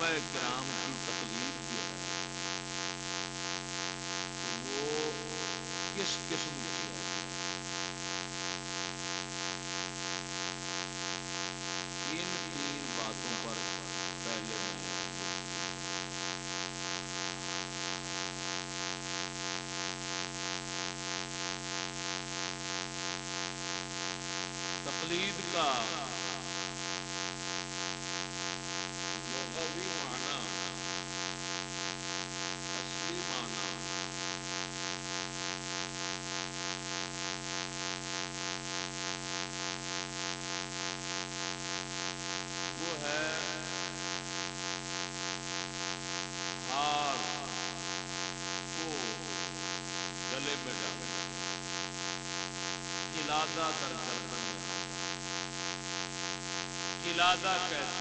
ائمہ کرام کی تقلید جو ہے۔ وہ کس قسم لہذا کہتے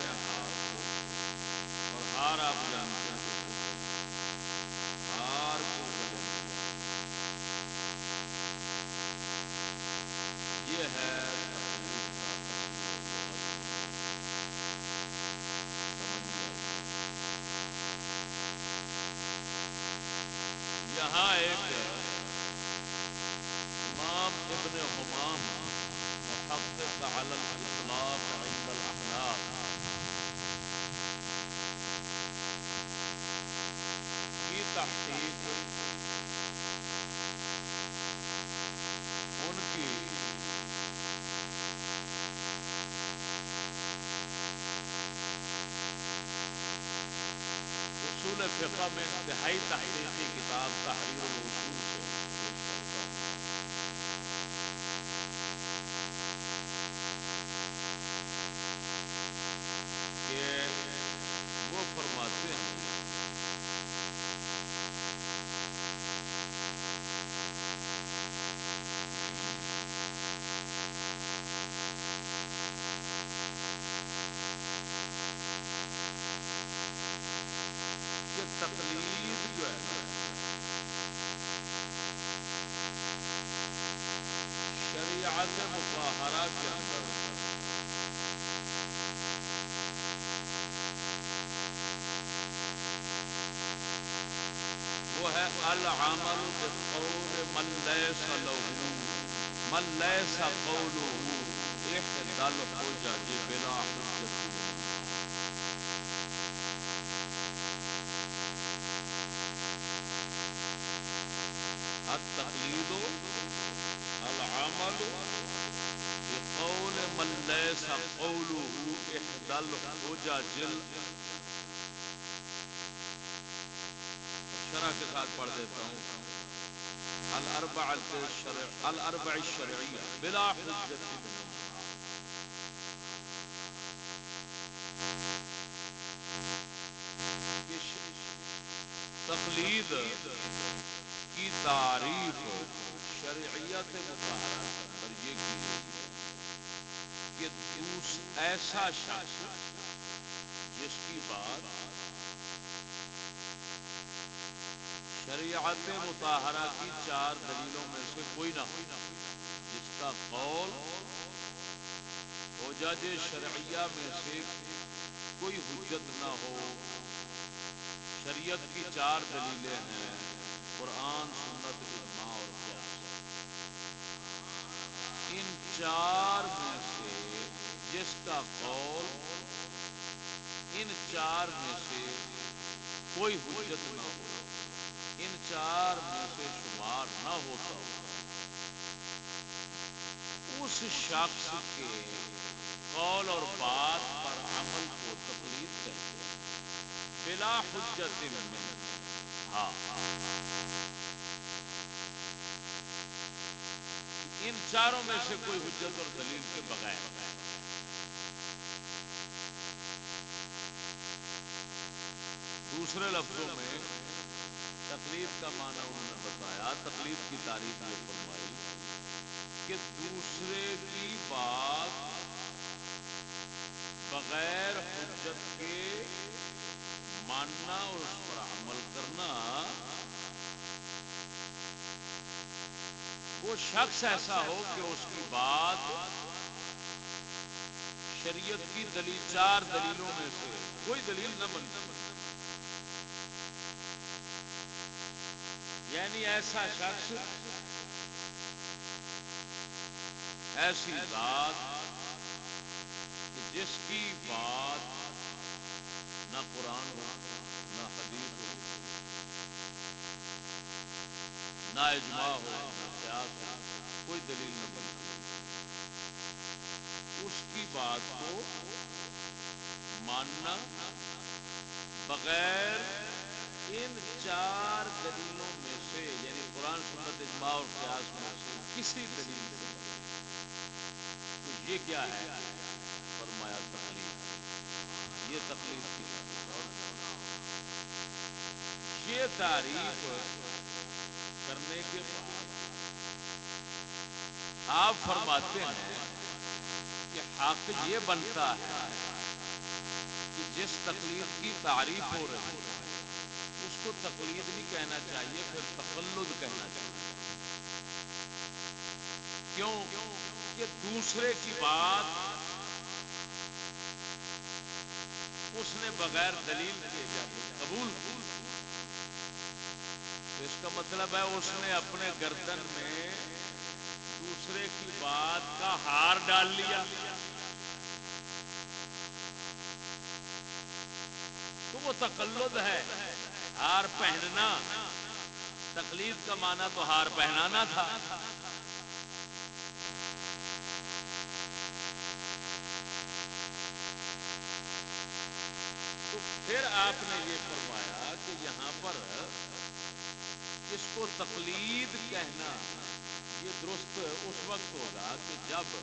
لیس له من لیس قوله احدى الحجج بلا حجت. التقلید العمل بقول من ليس قوله احدى الحجج شرح کے ساتھ پڑھ دیتا ہوں. الاربع الشرع الاربع الشرعیہ بلا حجت تقلید کی تعریف شرعیت مطالعہ کے اندر یہ کی کہ دوس ایسا شخص جس کی بات شریعت مطالعہ کی چار دلیلوں میں سے کوئی نہ ہو، جس کا قول حجاج شرعیہ میں سے کوئی حجت نہ ہو۔ شریعت کی چار دلیلیں ہیں، قرآن، سنت، اجماع اور قیاس۔ ان چار میں سے جس کا قول، ان چار میں سے کوئی حجت نہ ہو۔ ان چار میں سے شمار نہ ہوتا ہو اس شخص کے قول اور بات پر عمل کو تقلید کہتے ہیں۔ بلا حجت من ہاں۔ ان چاروں میں سے کوئی حجت اور دلیل کے بغیر۔ دوسرے لفظوں میں تقلید کا معنی انہوں نے بتایا، تقلید کی تعریف یہ فرمائی کہ دوسرے کی بات بغیر حجت کے ماننا اور اس پر عمل کرنا، وہ شخص ایسا ہو کہ اس کی بات شریعت کی دلیل، چار دلیلوں میں سے کوئی دلیل نہ بنتی یعنی ایسا شخص، ایسی بات جس کی بات نہ قرآن ہو، نہ حدیث ہو، نہ اجماع ہو، نہ قیاس ہو، کوئی دلیل نہ بنتی اس کی بات کو ماننا بغیر ان چار دلیلوں میں سے یعنی قرآن، سنت، اجماع اور قیاس میں کسی دلیل سے تو یہ کیا ہے؟ فرمایا تکلیف یہ تکلیف کی یہ تعریف کرنے کے بعد آپ فرماتے ہیں کہ حق یہ بنتا ہے کہ جس تکلیف کی تعریف ہو رہی ہے کو تقلید نہیں کہنا چاہیے، پھر تقلد کہنا چاہیے۔ کیوں؟ کہ دوسرے کی بات اس نے بغیر دلیل کے قبول۔ تو اس کا مطلب ہے اس نے اپنے گردن میں دوسرے کی بات کا ہار ڈال لیا۔ تو وہ تقلد ہے۔ ہار پہننا، تقلید کا معنی تو ہار پہنانا تھا۔ تو پھر آپ نے یہ فرمایا کہ یہاں پر اس کو تقلید کہنا، یہ درست اس وقت ہوگا کہ جب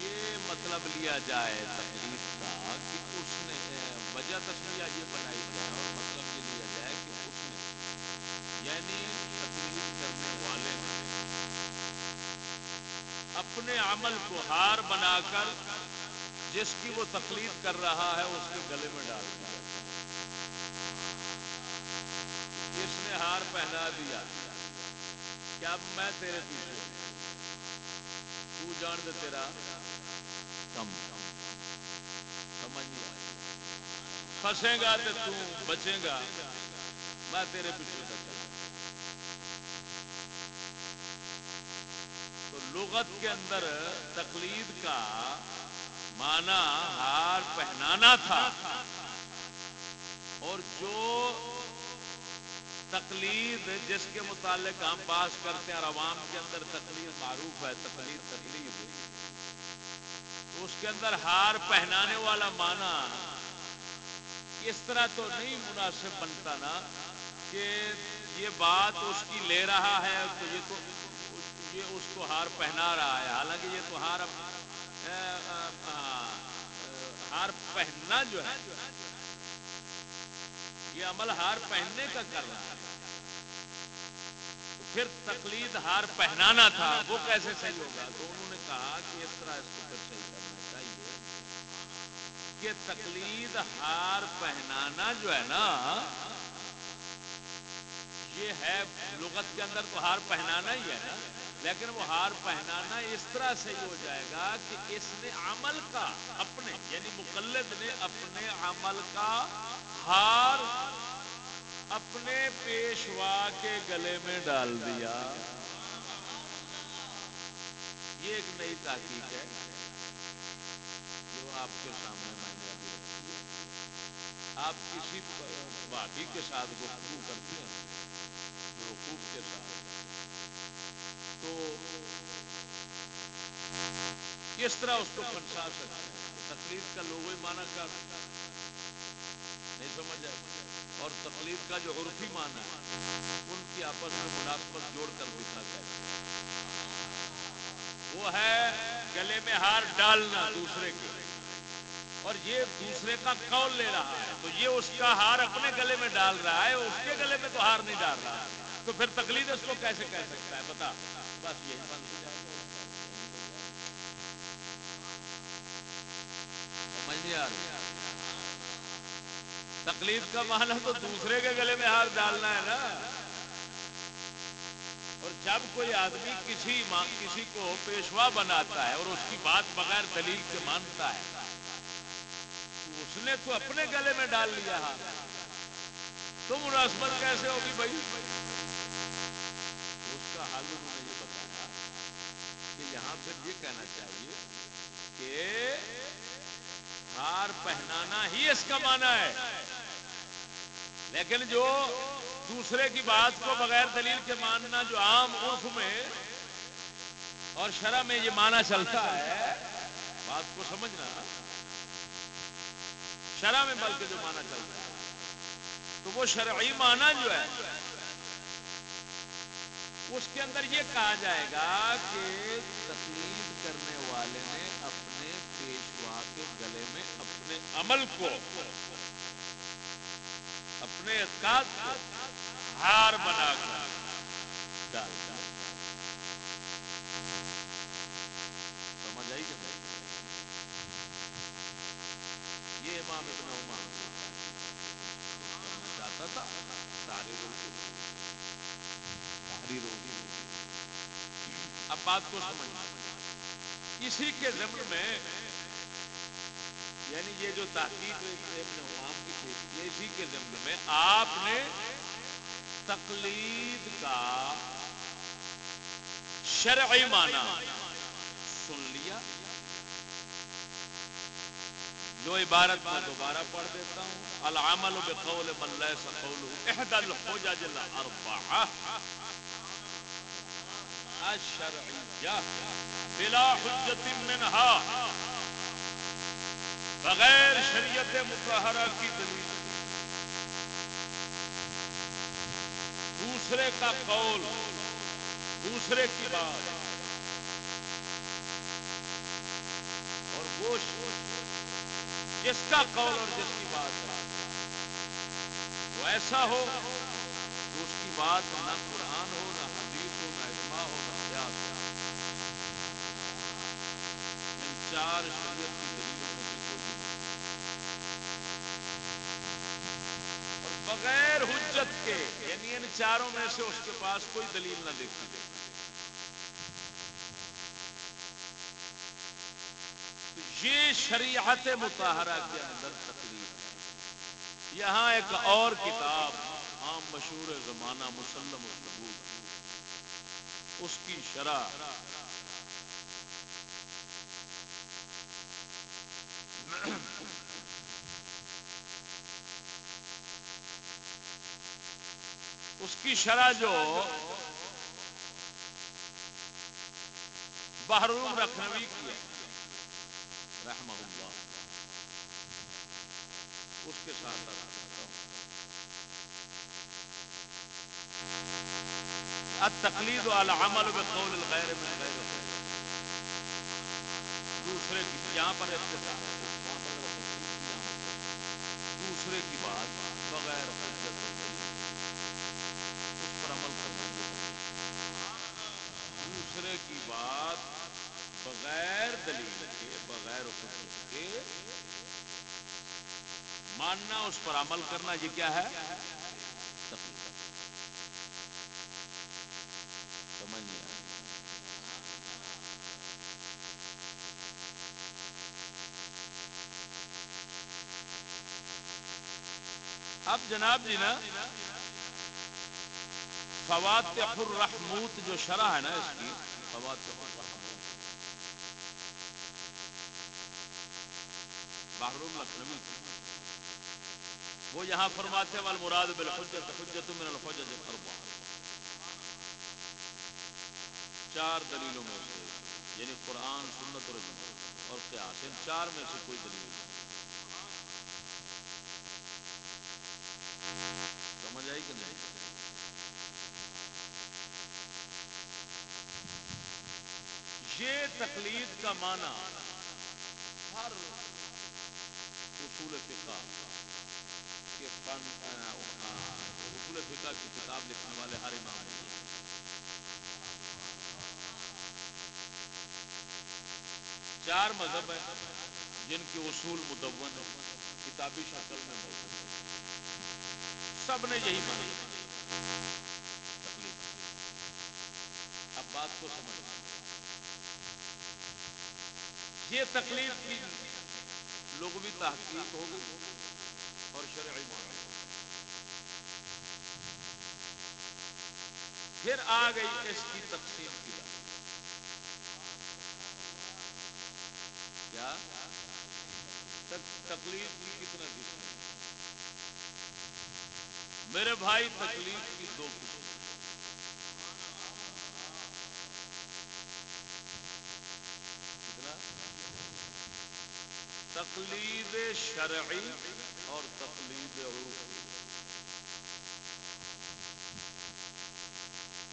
یہ مطلب لیا جائے تقلید کا کہ اس نے وجہ تشریح یہ بنائی جائے اور یعنی تقلید کرنے والے اپنے عمل کو ہار بنا کر جس کی وہ تقلید کر رہا ہے، اس کے گلے میں ڈال دیا۔ جس نے ہار پہنا دیا۔ کیا میں تیرے پیچھے تو جان دے تیرا کم۔ سمجھ نہیں پھنسے گا تو تو بچے گا۔ میں تیرے پیچھے لغت کے اندر تقلید کا مانا ہار پہنانا تھا۔ اور جو تقلید جس کے متعلق ہم بات کرتے ہیں اور عوام کے اندر تقلید معروف ہے، تقلید تقلید۔ تو اس کے اندر ہار پہنانے والا مانا اس طرح تو نہیں مناسب بنتا نا کہ یہ بات اس کی لے رہا ہے تو یہ تو یہ اس کو ہار پہنا رہا ہے۔ حالانکہ یہ تو ہار ہار پہننا جو ہے، یہ عمل ہار پہننے کا کر رہا ہے۔ پھر تقلید ہار پہنانا تھا، وہ کیسے صحیح ہوگا؟ تو انہوں نے کہا کہ اس طرح اس کو پھر صحیح کرنا چاہیے کہ تقلید ہار پہنانا جو ہے نا، یہ ہے لغت کے اندر تو ہار پہنانا ہی ہے نا۔ لیکن وہ ہار پہنانا اس طرح صحیح ہو جائے گا کہ اس نے عمل کا اپنے یعنی مقلد نے اپنے عمل کا ہار اپنے پیشوا کے گلے میں ڈال دیا۔ یہ ایک نئی تحقیق ہے جو آپ کے سامنے میں نے ابھی رکھی ہے۔ آپ کسی بھابھی کے ساتھ گفتگو کرتے ہیں رقوب کے ساتھ۔ تو کس طرح اس کو پھنسا سکتے ہیں؟ تکلیف کا لوگوں مانا کر نہیں سمجھ آئے اور تکلیف کا جو عرفی مانا ہے، ان کی آپس میں مناسبت جوڑ کر دکھا جائے وہ ہے گلے میں ہار ڈالنا دوسرے کے۔ اور یہ دوسرے کا قول لے رہا ہے۔ تو یہ اس کا ہار اپنے گلے میں ڈال رہا ہے، اس کے گلے میں تو ہار نہیں ڈال رہا۔ تو پھر تکلیف اس کو کیسے کہہ سکتا ہے؟ بتا۔ بس بند ہو جائے سمجھ نہیں آ رہی تکلیف کا معنی تو دوسرے کے گلے میں ہار ڈالنا ہے نا۔ اور جب کوئی آدمی کسی کسی کو پیشوا بناتا ہے اور اس کی بات بغیر دلیل کے مانتا ہے اس نے تو اپنے گلے میں ڈال لیا۔ تو مناسبت کیسے ہوگی بھائی اس کا حل انہوں نے یہ بتایا کہ یہاں پھر یہ کہنا چاہیے کہ ہار پہنانا ہی اس کا مانا ہے۔ لیکن جو دوسرے کی بات کو بغیر دلیل کے ماننا جو عام عرف میں اور شرح میں یہ مانا چلتا ہے، بات کو سمجھنا، شرح میں بلکہ جو مانا چلتا ہے، تو وہ شرعی مانا جو ہے اس کے اندر یہ کہا جائے گا کہ تقلید کرنے والے نے اپنے پیشوا کے گلے میں اپنے عمل کو، اپنے اعتقاد کو ہار بنا کر ڈال سمجھ آئی کہ یہ امام ابن عمر چاہتا تھا، سارے لوگ ساری روگی اب بات کو سمجھنا۔ اسی کے ضمن میں یعنی یہ جو تحقیق عوام کی تھی اسی کے ضمن میں آپ نے تقلید کا شرعی معنی سن لیا۔ جو عبارت میں دوبارہ پڑھ دیتا ہوں، العمل بقول من ليس قوله احدى الحجج الاربعه الشرعيه بلا حجه منها بغیر شریعت متحرہ کی دلیل۔ دوسرے کا قول، دوسرے کی بات۔ اور وہ جس کا قول اور جس کی بات۔ ہے وہ ایسا ہو تو اس کی بات نہ قرآن ہو نہ حدیث ہو نہ اجماع ہو نہ قیاس ہو ان چار شریعت کی دلیل بغیر حجت کے یعنی ان چاروں میں سے اس کے پاس کوئی دلیل نہ دیکھی گئی یہ شریعت متحرہ کے اندر تقریب یہاں ایک اور کتاب عام مشہور زمانہ مسلم الثبوت اس کی شرح کی شرح جو بحروم رکھنوی کی ہے۔ رحمہ اللہ اس کے ساتھ التقلید والعمل بقول الغیر من غیر دوسرے کی یہاں پر دوسرے کی بات بغیر عمل کرنا دوسرے کی بات بغیر دلیل کے، بغیر حکم کے ماننا، اس پر عمل کرنا یہ کیا ہے؟ سمجھ نہیں آیا اب جناب جی نا فوات الرحموت جو شرح ہے نا اس کی فوات باہروم لکھنوی وہ یہاں فرماتے وال مراد بالحجت، حجت من الحجت اربع چار دلیلوں میں سے یعنی قرآن، سنت اور اور قیاس، ان چار میں سے کوئی دلیل نہیں۔ سمجھ آئی کہ نہیں؟ یہ تقلید کا معنی ہر اصول فقہ کے فن اصول فقہ کی کتاب لکھنے والے ہر امام ہیں۔ چار مذہب ہیں جن کے اصول مدون کتابی شکل میں موجود ہیں۔ سب نے یہی مانا۔ بات کو سمجھ یہ تکلیف کی لوگ بھی تحقیق ہوگی اور شرعی معنی پھر آ گئی اس کی تقسیم کی بات۔ کیا؟ تکلیف کی کتنا قسم میرے بھائی تکلیف کی دو قسم۔ تقلید شرعی اور تقلید عرفی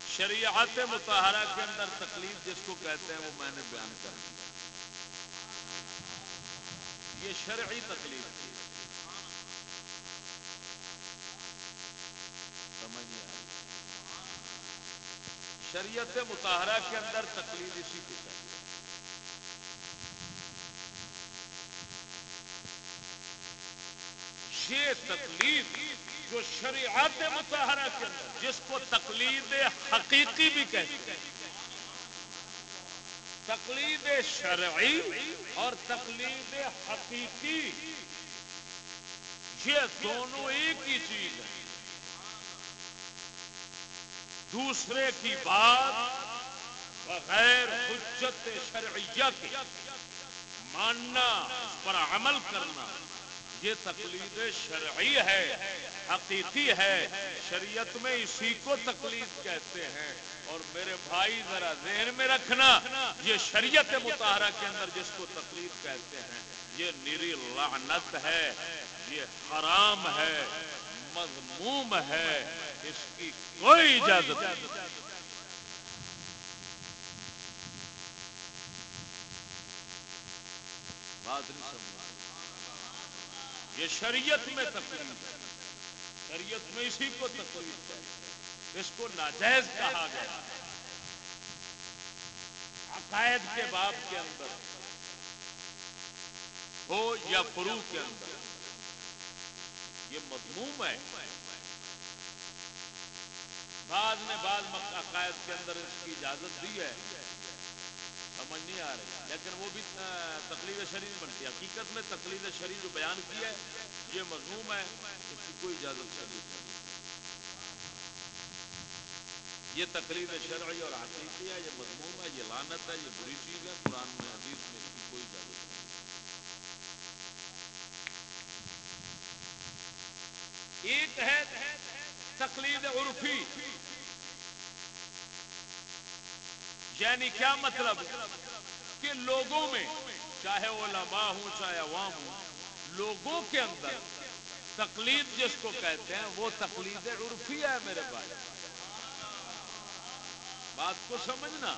شریعت متحرہ کے اندر تقلید جس کو کہتے ہیں وہ میں نے بیان کر دیا یہ شرعی تقلید تھی سمجھ شریعت متحرہ کے اندر تقلید اسی کو کہتے ہیں یہ تقلید جو شریعت متحرہ کے اندر، جس کو تقلید حقیقی بھی کہتے ہیں تقلید شرعی اور تقلید حقیقی، یہ دونوں ایک ہی چیز ہے۔ دوسرے کی بات بغیر حجت شرعیہ کے، ماننا اس پر عمل کرنا۔ یہ تقلید شرعی ہے، حقیقی ہے، شریعت میں اسی کو تقلید کہتے ہیں۔ اور میرے بھائی، ذرا ذہن میں رکھنا، یہ شریعت مطالعہ کے اندر جس کو تقلید کہتے ہیں، یہ نری لعنت ہے، یہ حرام ہے مضموم ہے، اس کی کوئی اجازت نہیں۔ بات نہیں سمجھ یہ شریعت میں تقریب ہے۔ شریعت میں اسی کو تقریب ہے۔ اس کو ناجائز کہا گیا۔ عقائد کے باب کے اندر ہو یا فرو کے اندر، یہ مضموم ہے۔ بعض نے بعض عقائد کے اندر اس کی اجازت دی ہے۔ سمجھ نہیں آ رہی۔ لیکن وہ بھی تقلید شریف بنتی ہے۔ حقیقت میں تقلید شریف جو بیان کی ہے، یہ مضموم ہے، اس کی کوئی اجازت شریف نہیں۔ یہ تقلید شرعی اور حقیقی ہے، یہ مضموم ہے، یہ لانت ہے، یہ بری چیز ہے۔ قرآن میں، حدیث میں اس کی کوئی اجازت نہیں۔ ایک ہے تقلید عرفی۔ یعنی کیا مطلب؟ کہ لوگوں میں، چاہے علماء ہوں، چاہے عوام ہوں، لوگوں کے اندر تقلید جس کو کہتے ہیں، وہ تقلید عرفی ہے میرے بھائی۔ بات کو سمجھنا۔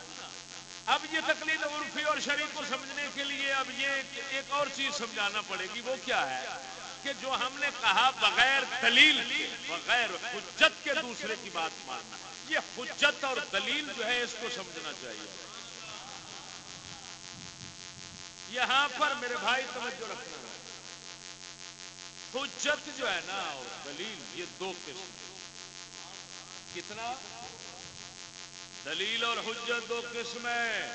اب یہ تقلید عرفی اور شریف کو سمجھنے کے لیے اب یہ ایک اور چیز سمجھانا پڑے گی، وہ کیا ہے؟ کہ جو ہم نے کہا بغیر دلیل بغیر حجت کے دوسرے کی بات ماننا۔ یہ حجت اور دلیل جو ہے اس کو سمجھنا چاہیے۔ یہاں پر میرے بھائی توجہ رکھنا۔ ہے حجت جو ہے نا اور دلیل، یہ دو قسم۔ کتنا؟ دلیل اور حجت دو قسم ہے۔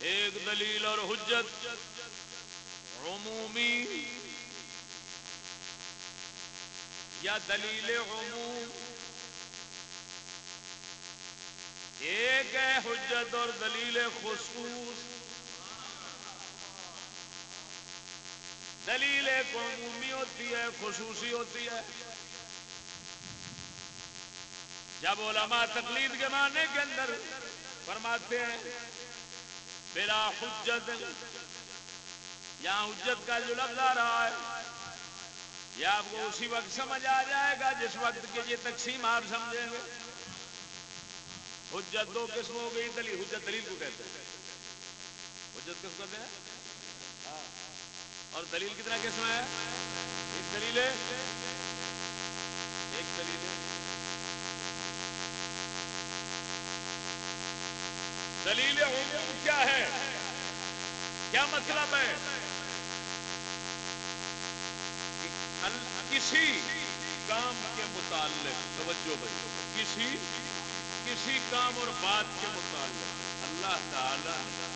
ایک دلیل اور حجت عمومی یا دلیل عموم۔ ایک ہے حجت اور دلیل خصوص۔ دلیل ایک عمومی ہوتی ہے، خصوصی ہوتی ہے۔ جب علماء تقلید کے معنی کے اندر فرماتے ہیں، بلا حجت، یہاں حجت کا جو لفظ آ رہا ہے، یہ آپ کو اسی وقت سمجھ آ جائے گا جس وقت کی یہ تقسیم آپ سمجھیں گے۔ حجت دو قسم ہو گئی، دلیل، حجت دلیل کو کہتے ہیں۔ حجت کس کہتے ہیں؟ اور دلیل کتنا قسم ہے؟ ایک دلیل ہے۔ ایک دلیل ہے۔ دلیل عموم کیا ہے؟ کیا مطلب ہے؟ کسی کام کے متعلق، توجہ بھائی، کسی کسی کام اور بات کے متعلق اللہ تعالی نے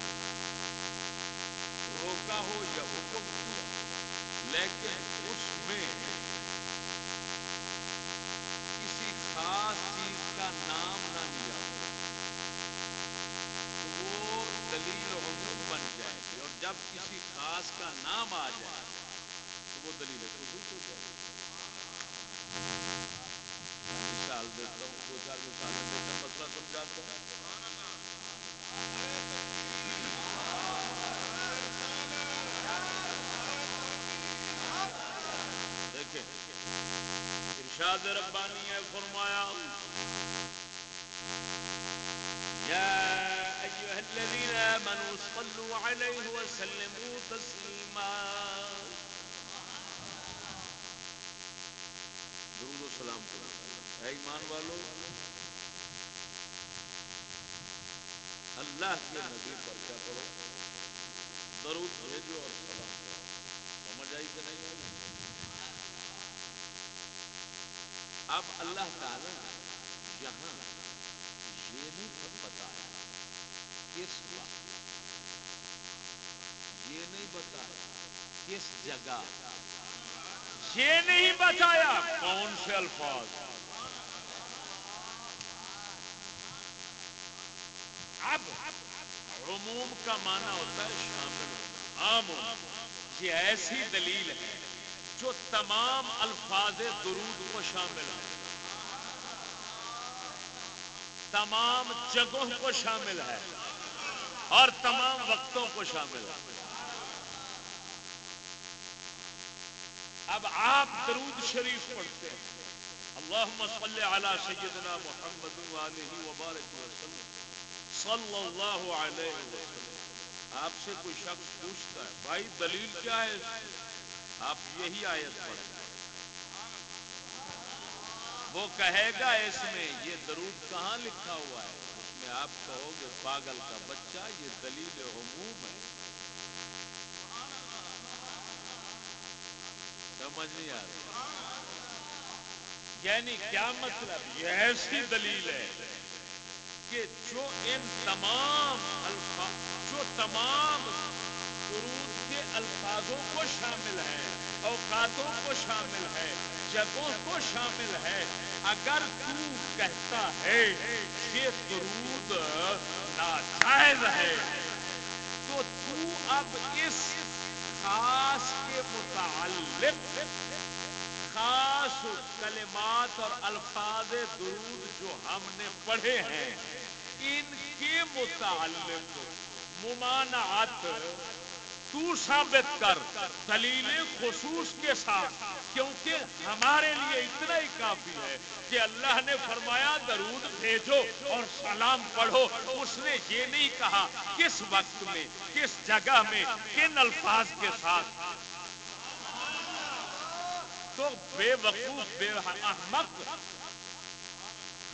روکا ہو یا حکم کیا لیکن اس میں کسی خاص چیز کا نام نہ لیا ہو وہ دلیل عموم بن جائے گی۔ اور جب کسی خاص کا نام آ جائے، تو وہ دلیل خصوص ہو جائے گی۔ مثال دیتا ہوں، دو چار مثالیں دیتا ہوں مسئلہ سمجھاتا ہوں۔ دیکھیں، ارشاد ربانی ہے فرمایا، یا ایوہ الذین آمنوا صلوا علیہ وسلموا تسلیما۔ درود و سلام۔ کرو اے ایمان والو اللہ کے نبی پر کیا کرو؟ درود بھیجو اور سلام کرو۔ سمجھ آئی کہ نہیں؟ آئی اب اللہ تعالی یہاں یہ نہیں بتایا کس وقت یہ نہیں بتایا کس جگہ۔ یہ نہیں بتایا۔ کون سے الفاظ؟ اب عموم کا معنی ہوتا ہے شامل عام یہ ایسی دلیل ہے جو تمام الفاظ درود کو شامل ہے تمام جگہوں کو شامل ہے اور تمام وقتوں کو شامل ہے اب آپ درود شریف پڑھتے ہیں اللہم صلی علی سیدنا محمد وآلہ وبارک وسلم صلی اللہ علیہ وسلم۔ آپ سے کوئی شخص پوچھتا ہے، بھائی دلیل کیا ہے آپ یہی آیت پڑھیں۔ وہ کہے گا اس میں، یہ درود کہاں لکھا ہوا ہے؟ اس میں آپ کہو گے، پاگل کا بچہ، یہ دلیل عموم ہے۔ سمجھ نہیں آ رہی۔ یعنی کیا مطلب؟ یہ ایسی دلیل ہے۔ کہ جو ان تمام الفاظ جو تمام درود کے الفاظوں کو شامل ہے، اوقاتوں کو شامل ہے، جگہوں کو شامل ہے، اگر تو کہتا ہے یہ درود ناجائز ہے، تو تو اب اس خاص کے متعلق خاص کلمات اور الفاظ درود جو ہم نے پڑھے ہیں، ان کے متعلق ممانعت تو ثابت کر، دلیل خصوص کے ساتھ، کیونکہ ہمارے لیے اتنا ہی کافی ہے کہ اللہ نے فرمایا، درود بھیجو اور سلام پڑھو۔ اس نے یہ نہیں کہا، کس وقت میں، کس جگہ میں، کن الفاظ کے ساتھ۔ تو بے وقوف، بے احمق۔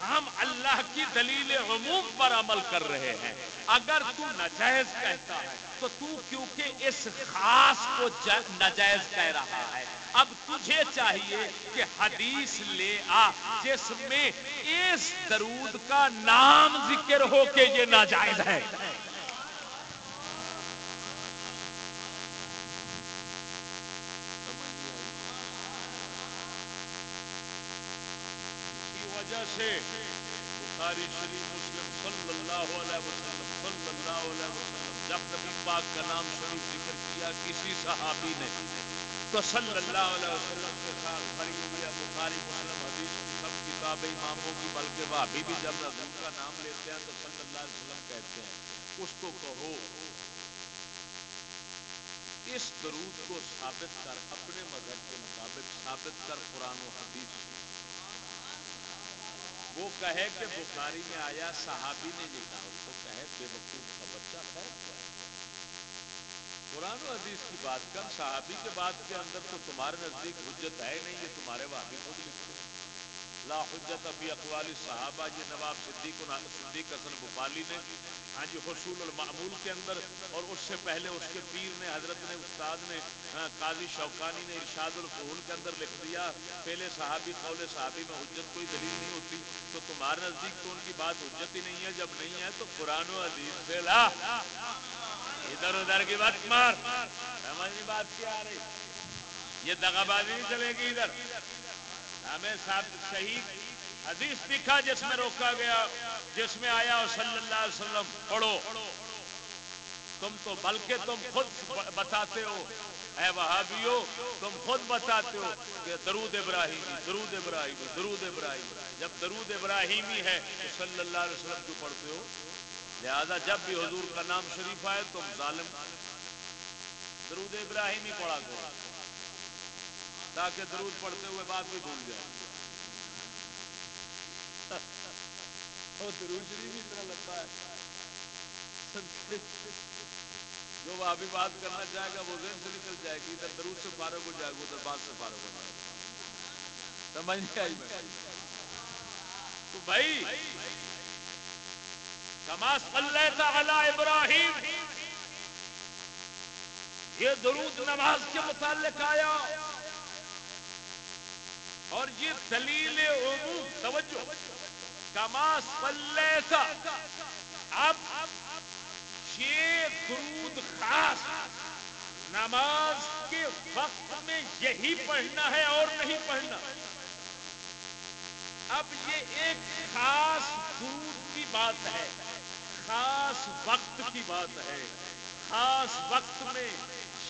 ہم اللہ کی دلیل عموم پر عمل کر رہے ہیں۔ اگر تو نجائز کہتا ہے، تو تو کیونکہ اس خاص کو نجائز کہہ رہا ہے۔ اب تجھے چاہیے کہ حدیث لے آ، جس میں اس درود کا نام ذکر ہو کہ یہ ناجائز ہے۔ وجہ سے بخاری شریف مسلم صلی اللہ علیہ وسلم، صلی اللہ علیہ وسلم، جب نبی پاک کا نام شریف ذکر کیا، کسی صحابی نے تو صلی اللہ علیہ وسلم کے ساتھ بھری ہوئی بخاری مسلم حدیث کی سب کتاب اماموں کی، بلکہ بھابھی بھی جب رسول کا نام لیتے ہیں تو صلی اللہ علیہ وسلم کہتے ہیں، اس کو کہو۔ اس درود کو ثابت کر، اپنے مذہب کے مطابق ثابت کر قرآن و حدیث۔ وہ کہے کہ بخاری میں آیا، صحابی نے لکھا، اس کو کہے، بے وقوف کا بچہ فرق ہے۔ قرآن و حدیث کی بات کر، صحابی کے بات کے اندر تو تمہارے نزدیک حجت ہے نہیں، یہ تمہارے وہابی خود لکھتے لا حجت ابھی اقوال صحابہ یہ نواب صدیق صدیق حسن بفالی نے ہاں جی حصول المعمول کے اندر، اور اس سے پہلے اس کے پیر نے، حضرت نے، استاد نے ہاں، قاضی شوقانی نے ارشاد الفحول کے اندر لکھ دیا، پہلے صحابی قول صحابی میں حجت کوئی دلیل نہیں ہوتی، تو تمہارے نزدیک تو ان کی بات حجت ہی نہیں ہے، جب نہیں ہے تو قرآن و حدیث سے لا۔ ادھر ادھر کی بات مار۔ سمجھ بات کیا آ رہی۔ یہ دگا بازی نہیں چلے گی ادھر۔ ہمیں ساتھ شہید حدیث دکھا جس میں روکا گیا، جس میں آیا صلی اللہ علیہ وسلم، پڑھو۔ تم تو بلکہ تم خود بتاتے ہو۔ اے وہابیو، تم خود بتاتے ہو کہ درود ابراہیمی درود ابراہیمی، درود ابراہیم جب درود ابراہیمی ہے تو صلی اللہ علیہ وسلم کیوں پڑھتے ہو؟ لہذا جب بھی حضور کا نام شریف آئے تم ظالم۔ درود ابراہیمی پڑھا کرو، تاکہ درود پڑھتے ہوئے بات بھی بھول جائے درود شریف اتنا لگتا ہے۔ جو وہ ابھی بات کرنا چاہے گا، وہ ذہن سے نکل جائے گی۔ ادھر درود سے فارغ ہو جائے گا، ادھر بات سے فارغ ہو جائے گا۔ سمجھ نہیں آئی؟ تو بھائی کماس اللہ تعالی ابراہیم، یہ درود نماز کے متعلق آیا۔ اور یہ دلیل عموم توجہ۔ کماس پلیسا اب یہ درود خاص نماز کے وقت میں یہی پڑھنا ہے اور نہیں پڑھنا۔ اب یہ ایک خاص درود کی بات ہے۔ خاص وقت کی بات ہے۔ خاص وقت میں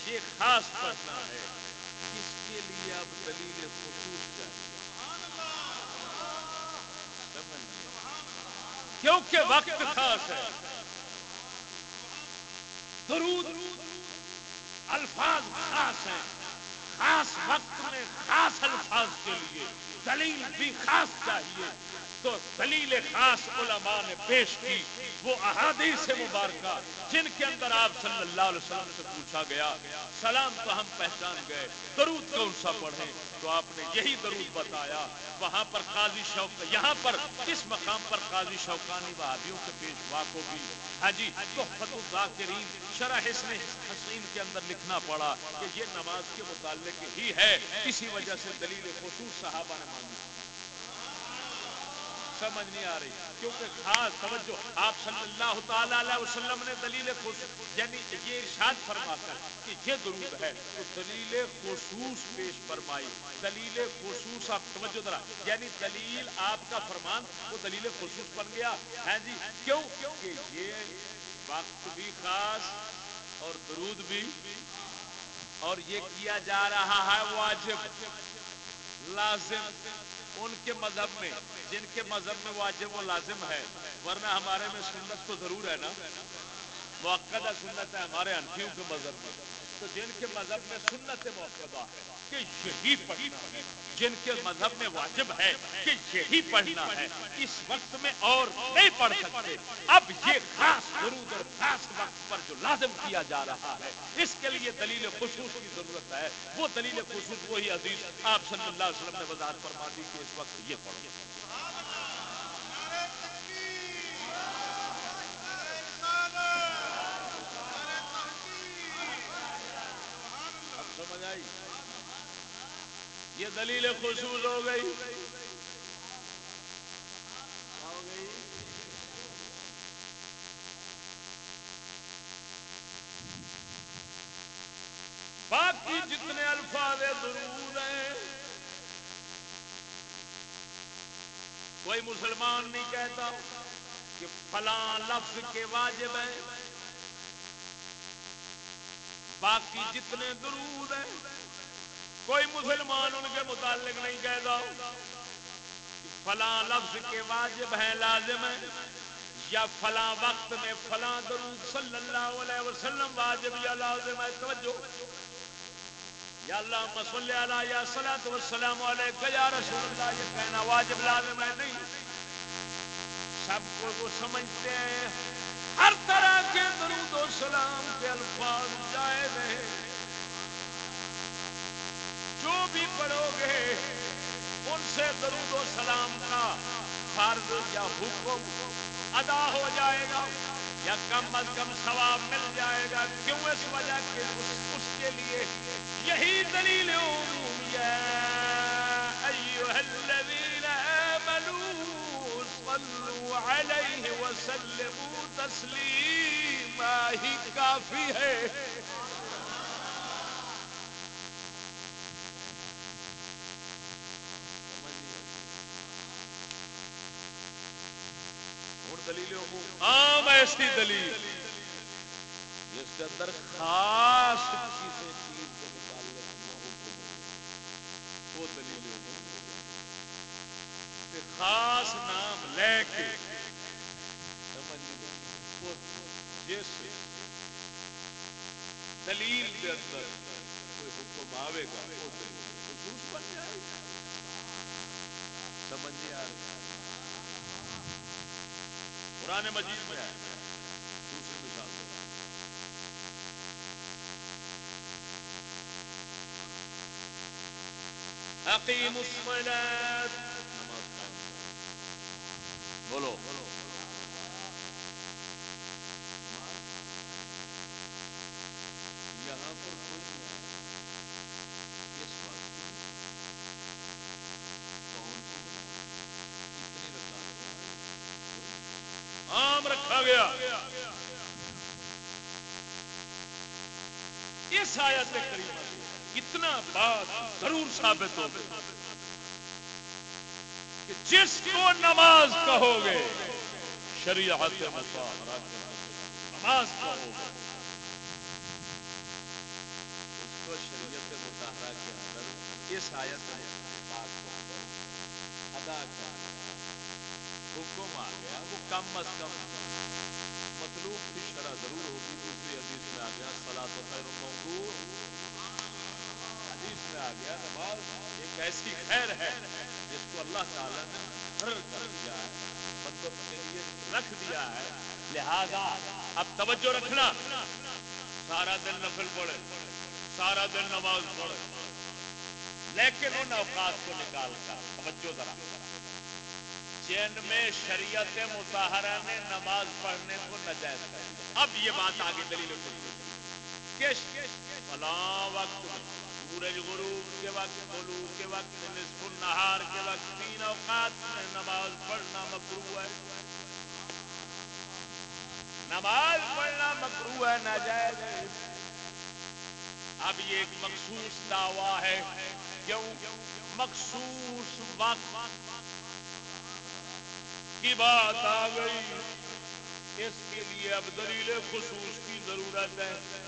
یہ خاص پڑھنا ہے۔ اس کے لیے اب دلیل خصوص چاہیے کیونکہ وقت خاص ہے۔ درود الفاظ خاص ہیں۔ خاص وقت میں خاص الفاظ کے لیے۔ دلیل بھی خاص چاہیے۔ تو دلیل خاص علماء نے پیش کی وہ احادیث مبارکہ جن کے اندر آپ صلی اللہ علیہ وسلم سے پوچھا گیا، سلام تو ہم پہچان گئے، درود کون سا پڑھیں؟ تو آپ نے یہی درود بتایا، وہاں پر قاضی شوق، یہاں پر اس مقام پر قاضی شوقانی وہابیوں کے پیشوا کو بھی ہاں جی تو ذاکرین شرح حسن حسین کے اندر لکھنا پڑا کہ یہ نماز کے متعلق ہی ہے، اسی وجہ سے دلیل خصوص صحابہ نے مانگی۔ سمجھ نہیں آ رہی، کیونکہ خاص توجہ آپ صلی اللہ تعالی علیہ وسلم نے دلیل خصوص یعنی یہ ارشاد فرما کر کہ یہ درود ہے تو دلیل خصوص پیش فرمائی۔ دلیل خصوص، آپ توجہ ذرا یعنی دلیل آپ کا فرمان، وہ دلیل خصوص بن گیا۔ ہے جی کیوں؟ کہ یہ وقت بھی خاص اور درود بھی، اور یہ کیا جا رہا ہے واجب، لازم۔ ان کے مذہب میں، جن کے مذہب میں واجب و لازم ہے۔ ورنہ ہمارے میں سنت تو ضرور ہے نا۔ موقع سنت ہے ہمارے انفیوں کے مذہب میں۔ تو جن کے مذہب میں سنت موقع ہے کہ یہی پڑھنا ہے، جن کے مذہب میں واجب ہے کہ یہی پڑھنا ہے، اس وقت میں اور نہیں پڑھ سکتے۔ اب یہ خاص درود اور خاص وقت پر جو لازم کیا جا رہا ہے، اس کے لیے دلیل خصوص کی ضرورت ہے۔ وہ دلیل خصوص، وہی عزیز، آپ صلی اللہ علیہ وسلم نے وضاحت فرما دی کہ اس وقت یہ پڑھو۔ سمجھ آئی؟ یہ دلیل خصوص ہو گئی۔ باقی جتنے الفاظ درود ہیں، کوئی مسلمان نہیں کہتا کہ فلاں لفظ کے واجب ہیں۔ باقی جتنے درود ہیں کوئی مسلمان ان کے متعلق نہیں کہتا فلاں لفظ کے واجب ہیں، لازم ہیں، یا فلاں وقت میں فلاں درود صلی اللہ علیہ وسلم واجب یا لازم ہے؟ توجہ۔ یا اللہ مسل علیہ یا صلاۃ والسلام علیہ یا رسول اللہ، یہ کہنا واجب، لازم ہے؟ نہیں۔ سب کو وہ سمجھتے ہیں۔ ہر طرح کے درود و سلام کے الفاظ جائز ہیں۔ جو بھی پڑھو گے ان سے درود و سلام کا فرض یا حکم ادا ہو جائے گا یا کم از کم ثواب مل جائے گا۔ کیوں؟ اس وجہ کے اس, اس کے لیے یہی دلیل الذين آمنوا صلوا عليه وسلموا تسليما ہی کافی ہے دلیل عام ایسی دلیل؟ جس کے اندر خاص چیزیں چیز کے متعلق وہ دلیل خاص نام لے کے جس دلیل کے اندر کوئی حکم آئے گا، وہ دلیل خصوص بن جائے گا۔ سمجھ نہیں آ رہی۔ قرآن مجید میں ہے۔ دوسری مثال عقیم الصلاة۔ بولو یہاں پر کوئی اس بات کون سی کتنی رکھا عام رکھا گیا اس آیت کریمہ کتنا بات ضرور ثابت ہو کہ جس کو نماز کہو گے، شریعت نماز کہو گے۔ اس کو شریعت مطالعہ کے اندر اس آیت بات کو ادا کر حکم آ گیا۔ وہ کم از کم مطلوب کی شرح ضرور ہوگی۔ دوسری حدیث میں آ گیا سلا تو خیر موضوع حدیث نماز ایک ایسی خیر ہے جس کو اللہ تعالیٰ نے مقرر کر دیا ہے۔ بندوں کے لیے رکھ دیا ہے۔ لہذا اب توجہ رکھنا۔ سارا دن نفل پڑے سارا دن نماز پڑھے۔ لیکن ان اوقات کو نکال کر، توجہ ذرا۔ جن میں شریعت متحرہ نے نماز پڑھنے کو نجائز کر اب یہ بات آگے دلیل فلاں وقت سورج غروب کے وقت غروب کے وقت، نصف النہار کے وقت، تین اوقات میں نماز پڑھنا مکرو ہے۔ نماز پڑھنا مکرو ہے، ناجائز ہے۔ اب یہ ایک مخصوص دعویٰ ہے، کیوں؟ مخصوص وقت۔ کی بات آ گئی، اس کے لیے اب دلیل خصوص کی ضرورت ہے۔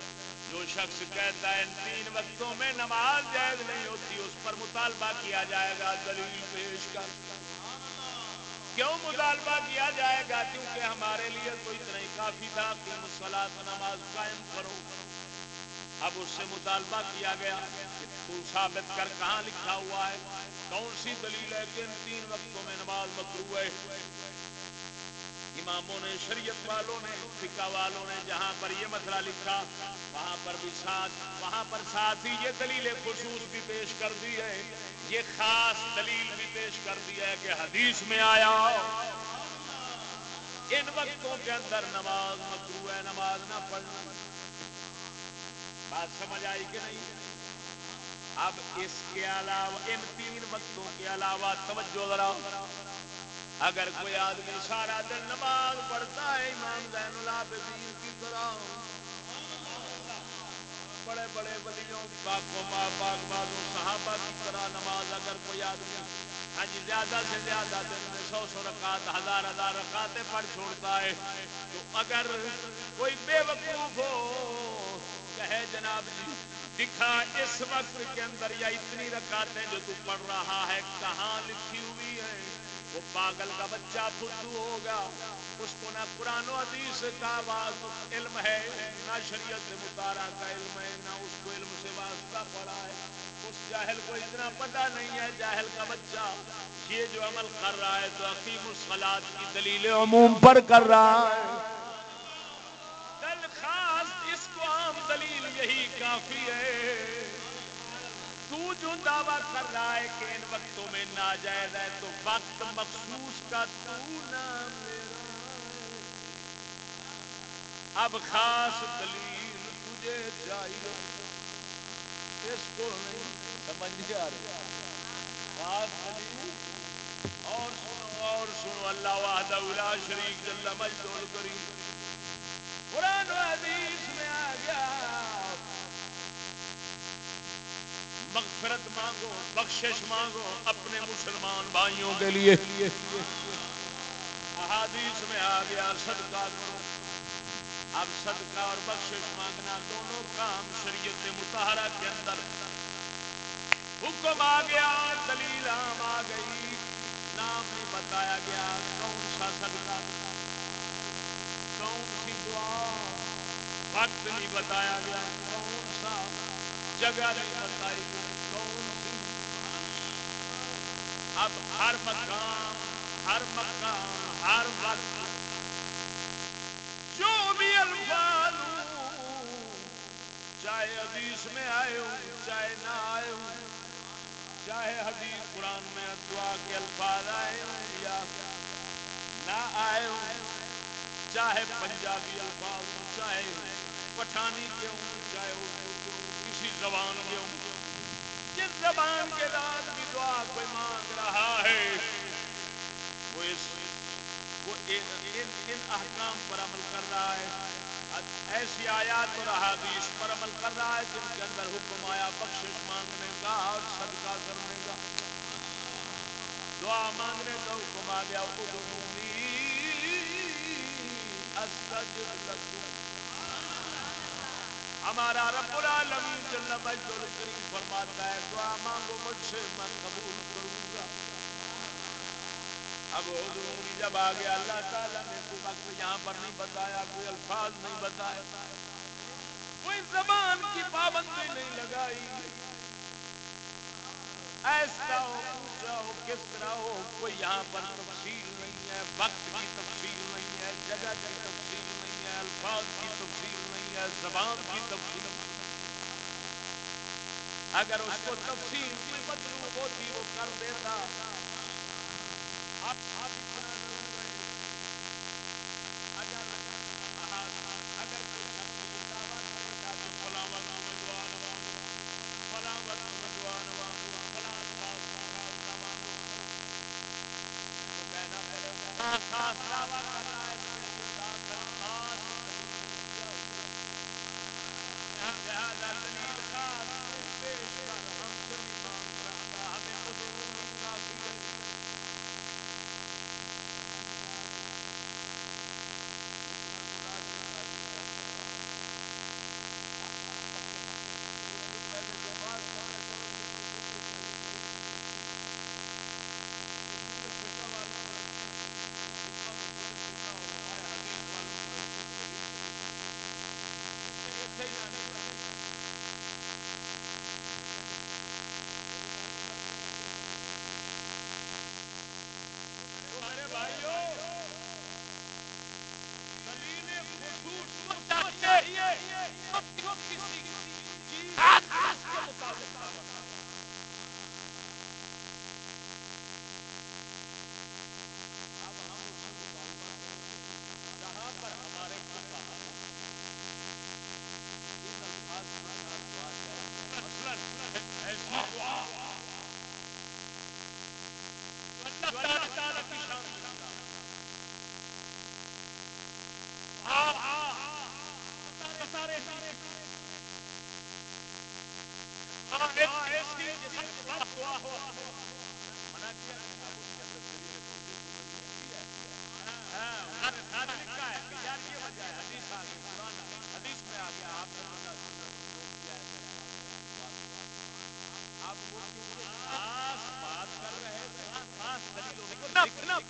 جو شخص کہتا ہے ان تین وقتوں میں نماز جائز نہیں ہوتی، اس پر مطالبہ کیا جائے گا؟ دلیل پیش کر۔ کیوں مطالبہ کیا جائے گا؟ کیونکہ ہمارے لیے تو اتنا ہی کافی تھا۔ کہ مسلات نماز قائم کرو۔ اب اس سے مطالبہ کیا گیا۔ کہ تو ثابت کر کہاں لکھا ہوا ہے؟ کون سی دلیل ہے کہ ان تین وقتوں میں نماز مکرو ہے؟ اماموں نے، شریعت والوں نے فکا والوں نے جہاں پر یہ مسئلہ لکھا، وہاں پر بھی ساتھ، وہاں پر ساتھ ہی یہ دلیل خصوص بھی پیش کر دی ہے۔ یہ خاص دلیل بھی پیش کر دی ہے کہ حدیث میں آیا، ان وقتوں کے اندر نماز مکرو ہے، نماز نہ پڑھنا۔ بات سمجھ آئی کہ نہیں؟ اب اس کے علاوہ، ان تین وقتوں کے علاوہ توجہ ذرا۔ اگر کوئی آدمی سارا دن نماز پڑھتا ہے، امام زین العابدین کی طرح۔ بڑے بڑے بلیوں پاکوں ماں پاک بازو صحابہ کی طرح نماز اگر کوئی آدمی ہاں جی زیادہ سے زیادہ دن میں سو سو رکعت، ہزار ہزار رکعتیں پڑھ چھوڑتا ہے۔ تو اگر کوئی بے وقوف ہو، کہے جناب جی دکھا اس وقت کے اندر یا اتنی رکعتیں جو تو پڑھ رہا ہے، کہاں لکھی ہوئی ہے وہ پاگل کا بچہ فدو ہوگا، اس کو نہ قرآن و حدیث کا علم ہے، نہ شریعت مطالعہ کا علم ہے، نہ اس کو علم سے واسطہ پڑا ہے۔ اس جاہل کو اتنا پتہ نہیں ہے، جاہل کا بچہ یہ جو عمل کر رہا ہے تو عقیم الصلاط کی دلیل عموم پر کر رہا ہے۔ کل خاص، اس کو عام دلیل یہی کافی ہے۔ تو جو دعویٰ کر رہا ہے کہ ان وقتوں میں ناجائز ہے، تو وقت مخصوص کا تو نام اب خاص دلیل تجھے چاہیے۔ اس کو نہیں سمجھ نہیں آ رہی۔ خاص دلیل۔ اور سنو اور سنو۔ اللہ وحدہ لا شریک جل مجدول کریم قرآن و حدیث میں آ گیا۔ مغفرت مانگو، بخشش مانگو اپنے مسلمان بھائیوں کے لیے۔ احادیث میں آ گیا صدقہ کرو اب صدقہ اور بخشش مانگنا دونوں کام شریعت متحرہ کے اندر۔ حکم آ گیا، دلیل عام آ گئی۔ نام نہیں بتایا گیا کون سا صدقہ۔ کون سی دعا؟ وقت نہیں بتایا گیا کون سا۔ جگہ نہیں بتائی کون سی اب ہر مقام ہر مقام، ہر وقت جو بھی الفاظ چاہے حدیث میں آئے ہوں، چاہے نہ آئے ہوں، چاہے حدیث قرآن میں دعا کے الفاظ آئے ہوں یا نہ آئے ہوں، چاہے پنجابی الفاظ ہوں، چاہے پٹھانی کے ہوں، چاہے اردو کے ہوں زبان کے جس زبان کے بعد بھی دعا کوئی مانگ رہا ہے وہ اس وہ ان, احکام پر عمل کر رہا ہے۔ ایسی آیات اور احادیث پر عمل کر رہا ہے جن کے اندر حکم آیا بخشش مانگنے کا اور صدقہ کرنے کا۔ دعا مانگنے کا حکم آ گیا ہمارا رب العالمین جل مجد کریم فرماتا ہے، دعا مانگو مجھ سے، میں قبول کروں گا۔ اب حضرونی جب آ گیا، اللہ تعالیٰ نے کوئی وقت یہاں پر نہیں بتایا، کوئی الفاظ نہیں بتایا۔ کوئی زبان کی پابندی نہیں لگائی۔ ایسا ہو اونچا ہو، کس طرح ہو، کوئی یہاں پر تفصیل نہیں ہے، وقت کی تفصیل نہیں ہے، جگہ کی تفصیل نہیں ہے، الفاظ کی تفصیل نہیں ہے، زبان کی تفصیل۔ اگر اس کو تفصیل کی مطلوب ہوتی، وہ کر دیتا۔ اب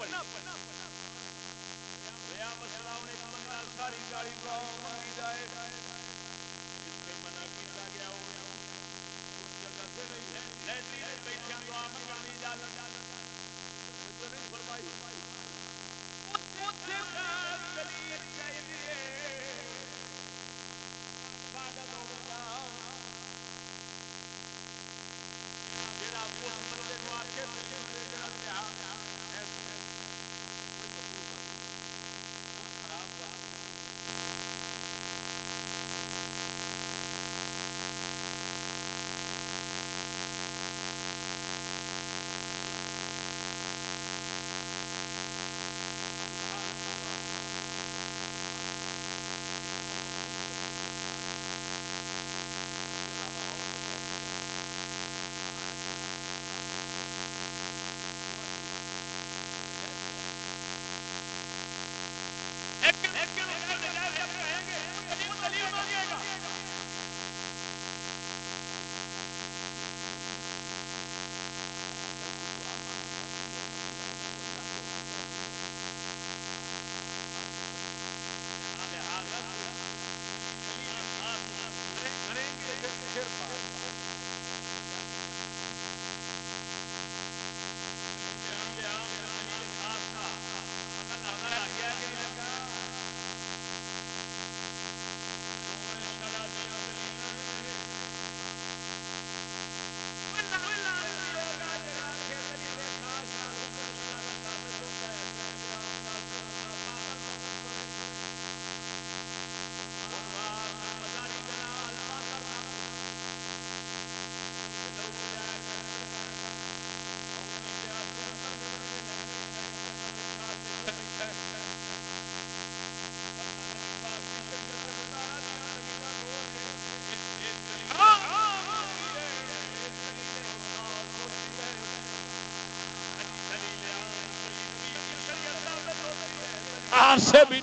open up. سے بھی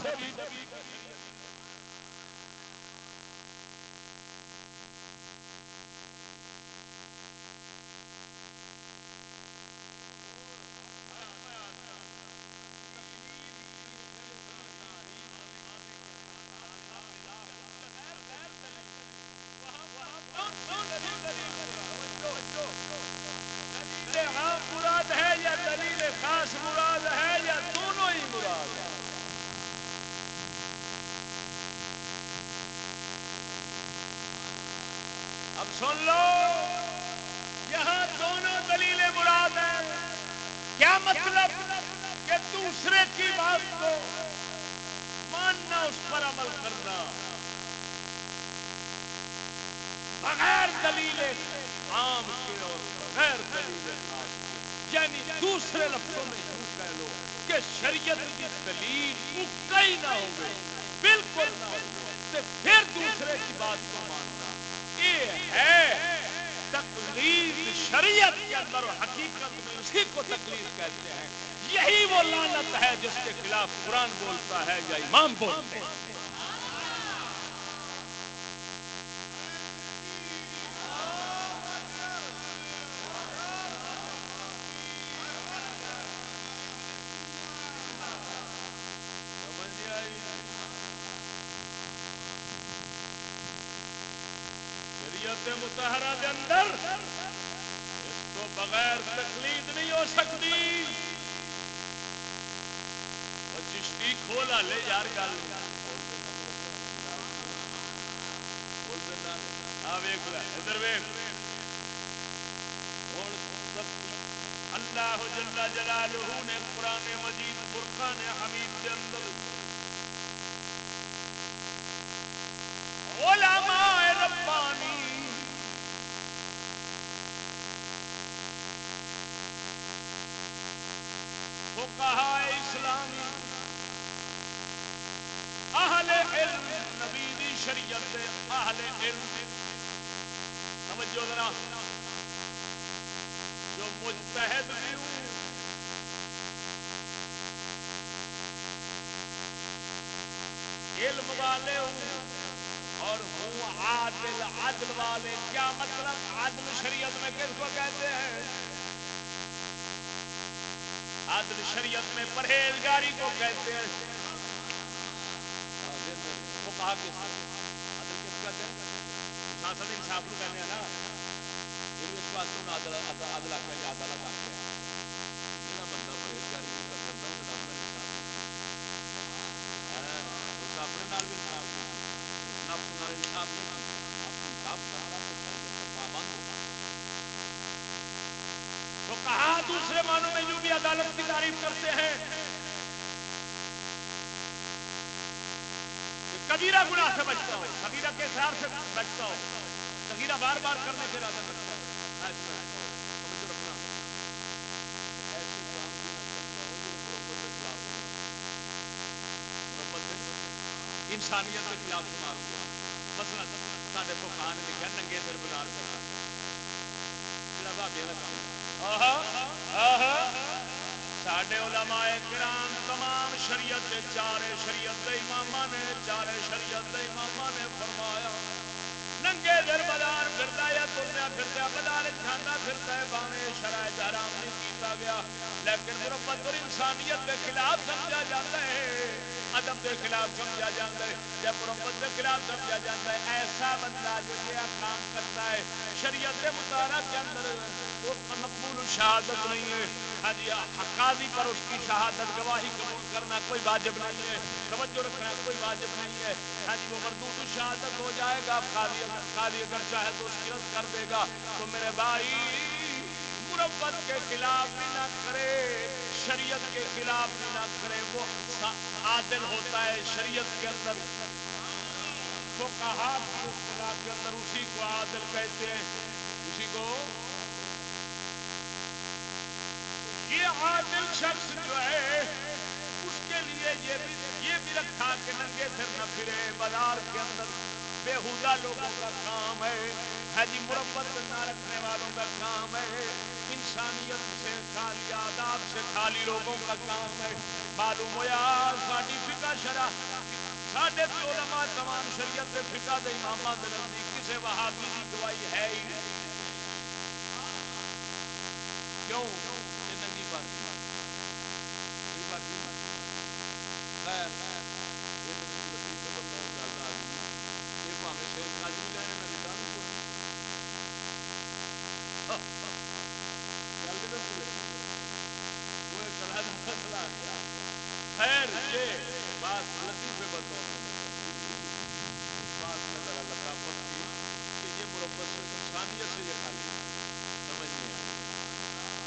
مراد ہے یا دلیل خاص مراد ہے یا دونوں ہی مراد ہے اب سن لو یہاں دونوں دلیل مراد ہیں کیا مطلب کہ دوسرے کی بات کو ماننا اس پر عمل کرنا بغیر دلیل عام کے اور بغیر دلیل خاص کے یعنی دوسرے لفظوں میں یوں کہہ لو کہ شریعت کی دلیل کئی نہ ہو بالکل نہ ہو پھر دوسرے کی بات کو ماننا۔ یہ ہے تقلید شریعت کے اندر، حقیقت میں اسی کو تکلیف کہتے ہیں۔ یہی وہ لانت ہے جس کے خلاف قرآن بولتا ہے یا امام بولتے ہیں شریعت متحرہ دے اندر اس کو بغیر تقلید نہیں ہو سکتی وہ چشتی کھولا لے یار گل ادھر اللہ جل جلالہ نے قرآن مجید فرقان حمید کے اندر علماء ربانی فقہاء اسلامی اہل علم نبی دی شریعت دے اہل علم سمجھو ذرا۔ جو مجتہد بھی ہوں علم والے ہوں اور ہوں عادل، عدل والے۔ کیا مطلب عدل شریعت میں کس کو کہتے ہیں؟ عدل شریعت میں پرہیزگاری کو کہتے ہیں وہ کہا کس عدل کس کہتے ہیں شاسن انصاف کو کہنے ہیں نا اس جہاں بندہ پرہیزگاری نہیں تو اس ہاں، اپنے نال بھی نفس نال انصاف نہیں انصاف تو شریعت پابند تو کہا دوسرے معنوں میں یوں بھی عدالت کی تعریف کرتے ہیں کبیرہ گناہ سے بچتا ہو، کبیرہ کے اثرار سے بچتا ہو، کبیرہ بار بار کرنے سے ارادہ کرتا ہو رکھنا ایسے کام کو نہ کرنا ہو جو محبت کے خلاف محبت انسانیت کے خلاف شمار ہوا۔ مسئلہ سارے پوکھا لکھا ننگے سر بازار جڑا بھابیا کا کام۔ سڈے علماء کرام تمام شریعت چارے شریعت امام نے، چارے شریعت امام نے فرمایا، ننگے در بازار پھرتا یا تریا پھرتا بازار کھانا پھرتا ہے بانے شرائط حرام نہیں کیتا گیا۔ لیکن مربت اور انسانیت کے خلاف سمجھا جاتا ہے۔ ادب کے خلاف سمجھا جاتا ہے، یا مربت کے خلاف سمجھا جاتا ہے، ایسا بندہ جو یہ کام کرتا ہے، شریعت مطالعہ کے اندر وہ مقبول شہادت نہیں ہے۔ ہاں جی قاضی پر اس کی شہادت گواہی قبول کرنا کوئی واجب نہیں ہے۔ توجہ رکھنا کوئی واجب نہیں ہے۔ ہاں جی وہ مردود شہادت ہو جائے گا قاضی قاضی اگر چاہے تو اس کی رد کر دے گا۔ تو میرے بھائی، مربت کے خلاف بھی نہ کرے۔ شریعت کے بھی نہ کرے وہ عادل ہوتا ہے شریعت کے اندر۔ وہ کہا کے اندر، اسی کو عادل کہتے ہیں۔ اسی کو یہ عادل شخص جو ہے، اس کے لیے یہ بھی یہ بھی رکھا کہ ننگے سر نہ پھرے۔ بازار کے اندر بےحدہ لوگوں کا کام ہے۔ حجی مربت نہ رکھنے والوں کا کام ہے۔ انسانیت سے خالی آداب سے خالی لوگوں کا کام ہے۔ معلوم ہوا ساری فکا شرح سڈے علماء تمام شریعت فکا دے امام نزدیک کسی وہابی کی گواہی ہے ہی نہیں۔ کیوں؟ یہ ننگی بات۔ خیر یہ پاوے سر کج بھی لینے میں رٹا گل تو بھولے وہ کلا مسئلہ آ گیا خیر یہ بات لطیفے بطور اس بات میں ذرا لطافت کی کہ یہ مربت سے انسانیت سے یہ خالی سمجھ نہیں آئی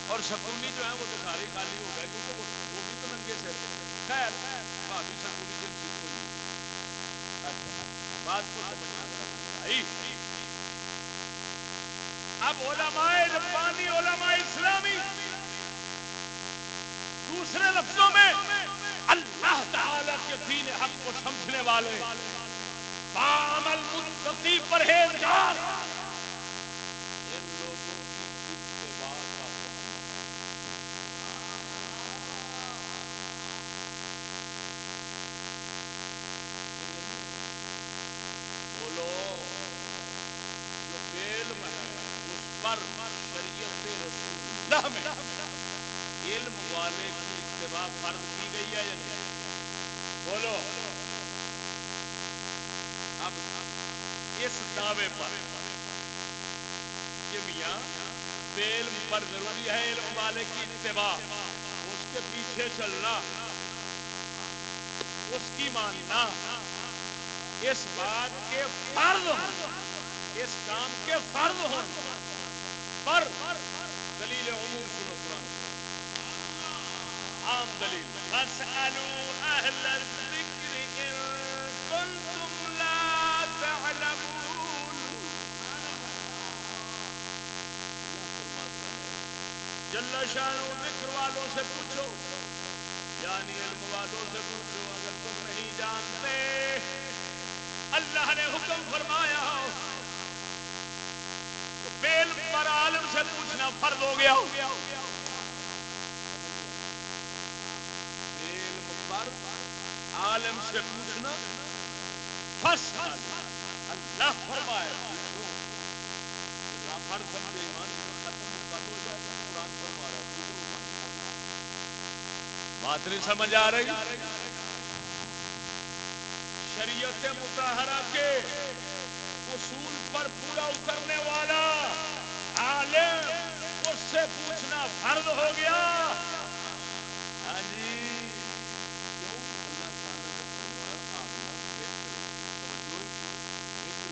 اور سکولی جو ہے وہ تو سارے خالی ہو گئے کیونکہ وہ بھی تو ننگے سے خیر بھابی سکولی جن سی کو اچھا بات کو سمجھنا آئی اب علماء ربانی علماء اسلامی دوسرے لفظوں میں اللہ تعالی کے دین حق کو سمجھنے والے عمل متقی پرہیزگار جو اس پر شریعت رسول اللہ میں علم والے کی اتباع فرض کی گئی ہے یا نہیں؟ بولو۔ اب اس دعوے پر کہ میاں، بے علم پر ضروری ہے علم والے کی اتباع، اس کے پیچھے چلنا، اس کی ماننا، اس بات کے فرض ہو اس کام کے فرض ہو پر دلیل عموم سنو قرآن عام دلیل فاسألوا اہل الذکر ان کنتم لا تعلمون جل شانو ذکر والوں سے پوچھو یعنی علم والوں سے پوچھو اگر تم نہیں جانتے اللہ نے حکم فرمایا بیل پر عالم سے پوچھنا فرض ہو گیا بیل پر عالم سے پوچھنا فرض اللہ فرمایا پوچھو فرض سمجھے ایمان ختم بند ہو جائے گا قرآن فرما رہا بات نہیں سمجھ آ رہی؟ شریعت متحرہ کے اصول پر پورا اترنے والا عالم اس سے پوچھنا فرض ہو گیا ہاں جی کیوں اللہ تعالیٰ نے فرمایا آگنا ذکر توجہ ذکر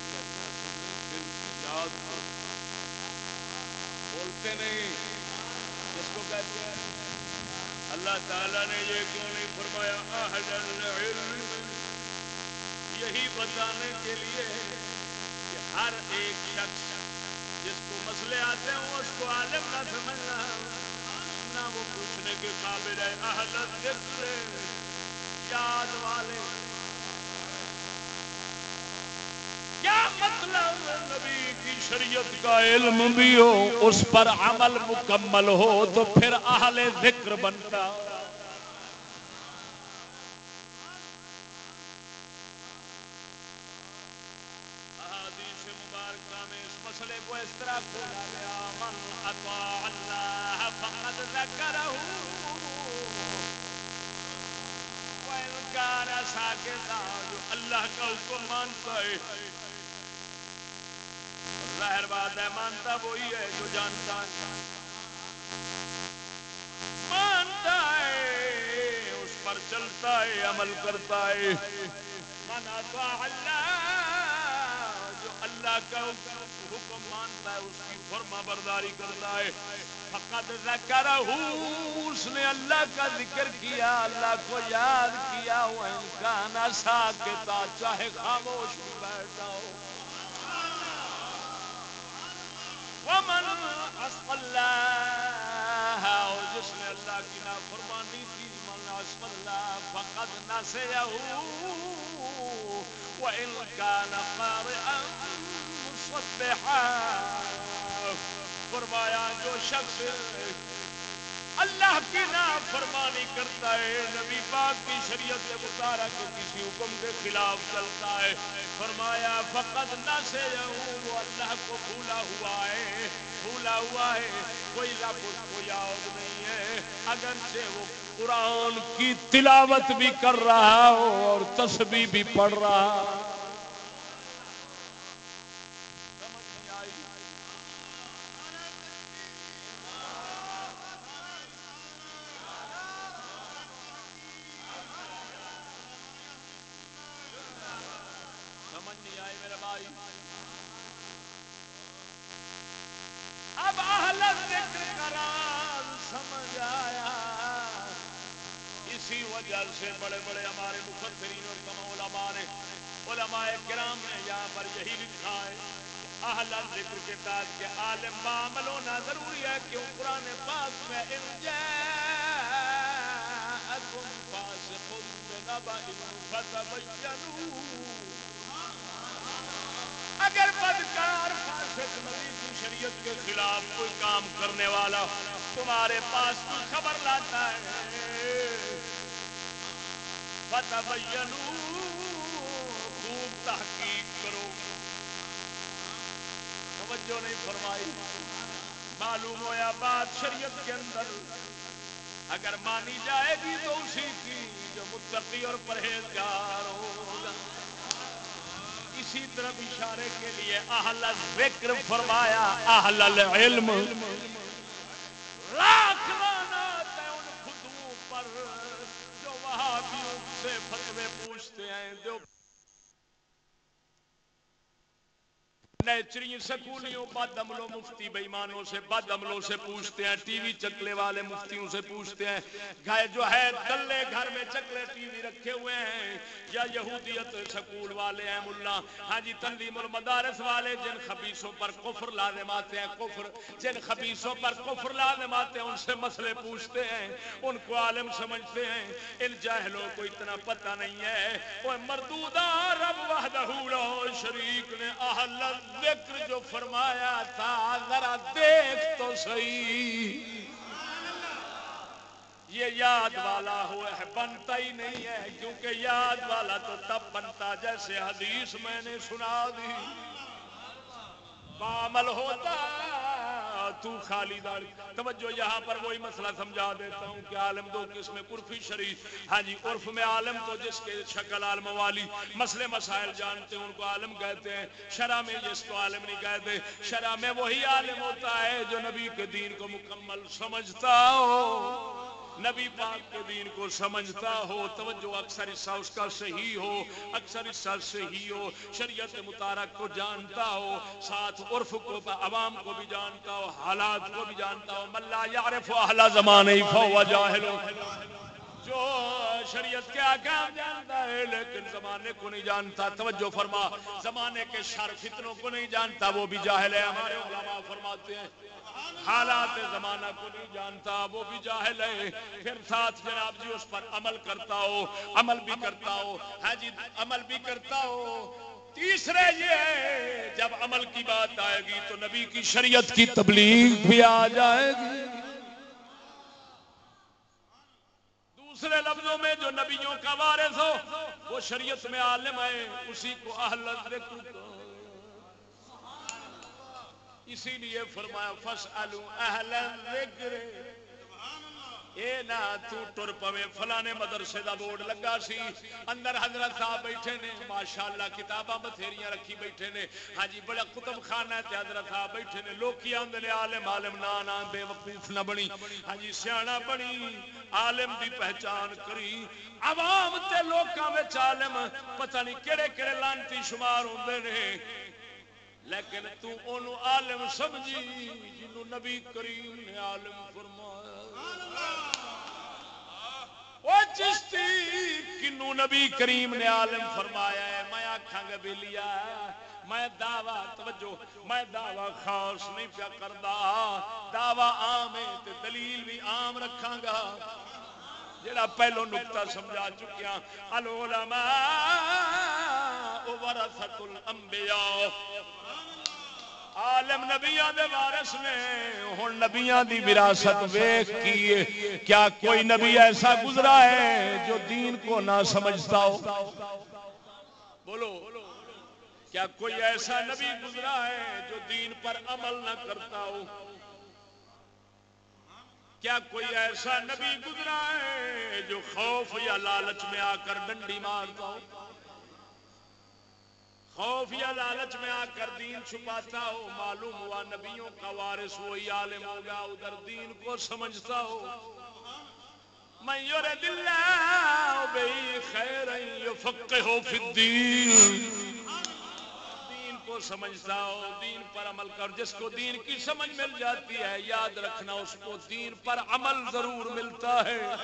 کہتے ہیں اصل میں دل کی یاد کو بولتے نہیں جس کو کہتے ہیں اللہ تعالیٰ نے یہ کیوں نہیں فرمایا اہل العلم یہی بتانے کے لیے کہ ہر ایک شخص جس کو مسئلے آتے ہیں، اس کو عالم نہ سمجھنا، نہ وہ پوچھنے کے قابل ہے اہل ذکر یاد والے، کیا مطلب نبی کی شریعت کا علم بھی ہو، اس پر عمل مکمل ہو تو پھر اہل ذکر بنتا۔ عمل کرتا ہے۔ من اللہ، جو اللہ کا حکم مانتا ہے، اس کی فرما برداری کرتا ہے۔ فقط ذکرہ، اس نے اللہ کا ذکر کیا، اللہ کو یاد کیا۔ وہ انکان ساکتا، چاہے خاموش بھی بیٹھا ہو۔ ومن اللہ جس نے اللہ کی نافرمانی کی من فقد نسيه وإن كان قارئا مصبحا. فرمایا جو شخص اللہ کی فرمانی کرتا ہے، نبی پاک کی شریعت کے مطابق کسی حکم کے خلاف چلتا ہے۔ فرمایا فقط نہ سے وہ اللہ کو بھولا ہوا ہے، بھولا ہوا ہے، کوئی رب اس کو یاد نہیں ہے۔ اگر سے وہ قرآن کی تلاوت بھی کر رہا ہو اور تسبیح بھی پڑھ رہا معلوم ہوا بات شریعت کے اندر۔ اگر مانی جائے گی تو اسی کی جو متقی اور پرہیزگار ہوگا اسی طرف اشارے کے لیے اہل ذکر فرمایا، اہل العلم۔ لاکھ سے فتوے پوچھتے ہیں، جو نیچری سکولیوں، بد عملوں، مفتی بےمانوں سے، بد عملوں سے پوچھتے ہیں، ٹی وی چکلے والے مفتیوں سے پوچھتے ہیں، گائے جو ہے دلے گھر میں چکلے ٹی وی رکھے ہوئے ہیں، یا یہودیت سکول والے ہیں، ملا ہاں جی تنظیم المدارس والے، جن خبیصوں پر کفر لازم آتے ہیں، کفر، جن خبیصوں پر کفر لازم آتے ہیں، ان سے مسئلے پوچھتے ہیں، ان کو عالم سمجھتے ہیں، ان جاہلوں کو اتنا پتہ نہیں ہے، وہ مردودہ رب وحدہ لا شریک نے، اہل ذکر جو فرمایا تھا، ذرا دیکھ تو صحیح۔ یہ یاد والا ہوا ہے بنتا ہی نہیں ہے، کیونکہ یاد والا تو تب بنتا جیسے حدیث میں نے سنا دی۔ بامل ہوتا تو خالی داری توجہ، یہاں پر وہی مسئلہ سمجھا دیتا ہوں کہ عالم دو قسم عرفی شریف۔ ہاں جی عرف میں عالم تو جس کے شکل عالم والی مسئلے، مسائل جانتے ہیں، ان کو عالم کہتے ہیں۔ شرع میں جس کو عالم نہیں کہتے شرع میں وہی عالم ہوتا ہے جو نبی کے دین کو مکمل سمجھتا ہو۔ نبی پاک کے دین کو سمجھتا ہو، توجہ اکثر حصہ اس کا صحیح ہو، اکثر حصہ صحیح ہو، شریعت متارک کو جانتا ہو، ساتھ عرف کو، عوام کو بھی جانتا ہو، حالات کو بھی جانتا ہو ملا یعرف اہلا زمانے فہو جاہل. جو شریعت کے آکام جانتا ہے، لیکن زمانے کو نہیں جانتا، توجہ فرما، زمانے کے شر فتنوں کو نہیں جانتا، وہ بھی جاہل ہے، ہمارے علماء فرماتے ہیں۔ حالات زمانہ کو نہیں جانتا، وہ بھی جاہل ہے۔ پھر ساتھ جناب جی اس پر عمل کرتا ہو، عمل بھی کرتا ہو۔ ہاں جی عمل بھی کرتا ہو۔ تیسرے یہ ہے، جب عمل کی بات آئے گی تو نبی کی شریعت کی تبلیغ بھی آ جائے گی۔ دوسرے لفظوں میں جو نبیوں کا وارث ہو، وہ شریعت میں عالم ہے، اسی کو اہل اسی لیے فرمایا فس اہل ذکر اے نا تو ٹر پوے، فلانے مدرسے دا بورڈ لگا سی۔ اندر حضرت صاحب بیٹھے نے، ماشاءاللہ کتاباں بتھیریاں رکھی بیٹھے نے۔ ہاں جی بڑا کتب خانہ تے حضرت صاحب بیٹھے نے۔ لوگ کی آندے نے، عالم عالم نا نا بے وقوف نہ بنی۔ ہاں جی سیاںا بنی، عالم دی پہچان کری۔ عوام تے لوکاں وچ عالم، پتہ نہیں کیڑے کیڑے لانتی شمار ہوندے نے۔ لیکن تو عالم سمجھی، جنہوں نبی کریم نے عالم فرمایا۔ چشتی کنو نبی کریم نے عالم فرمایا ہے۔ میں آکھاں گا بھی لیا میں دعویٰ، توجہ، میں دعویٰ خاص نہیں پیا کردا۔ دعویٰ عام ہے تے دلیل بھی عام رکھاں گا۔ جڑا پہلو نقطہ سمجھا چکیا العلماء ورثت الانبیاء عالم نبیاں دے وارث نے، ہن نبیاں دی وراثت ویکھ کیے، کیا کوئی نبی ایسا گزرا ہے جو دین کو نہ سمجھتا ہو؟ بولو، کیا کوئی ایسا نبی گزرا ہے جو دین پر عمل نہ کرتا ہو؟ کیا کوئی ایسا نبی گزرا ہے جو خوف یا لالچ میں آ کر ڈنڈی مارتا ہو؟ خوف یا لالچ میں آ کر دین چھپاتا ہو، معلوم ہوا نبیوں کا وارث وہی عالم ہوگا، ادھر دین کو سمجھتا ہو۔ میں خیر یفقہ فی الدین۔ دین کو سمجھتا ہو، دین پر عمل کر، جس کو دین کی سمجھ مل جاتی ہے، یاد رکھنا اس کو دین پر عمل ضرور ملتا ہے۔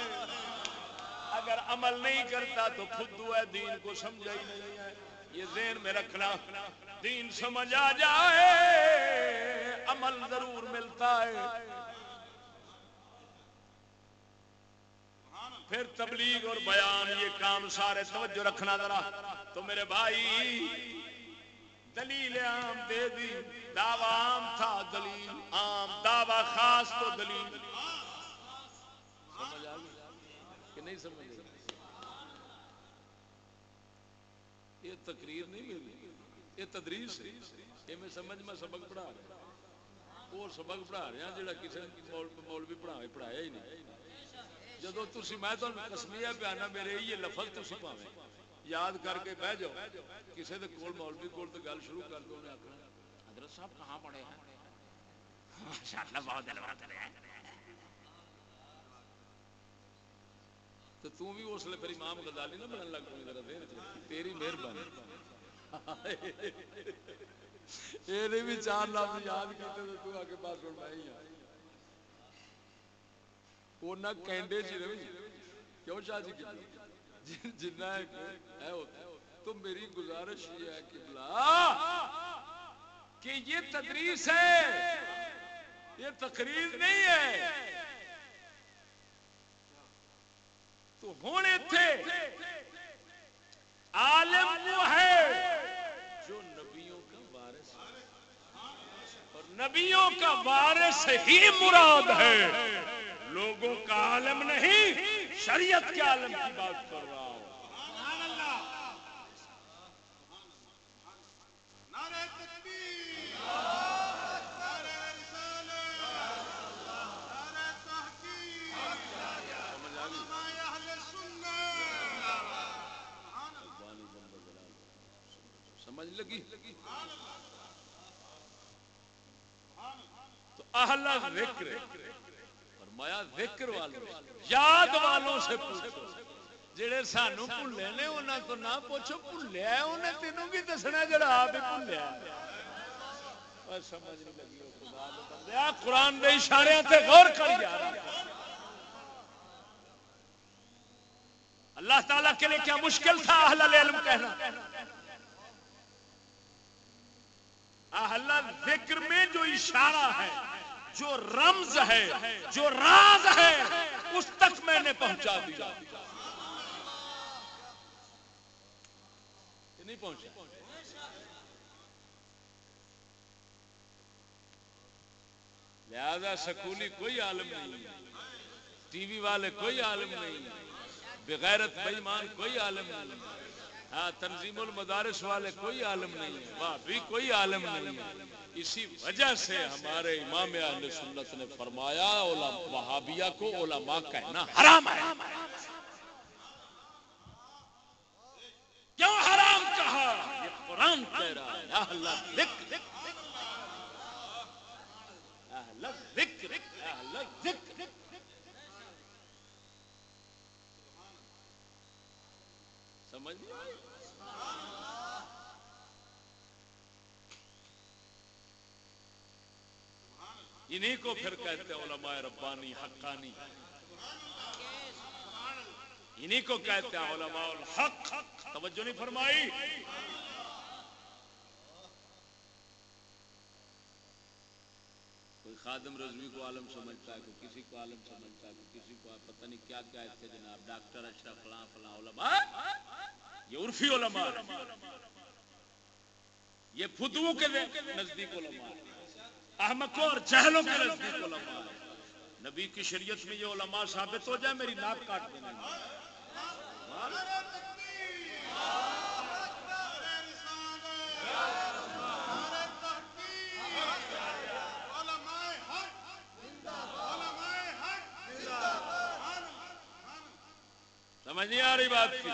اگر عمل نہیں کرتا تو خود ہے دین کو سمجھا ہی نہیں۔ یہ ذہن میں رکھنا، دین سمجھ آ جائے، عمل ضرور ملتا ہے۔ پھر تبلیغ اور بیان، یہ کام سارے توجہ رکھنا ذرا۔ تو میرے بھائی، دلیل عام دے دی۔ دعوی عام تھا، دلیل عام۔ دعوی خاص تو دلیل۔ سمجھ آ گئی؟ کہ نہیں سمجھ آئی؟ یہ تقریر نہیں میری یہ تدریس ہے۔ یہ میں سمجھ، میں سبق پڑھا رہا وہ سبق پڑھا رہا جڑا کسی مولوی پڑھا پڑھایا ہی نہیں۔ جدو تسی، میں تو کسمیا پیانا میرے یہ لفظ تسی پاویں یاد کر کے بہ جاؤ۔ کسی دے کول، مولوی کول تو گل شروع کر دو نے آخنا حضرت صاحب کہاں پڑھے ہیں؟ ماشاءاللہ بہت دلوات ہے تو بھی اس لیے پھر امام غزالی نہ بننے لگ پئی ذرا دیر تیری مہربانی۔ یہ نہیں بھی چار لفظ یاد کیتے تو تو آگے پاس ہوں میں ہی ہوں وہ نہ کینڈے چ رہی۔ کیوں شاہ جی کی جنہ ہے ہے ہوتا تو میری گزارش یہ ہے کہ بلا کہ یہ تدریس ہے۔ یہ تقریر نہیں ہے۔ تو ہونے تھے عالم وہ ہے جو نبیوں کا وارث اور نبیوں کا وارث ہی مراد ہے۔ لوگوں کا عالم نہیں، شریعت کے عالم کی بات کر رہا لگی۔ تو اہل ذکر فرمایا ذکر والوں یاد والوں سے پوچھو۔ جڑے سانو بھولے نے، انہاں تو نہ پوچھو۔ بھولیا ہے انہیں تینوں بھی دسنا جڑا آپ ہی بھولیا ہے بس سمجھ نہیں لگی خدا دے بندے قرآن دے اشارے تے غور کر یار اللہ تعالیٰ کے لیے کیا مشکل تھا اہل العلم کہنا اہل ذکر میں جو اشارہ ہے، جو رمز ہے، جو راز ہے، اس تک میں نے پہنچا دیا۔ نہیں پہنچا۔ لہذا سکولی کوئی عالم نہیں، ٹی وی والے کوئی عالم نہیں، بغیرت بےمان کوئی عالم نہیں۔ ہاں تنظیم المدارس والے کوئی عالم نہیں واہ بھی کوئی عالم نہیں ہے۔ اسی وجہ سے ہمارے امام اہل سنت نے فرمایا وہابیہ کو علماء کہنا حرام ہے۔ کیوں حرام کہا؟ یہ قرآن کہہ رہا ہے، اہل ذکر۔ اہل ذکر اہل ذکر۔ سمجھ نہیں آئی؟ انہیں کو پھر کہتے ہیں علماء ربانی، حقانی۔ انہیں کو کہتے ہیں علماء الحق۔ توجہ نہیں فرمائی؟ کوئی خادم رضوی کو عالم سمجھتا ہے، کوئی کسی کو عالم سمجھتا ہے، کوئی کسی کو پتہ نہیں کیا کیا تھے جناب ڈاکٹر اشرف فلاں فلاں علماء۔ یہ عرفی علماء یہ فتو کے نزدیک علماء احمقوں اور جہلوں کے نزدیک علماء ہے نبی کی شریعت میں یہ علماء ثابت ہو جائے، میری ناک کاٹ دینا سمجھ نہیں آ رہی بات کی؟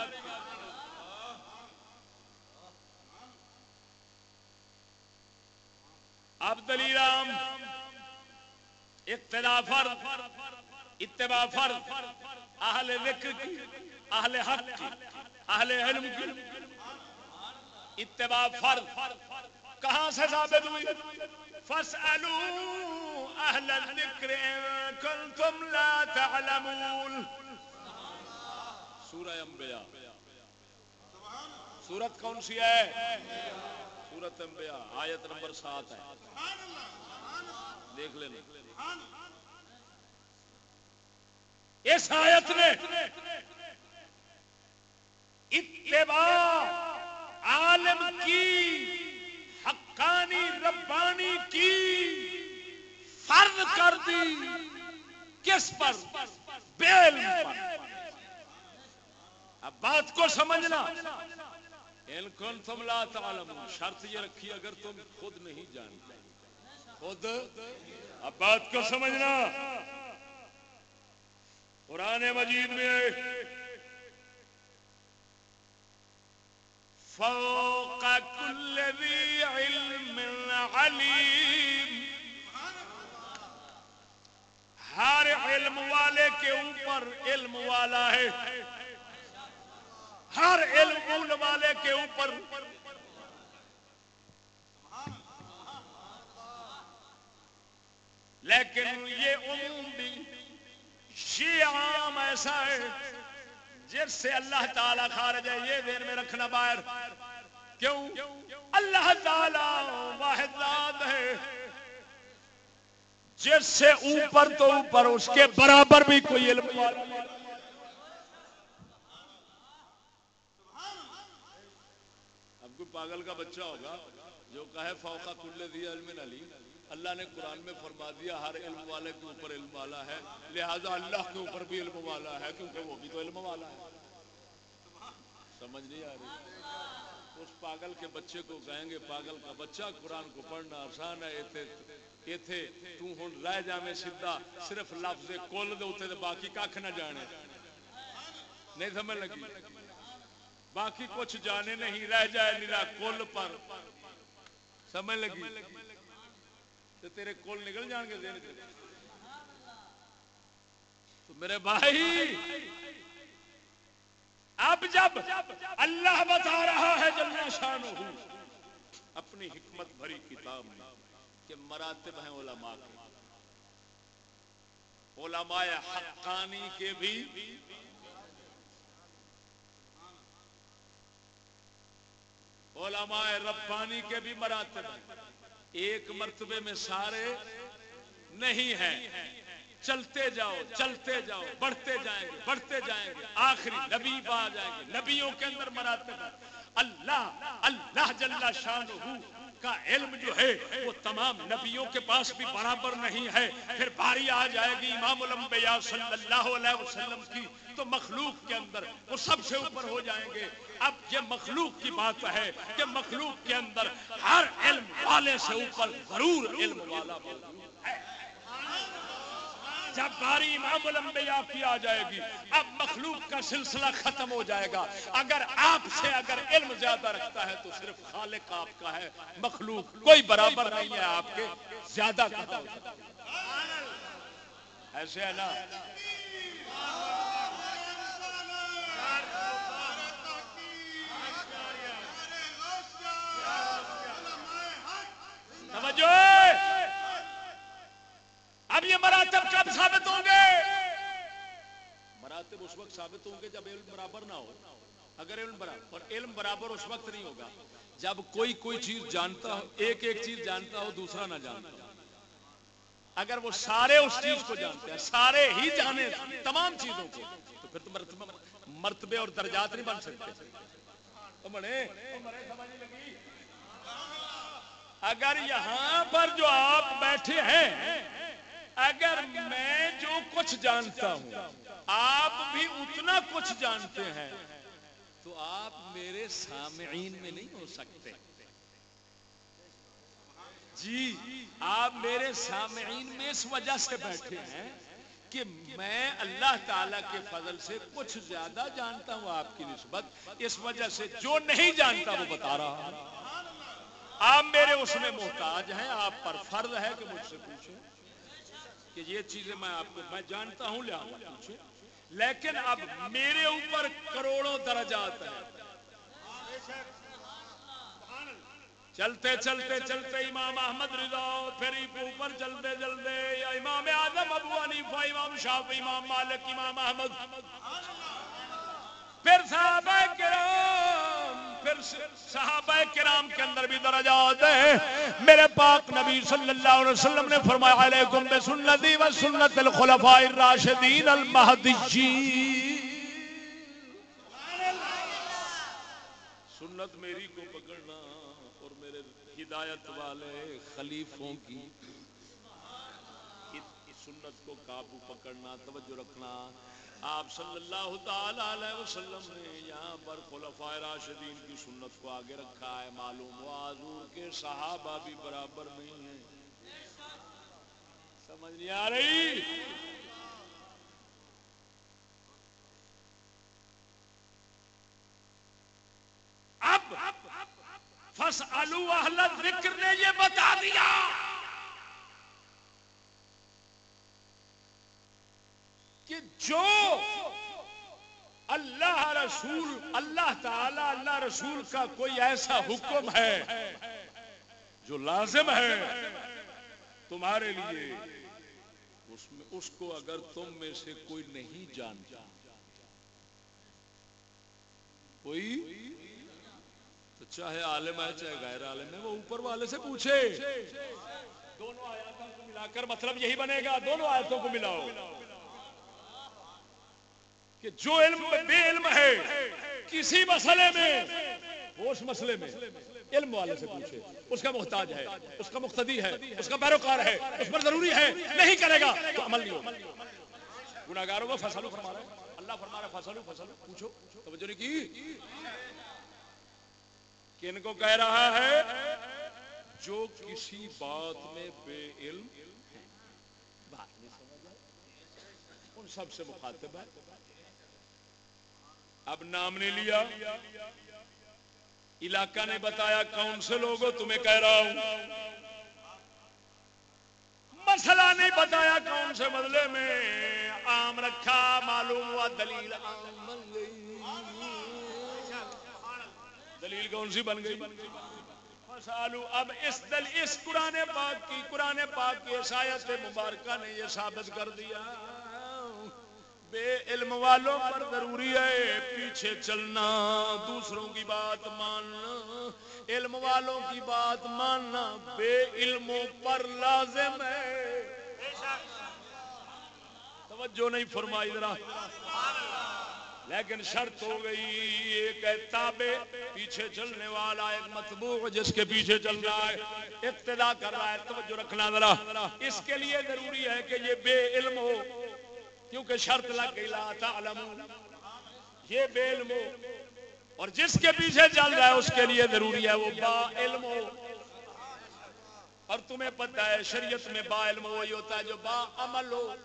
اب دلیرام اقتدا فرد، اتباع فرد، اہل ذکر کی، اہل حق کی، اہل علم کی۔ اتباع فرد، کہاں سے ثابت ہوئی؟ فاسألوا اہل الذکر ان کنتم لا تعلمون۔ سورہ انبیاء۔ سورت کون سی ہے؟ سورت انبیاء، آیت نمبر سات ہے۔ دیکھ لینا۔ اس آیت نے اتباع عالم کی، حقانی، ربانی کی فرض کر دی۔ کس پر؟ بے علم پر۔ اب بات کو سمجھنا۔ ان کن تم لا تعلمون، شرط یہ رکھی اگر تم خود نہیں جانتے۔ خود؟ اب بات کو سمجھنا۔ قرآن مجید میں فوق كل ذي علم علیم۔ ہر علم والے کے اوپر علم والا ہے۔ ہر علم والے کے اوپر۔ لیکن یہ عموم بھی عام ایسا ہے جس سے اللہ تعالیٰ خارج ہے، یہ دیر میں رکھنا باہر۔ کیوں؟ اللہ تعالیٰ واحد ذات ہے۔ جس سے اوپر تو اوپر، اس کے برابر بھی کوئی علم والا نہیں۔ اب کوئی پاگل کا بچہ ہوگا جو کہے فوقا کل ذی علم علی اللہ نے قرآن میں فرما دیا، ہر علم والے کے اوپر علم والا ہے، لہذا اللہ کے اوپر بھی علم والا ہے، کیونکہ وہ بھی تو علم والا ہے۔ سمجھ نہیں آ رہی؟ اس پاگل کے بچے کو کہیں گے، پاگل کا بچہ قرآن کو پڑھنا آسان ہے، ایتھے ایتھے تو ہن رہ جاویں سیدھا، صرف لفظ کل دے اوتے تے باقی کھ نہ جانے۔ نہیں سمجھ لگی؟ باقی کچھ جانے نہیں، رہ جائے نیرا کل پر۔ سمجھ لگی؟ تو تیرے کل نکل جان گے دین تو میرے بھائی، اب جب اللہ بتا رہا ہے جل شانہ اپنی حکمت بھری کتاب میں کہ مراتب ہیں علماء کے۔ علماء حقانی کے بھی علماء ربانی کے بھی مراتب ایک مرتبے میں سارے نہیں ہیں۔ چلتے جاؤ چلتے جاؤ، بڑھتے جائیں گے، بڑھتے جائیں گے۔ آخری نبی با جائیں گے۔ نبیوں کے اندر مراتب اللہ اللہ جل شان کا علم جو ہے وہ تمام نبیوں کے پاس بھی برابر نہیں ہے۔ پھر باری آ جائے گی امام الانبیاء صلی اللہ علیہ وسلم کی تو مخلوق کے اندر وہ سب سے اوپر ہو جائیں گے۔ اب یہ مخلوق کی بات ہے کہ مخلوق کے اندر ہر علم والے سے اوپر ضرور علم والا موجود ہے۔ جب باری امام الانبیاء کی آ جائے گی، اب مخلوق کا سلسلہ ختم ہو جائے گا۔ اگر آپ سے اگر علم زیادہ رکھتا ہے تو صرف خالق آپ کا ہے، مخلوق کوئی برابر نہیں ہے آپ کے۔ زیادہ کہاں ہو ایسے ہے نا؟ توجہ! اب یہ مراتب کب ثابت ہوں گے؟ مراتب اس وقت ثابت ہوں گے جب علم برابر نہ ہو۔ اگر علم برابر اور علم برابر اس وقت نہیں ہوگا جب کوئی کوئی چیز جانتا ہو، ایک ایک چیز جانتا ہو، دوسرا نہ جانتا ہو۔ اگر وہ سارے اس چیز کو جانتے ہیں، سارے ہی جانے تمام چیزوں کو، تو پھر تو مرتبہ مرتبے اور درجات نہیں بن سکتے۔ اگر یہاں پر جو آپ بیٹھے ہیں اگر میں جو کچھ جانتا ہوں، آپ بھی اتنا کچھ جانتے ہیں، تو آپ میرے سامعین میں نہیں ہو سکتے۔ جی آپ میرے سامعین میں اس وجہ سے بیٹھے ہیں کہ میں اللہ تعالی کے فضل سے کچھ زیادہ جانتا ہوں آپ کی نسبت۔ اس وجہ سے جو نہیں جانتا وہ بتا رہا ہوں۔ آپ میرے اس میں محتاج ہیں، آپ پر فرض ہے کہ مجھ سے پوچھیں۔ کہ یہ چیزیں میں آپ کو میں جانتا ہوں لہٰذا پوچھیں لیکن اب میرے اوپر کروڑوں درجات ہیں۔ چلتے چلتے چلتے امام احمد رضا پھر اوپر چلتے چلتے یا امام اعظم ابو حنیفہ، امام شافعی، امام مالک، امام احمد۔ پھر صحابہ کرام پھر صحابہ کرام کے اندر بھی درجات ہیں میرے پاک نبی صلی اللہ علیہ وسلم نے فرمایا، علیکم بسنتی و سنت الخلفاء الراشدین المہدیین۔ سنت میری کو پکڑنا اور میرے ہدایت والے خلیفوں کی۔ سنت کو قابو پکڑنا، توجہ رکھنا۔ آپ صلی اللہ تعالی علیہ وسلم نے یہاں پر خلفائے راشدین کی سنت کو آگے رکھا ہے۔ معلوم ہوا حضور کے صحابہ بھی برابر نہیں ہیں۔ سمجھ نہیں آ رہی؟ اب فس الو ذکر نے یہ بتا دیا۔ کہ جو رسول اللہ تعالی، اللہ رسول کا کوئی ایسا حکم ہے جو لازم ہے تمہارے لیے؟ اس میں، اس کو اگر تم میں سے کوئی نہیں جانتا، کوئی؟ تو چاہے عالم ہے، چاہے غیر عالم ہے، وہ اوپر والے سے پوچھے۔ دونوں آیاتوں کو ملا کر مطلب یہی بنے گا، دونوں آیتوں کو ملاؤ۔ کہ جو علم بے علم ہے، کسی مسئلے میں اس مسئلے میں، علم والے سے پوچھے۔ اس کا محتاج ہے، اس کا مقتدی ہے، اس کا پیروکار ہے، اس پر ضروری ہے، نہیں کرے گا تو عمل نہیں ہوگا۔ گناگاروں کو فصلو فرما رہا ہے اللہ فرما رہا ہے فصلو فصلو پوچھو، توجہ نہیں کی؟ کن کو کہہ رہا ہے؟ جو کسی بات میں بے علم بات نہیں سمجھ ان سب سے مخاطب ہے۔ اب نام نے لیا۔ علاقہ نے بتایا کون سے لوگوں تمہیں کہہ رہا ہوں۔ مسئلہ نہیں بتایا کون سے بدلے میں۔ عام رکھا، معلوم ہوا، دلیل عام بن گئی۔ دلیل کون سی بن گئی؟ مسالو اب اس دل، اس قرآن پاک کی، قرآن پاک کی عیسائیت مبارکہ نے یہ ثابت کر دیا۔ بے علم والوں پر ضروری ہے پیچھے چلنا، دوسروں کی بات ماننا، علم والوں کی بات ماننا بے علموں پر لازم ہے۔ توجہ نہیں فرمائی ذرا۔ لیکن شرط ہو گئی، ایک ہے تابع، پیچھے چلنے والا ایک مطبوع جس کے پیچھے چل رہا ہے۔ ابتدا کر رہا ہے، توجہ رکھنا ذرا۔ اس کے لیے ضروری ہے کہ یہ بے علم ہو۔ کیونکہ شرط لگ گئی، لا تعلم یہ بے علم ہو۔ اور جس کے پیچھے چل رہا ہے، اس کے لیے ضروری ہے وہ با علم ہو۔ اور تمہیں پتہ ہے، شریعت میں با علم وہی ہوتا ہے جو با عمل ہو۔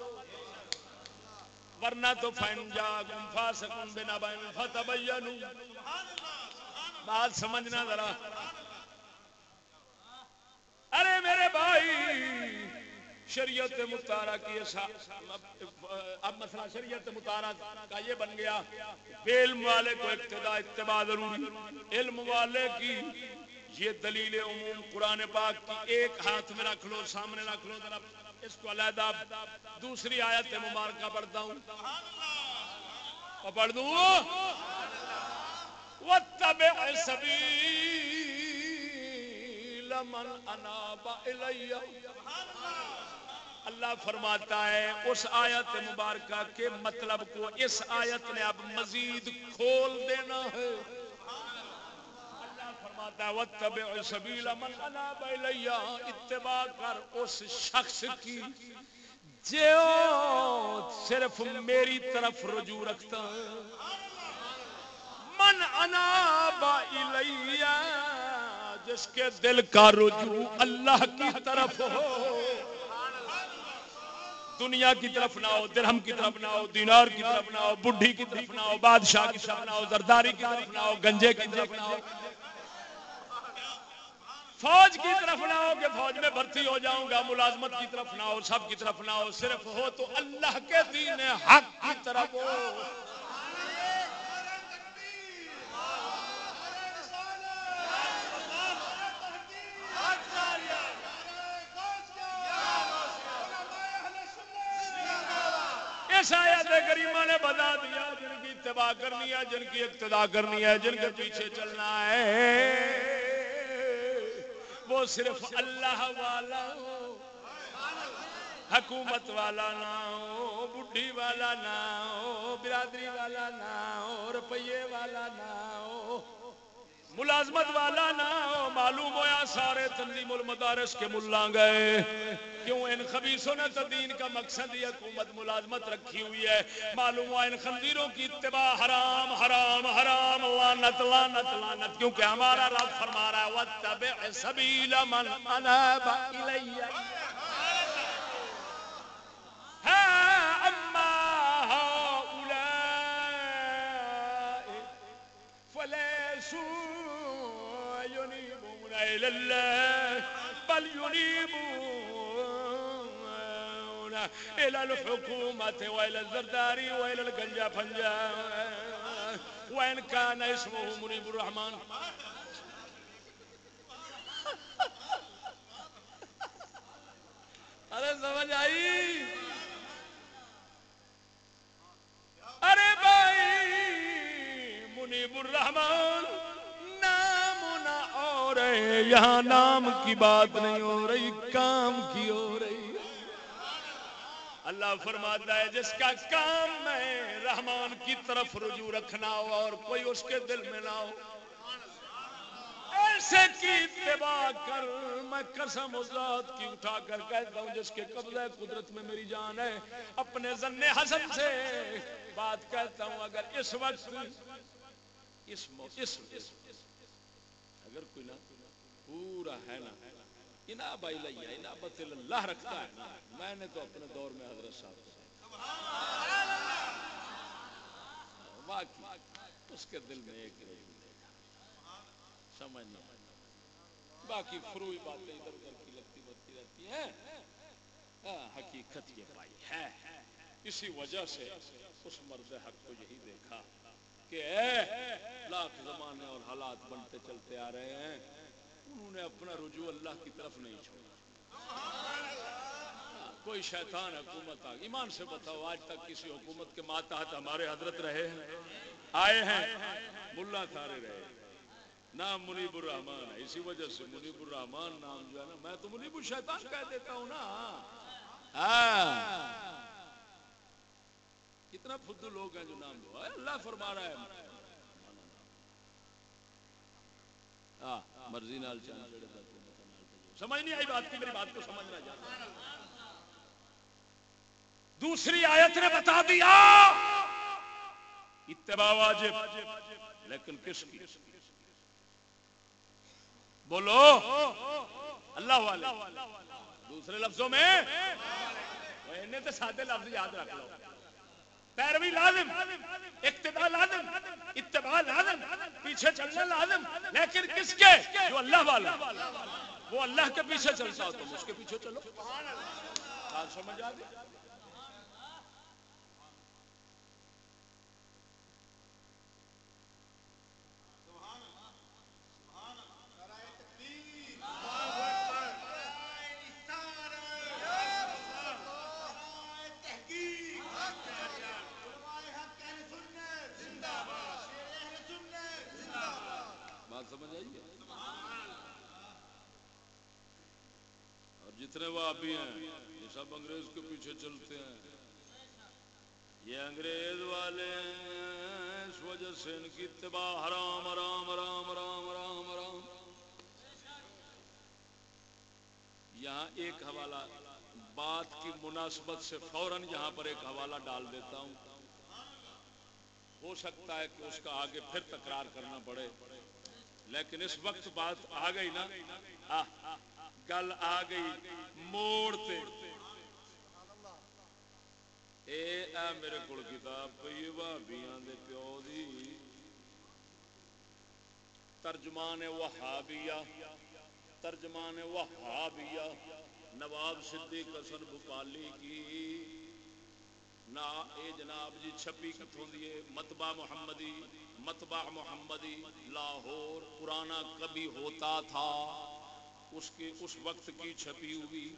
ورنہ تو فین جا گم فاسقن بنا بین فتبینوا بات سمجھنا ذرا۔ ارے میرے بھائی شریعت متارا کی اب مسئلہ شریعت متارا کا یہ بن گیا علم والے کو ابتدا اتباع ضروری۔ علم والے کی یہ دلیل عموم قرآن پاک کی ایک ہاتھ میں رکھ لو، سامنے رکھ لو، ذرا اس کو علیحدہ دوسری آیت مبارکہ پڑھتا ہوں۔ پڑھ دوں؟ وَاتَّبِعْ سَبِيلَ مَنْ أَنَابَ إِلَيَّ۔ اللہ اللہ فرماتا ہے، اس آیت مبارکہ کے مطلب کو اس آیت نے اب مزید کھول دینا ہے۔ اللہ فرماتا ہے، وَاتَّبِعْ سَبِيلَ مَنْ أَنَابَ اتباع کر اس شخص کی جو صرف میری طرف رجوع رکھتا ہے۔ من اناب الیہ جس کے دل کا رجوع اللہ کی طرف ہو۔ دنیا کی طرف نہ ہو درہم کی طرف نہ ہو دینار کی طرف نہ ہو بڈھی کی طرف نہ ہو بادشاہ کی طرف نہ ہو زرداری کی طرف نہ ہو گنجے کی طرف نہ ہو فوج کی طرف نہ ہو کہ فوج میں بھرتی ہو جاؤں گا ملازمت کی طرف نہ ہو سب کی طرف نہ ہو صرف ہو تو اللہ کے دین حق کی طرف ہو اس آیت کریمہ نے بتا دیا، جن کی اتباع کرنی ہے، جن کی اقتدا کرنی ہے، جن کے پیچھے چلنا ہے۔ وہ صرف اللہ والا ہو، حکومت والا نہ ہو، بڈھی والا نہ ہو، برادری والا نہ ہو روپیے والا نہ ہو۔ ملازمت والا نہ ہو، معلوم ہوا سارے تنظیم المدارس کے ملا گئے۔ کیوں ان خبیصوں نے تو دین کا مقصد ہی حکومت ملازمت رکھی ہوئی ہے۔ معلوم ہوا ان خنزیروں کی اتباع حرام حرام حرام۔ لعنت لعنت لعنت۔ کیونکہ ہمارا رب فرما رہا ہے، وَاتَّبِعْ سَبِيلَ مَنْ أَنَابَ إِلَيَّ۔ ہاں فليسوا إلى الله، بل ينيبون إلى الحكومة وإلى الزرداري وإلى القنجا فنجا وإن كان اسمه منيب الرحمن. ارے سمجھ آئی؟ ارے بھائی منیب الرحمان اور ہے یہاں نام کی بات نہیں ہو رہی کام کی ہو رہی اللہ فرماتا ہے جس کا کام ہے رحمان کی طرف رجوع رکھنا ہو اور کوئی اس کے دل میں نہ ہو ایسے کی اتباع کر میں قسم ذات کی اٹھا کر کہتا ہوں جس کے قبضہ قدرت میں میری جان ہے اپنے ذن حسن سے بات کہتا ہوں اگر اس وقت اس اس اس- اگر کوئی نہ پورا ہے نا۔ انا بائی لیا انا بت اللہ رکھتا ہے۔ نا میں نے تو اپنے دور میں حضرت صاحب کو واقعی اس کے دل میں ایک رہی سمجھنا۔ باقی فروئی باتیں ادھر ادھر کی لگتی بڑھتی رہتی ہیں۔ ہاں، حقیقت یہ پائی ہے۔ اسی وجہ سے اس مرد حق کو یہی دیکھا کہ لاکھ زمانے اور حالات بنتے چلتے آ رہے ہیں۔ انہوں نے اپنا رجوع اللہ کی طرف نہیں چھوڑا۔ کوئی شیطان حکومت آ ایمان سے بتاؤ، آج تک کسی حکومت کے ماتحت ہمارے حضرت رہے ہیں؟ آئے ہیں، ملا تھارے رہے نام منیب الرحمان ہے، اسی وجہ سے منیب الرحمان نام جو ہے نا، میں تو منیب الشیطان کہہ دیتا ہوں نا۔ ہاں۔ کتنا فدو لوگ ہیں جو نام دو۔ اللہ فرما رہا ہے۔ ہاں مرضی نال چاند چڑھے تا تو سمجھ نہیں آئی بات کی؟ میری بات کو سمجھنا چاہتا دوسری آیت نے بتا دیا۔ اتباع واجب۔ لیکن کس کی؟ بولو۔ اللہ والے۔ دوسرے لفظوں میں۔ تو سادے لفظ یاد رکھ لو۔ پیروی لازم، اقتداء لازم، اتباع لازم، پیچھے چلنا لازم۔ لیکن کس کے؟ جو اللہ والا۔ وہ اللہ کے پیچھے چلتا ہو تم اس کے پیچھے چلو۔ سمجھ آ گئی بات سمجھ آئی ہے اور جتنے وہ ہیں، یہ سب انگریز کے پیچھے چلتے ہیں۔ یہ انگریز والے ہیں، اس وجہ سے ان کی اتباع حرام حرام حرام حرام حرام حرام۔ یہاں ایک حوالہ، بات کی مناسبت سے فوراً یہاں پر ایک حوالہ ڈال دیتا ہوں۔ ہو سکتا ہے کہ اس کا آگے پھر تکرار کرنا پڑے، لیکن اس وقت بات آ گئی نا۔ ہاں۔ گل آ گئی موڑتے اے اے میرے کول کتاب پئی ہے بھابیاں دے پیو دی۔ ترجمان وہابیہ ترجمان وہابیہ، نواب صدیق حسن بھوپالی کی۔ نا اے جناب جی چھپی کتوں دیے متبہ محمدی متبہ محمدی لاہور پرانا کبھی ہوتا تھا۔ اس کے اس وقت کی چھپی ہوئی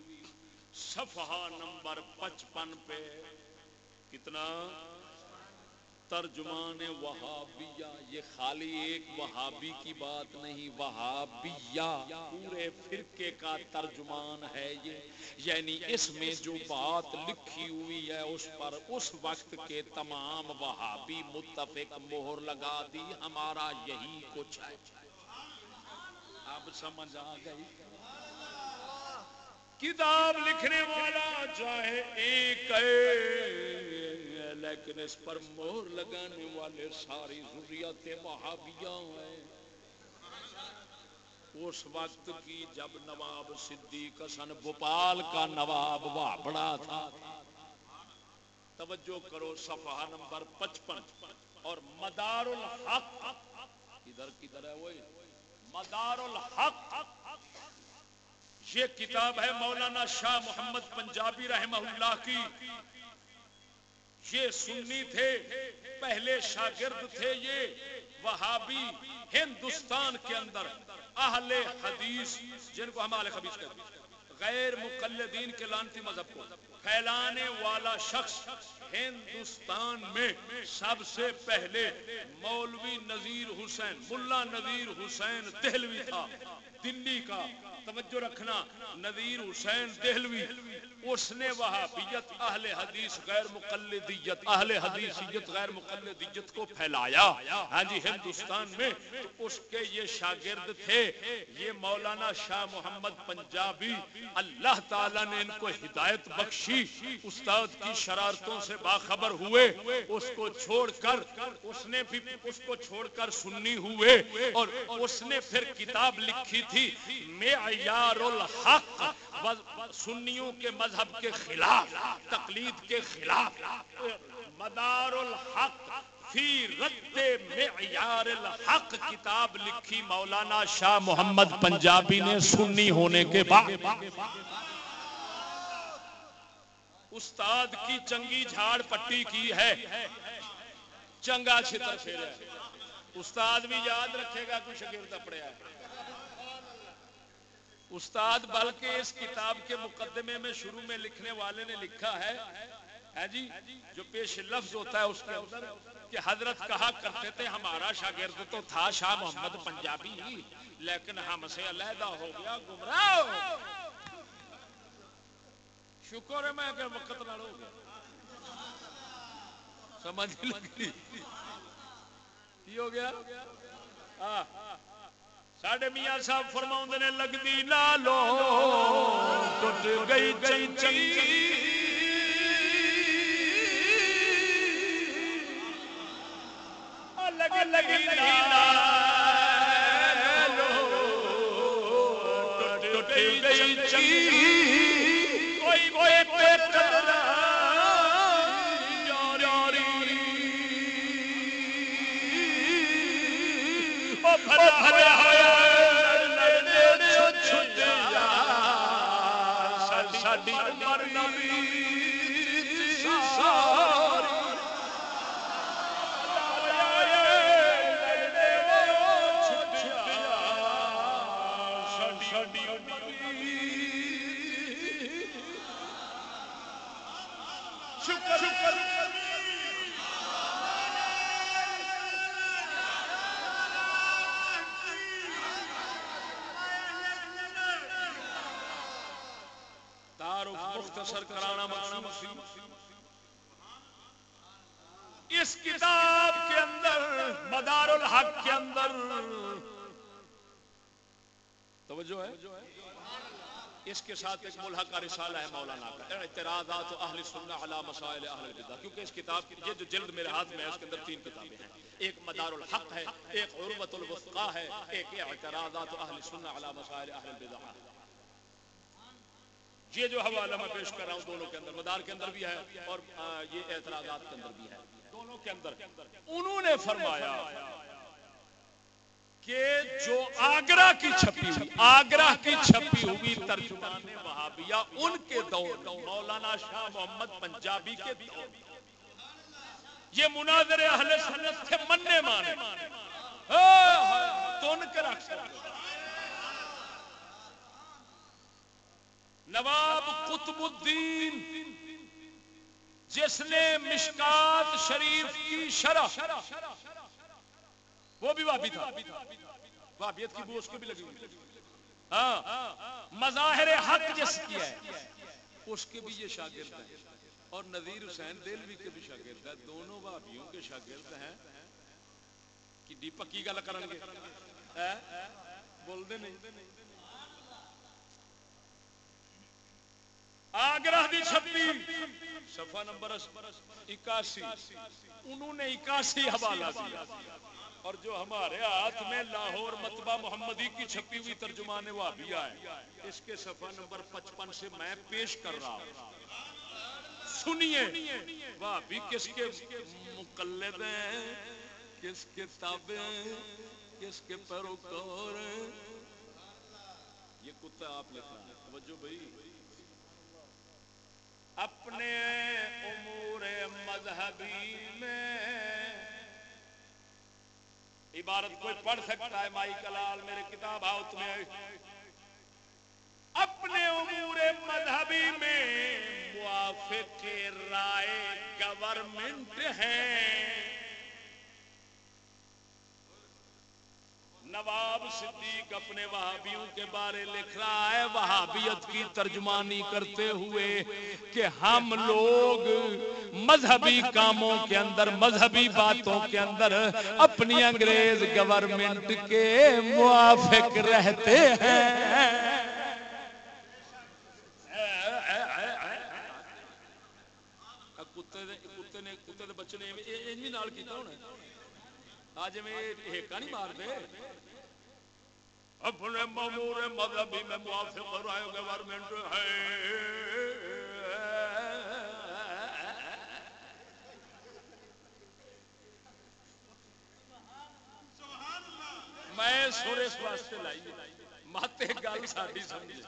صفحہ نمبر پچپن پہ کتنا؟ ترجمان وہابیہ، یہ خالی ایک وہابی کی بات نہیں، وہابیہ پورے فرقے کا ترجمان ہے یہ۔ یعنی اس میں جو بات لکھی ہوئی ہے، اس پر اس وقت کے تمام وہابی متفق مہر لگا دی، ہمارا یہی کچھ ہے۔ اب سمجھ آ گئی۔ کتاب لکھنے والا چاہے ایک ہے، لیکن اس پر مہر لگانے والے ساری ضروریات وہابیاں ہیں۔ اس وقت کی جب نواب صدیق حسن بھوپال کا نواب بڑا تھا، توجہ کرو صفحہ نمبر پچپن۔ اور مدار الحق ادھر کدھر ہے وہی مدار الحق یہ کتاب ہے مولانا شاہ محمد پنجابی رحمہ اللہ کی. یہ سنی تھے، پہلے شاگرد تھے یہ وہابی ہندوستان کے اندر، اہل حدیث، جن کو ہم اہل خبیث کہتے ہیں۔ غیر مقلدین کے لانتی مذہب کو۔ پھیلانے والا شخص ہندوستان میں سب سے پہلے مولوی نذیر حسین، ملا نذیر حسین دہلوی تھا۔ دلی کا توجہ رکھنا، نذیر حسین دہلوی، اس نے وہابیت اہل حدیث غیر مقلدیت، اہل حدیثیت غیر مقلدیت کو پھیلایا۔ ہاں جی ہندوستان میں تو اس کے یہ شاگرد تھے، یہ مولانا شاہ محمد پنجابی۔ اللہ تعالیٰ نے ان کو ہدایت بخشی، استاد کی شرارتوں سے باخبر ہوئے، اس کو چھوڑ کر، اس نے بھی اس کو چھوڑ کر سنی ہوئے اور اس نے پھر کتاب لکھی تھی۔ معیار الحق سنیوں کے مذہب کے خلاف، تقلید کے خلاف۔ مدار الحق فی رد معیار الحق کتاب لکھی مولانا شاہ محمد پنجابی نے سنی ہونے کے بعد۔ استاد کی چنگی جھاڑ پٹی کی ہے۔ چنگا چھتر پھیرا ہے۔ استاد بھی یاد رکھے گا کچھ شگرد پڑیا ہے استاد، بلکہ اس کتاب کے مقدمے میں شروع میں لکھنے والے نے لکھا ہے ہے جی جو پیش لفظ ہوتا ہے اس کے اندر کہ حضرت کہا کرتے تھے، ہمارا شاگرد تو تھا شاہ محمد پنجابی، لیکن ہم سے علیحدہ ہو گیا، گمراہ شکر ہے میں کہ وقت نہ ہو گیا۔ سمجھ لگی۔ کی ہو گیا۔ ہاں ساڈے میاں صاحب فرماؤں نے، لگدی لالو ٹوٹ گئی چئی چنگی لگ لگی لالو ٹوٹ گئی چنگی کوئی کوئی پیٹ ਸਾਡੀ مختصر کرانا مقصود سی اس کتاب کے اندر مدار الحق کے اندر۔ توجہ ہے۔ اس کے ساتھ ایک ملحق کا رسالہ ہے مولانا کا۔ اعتراضات اہل سنہ علی مسائل اہل البدع کیونکہ اس کتاب کی یہ جو جلد میرے ہاتھ میں ہے، اس کے اندر تین کتابیں ہیں۔ ایک مدار الحق ہے، ایک عروت الوثقا ہے، ایک اعتراضات اہل سنہ علی مسائل اہل البدع یہ جو حوالہ میں پیش کر رہا ہوں دونوں کے اندر، مدار کے اندر بھی ہے اور یہ اعتراضات کے اندر بھی ہے۔ دونوں کے اندر۔ انہوں نے فرمایا کہ جو آگرہ کی چھپی ہوئی، آگرہ کی چھپی ہوئی ترجمان وہابیہ، ان کے دور، مولانا شاہ محمد پنجابی کے دور۔ یہ مناظر اہل سنت تھے، مننے مانے۔ ہاں، ہاں، ہاں، تو ان کے رکھ نواب قطب الدین، جس نے مشکات شریف کی شرح، وہ بھی وابی تھا۔ وابیت کی بو اس کو بھی لگی ہاں مظاہر حق جس کی ہے، اس کے بھی یہ شاگرد ہیں۔ اور نذیر حسین دلوی کے بھی شاگرد ہیں۔ دونوں بھابیوں کے شاگرد ہیں کہ دی پکی گل کرن گے بول دے نہیں۔ آگرہ دی چھپی، صفحہ نمبر اکاسی، انہوں نے اکاسی حوالہ دیا۔ اور جو ہمارے ہاتھ میں لاہور متبہ محمدی کی چھپی ہوئی ترجمان وابیہ ہے، اس کے صفحہ نمبر پچپن سے میں پیش کر رہا ہوں۔ سنیے وابی کس کے مقلد ہیں؟ کس کے تابع ہیں؟ کس کے پیروکار ہیں؟ یہ کتا آپ لکھنا ہے۔ توجہ بھائی۔ اپنے امور مذہبی میں۔ عبارت کوئی پڑھ سکتا ہے، مائی کلال، میرے کتاب ہاؤت میں۔ اپنے امور مذہبی میں موافق رائے گورنمنٹ ہے۔ نواب صدیق اپنے وہابیوں کے بارے لکھ رہا ہے۔ وہابیت کی ترجمانی کرتے ہوئے کہ ہم لوگ مذہبی کاموں کے اندر، مذہبی باتوں کے اندر اپنی انگریز گورنمنٹ کے موافق رہتے ہیں۔ کتے دے نے، کتے دے بچے نے انجی نال کیتا ہونا آج میں ہیکا نہیں مار دے اپنے مامور مذہبی میں موافق رائے گورنمنٹ ہے۔ میں سور اس واسطے لائی ماتے گل ساری سمجھ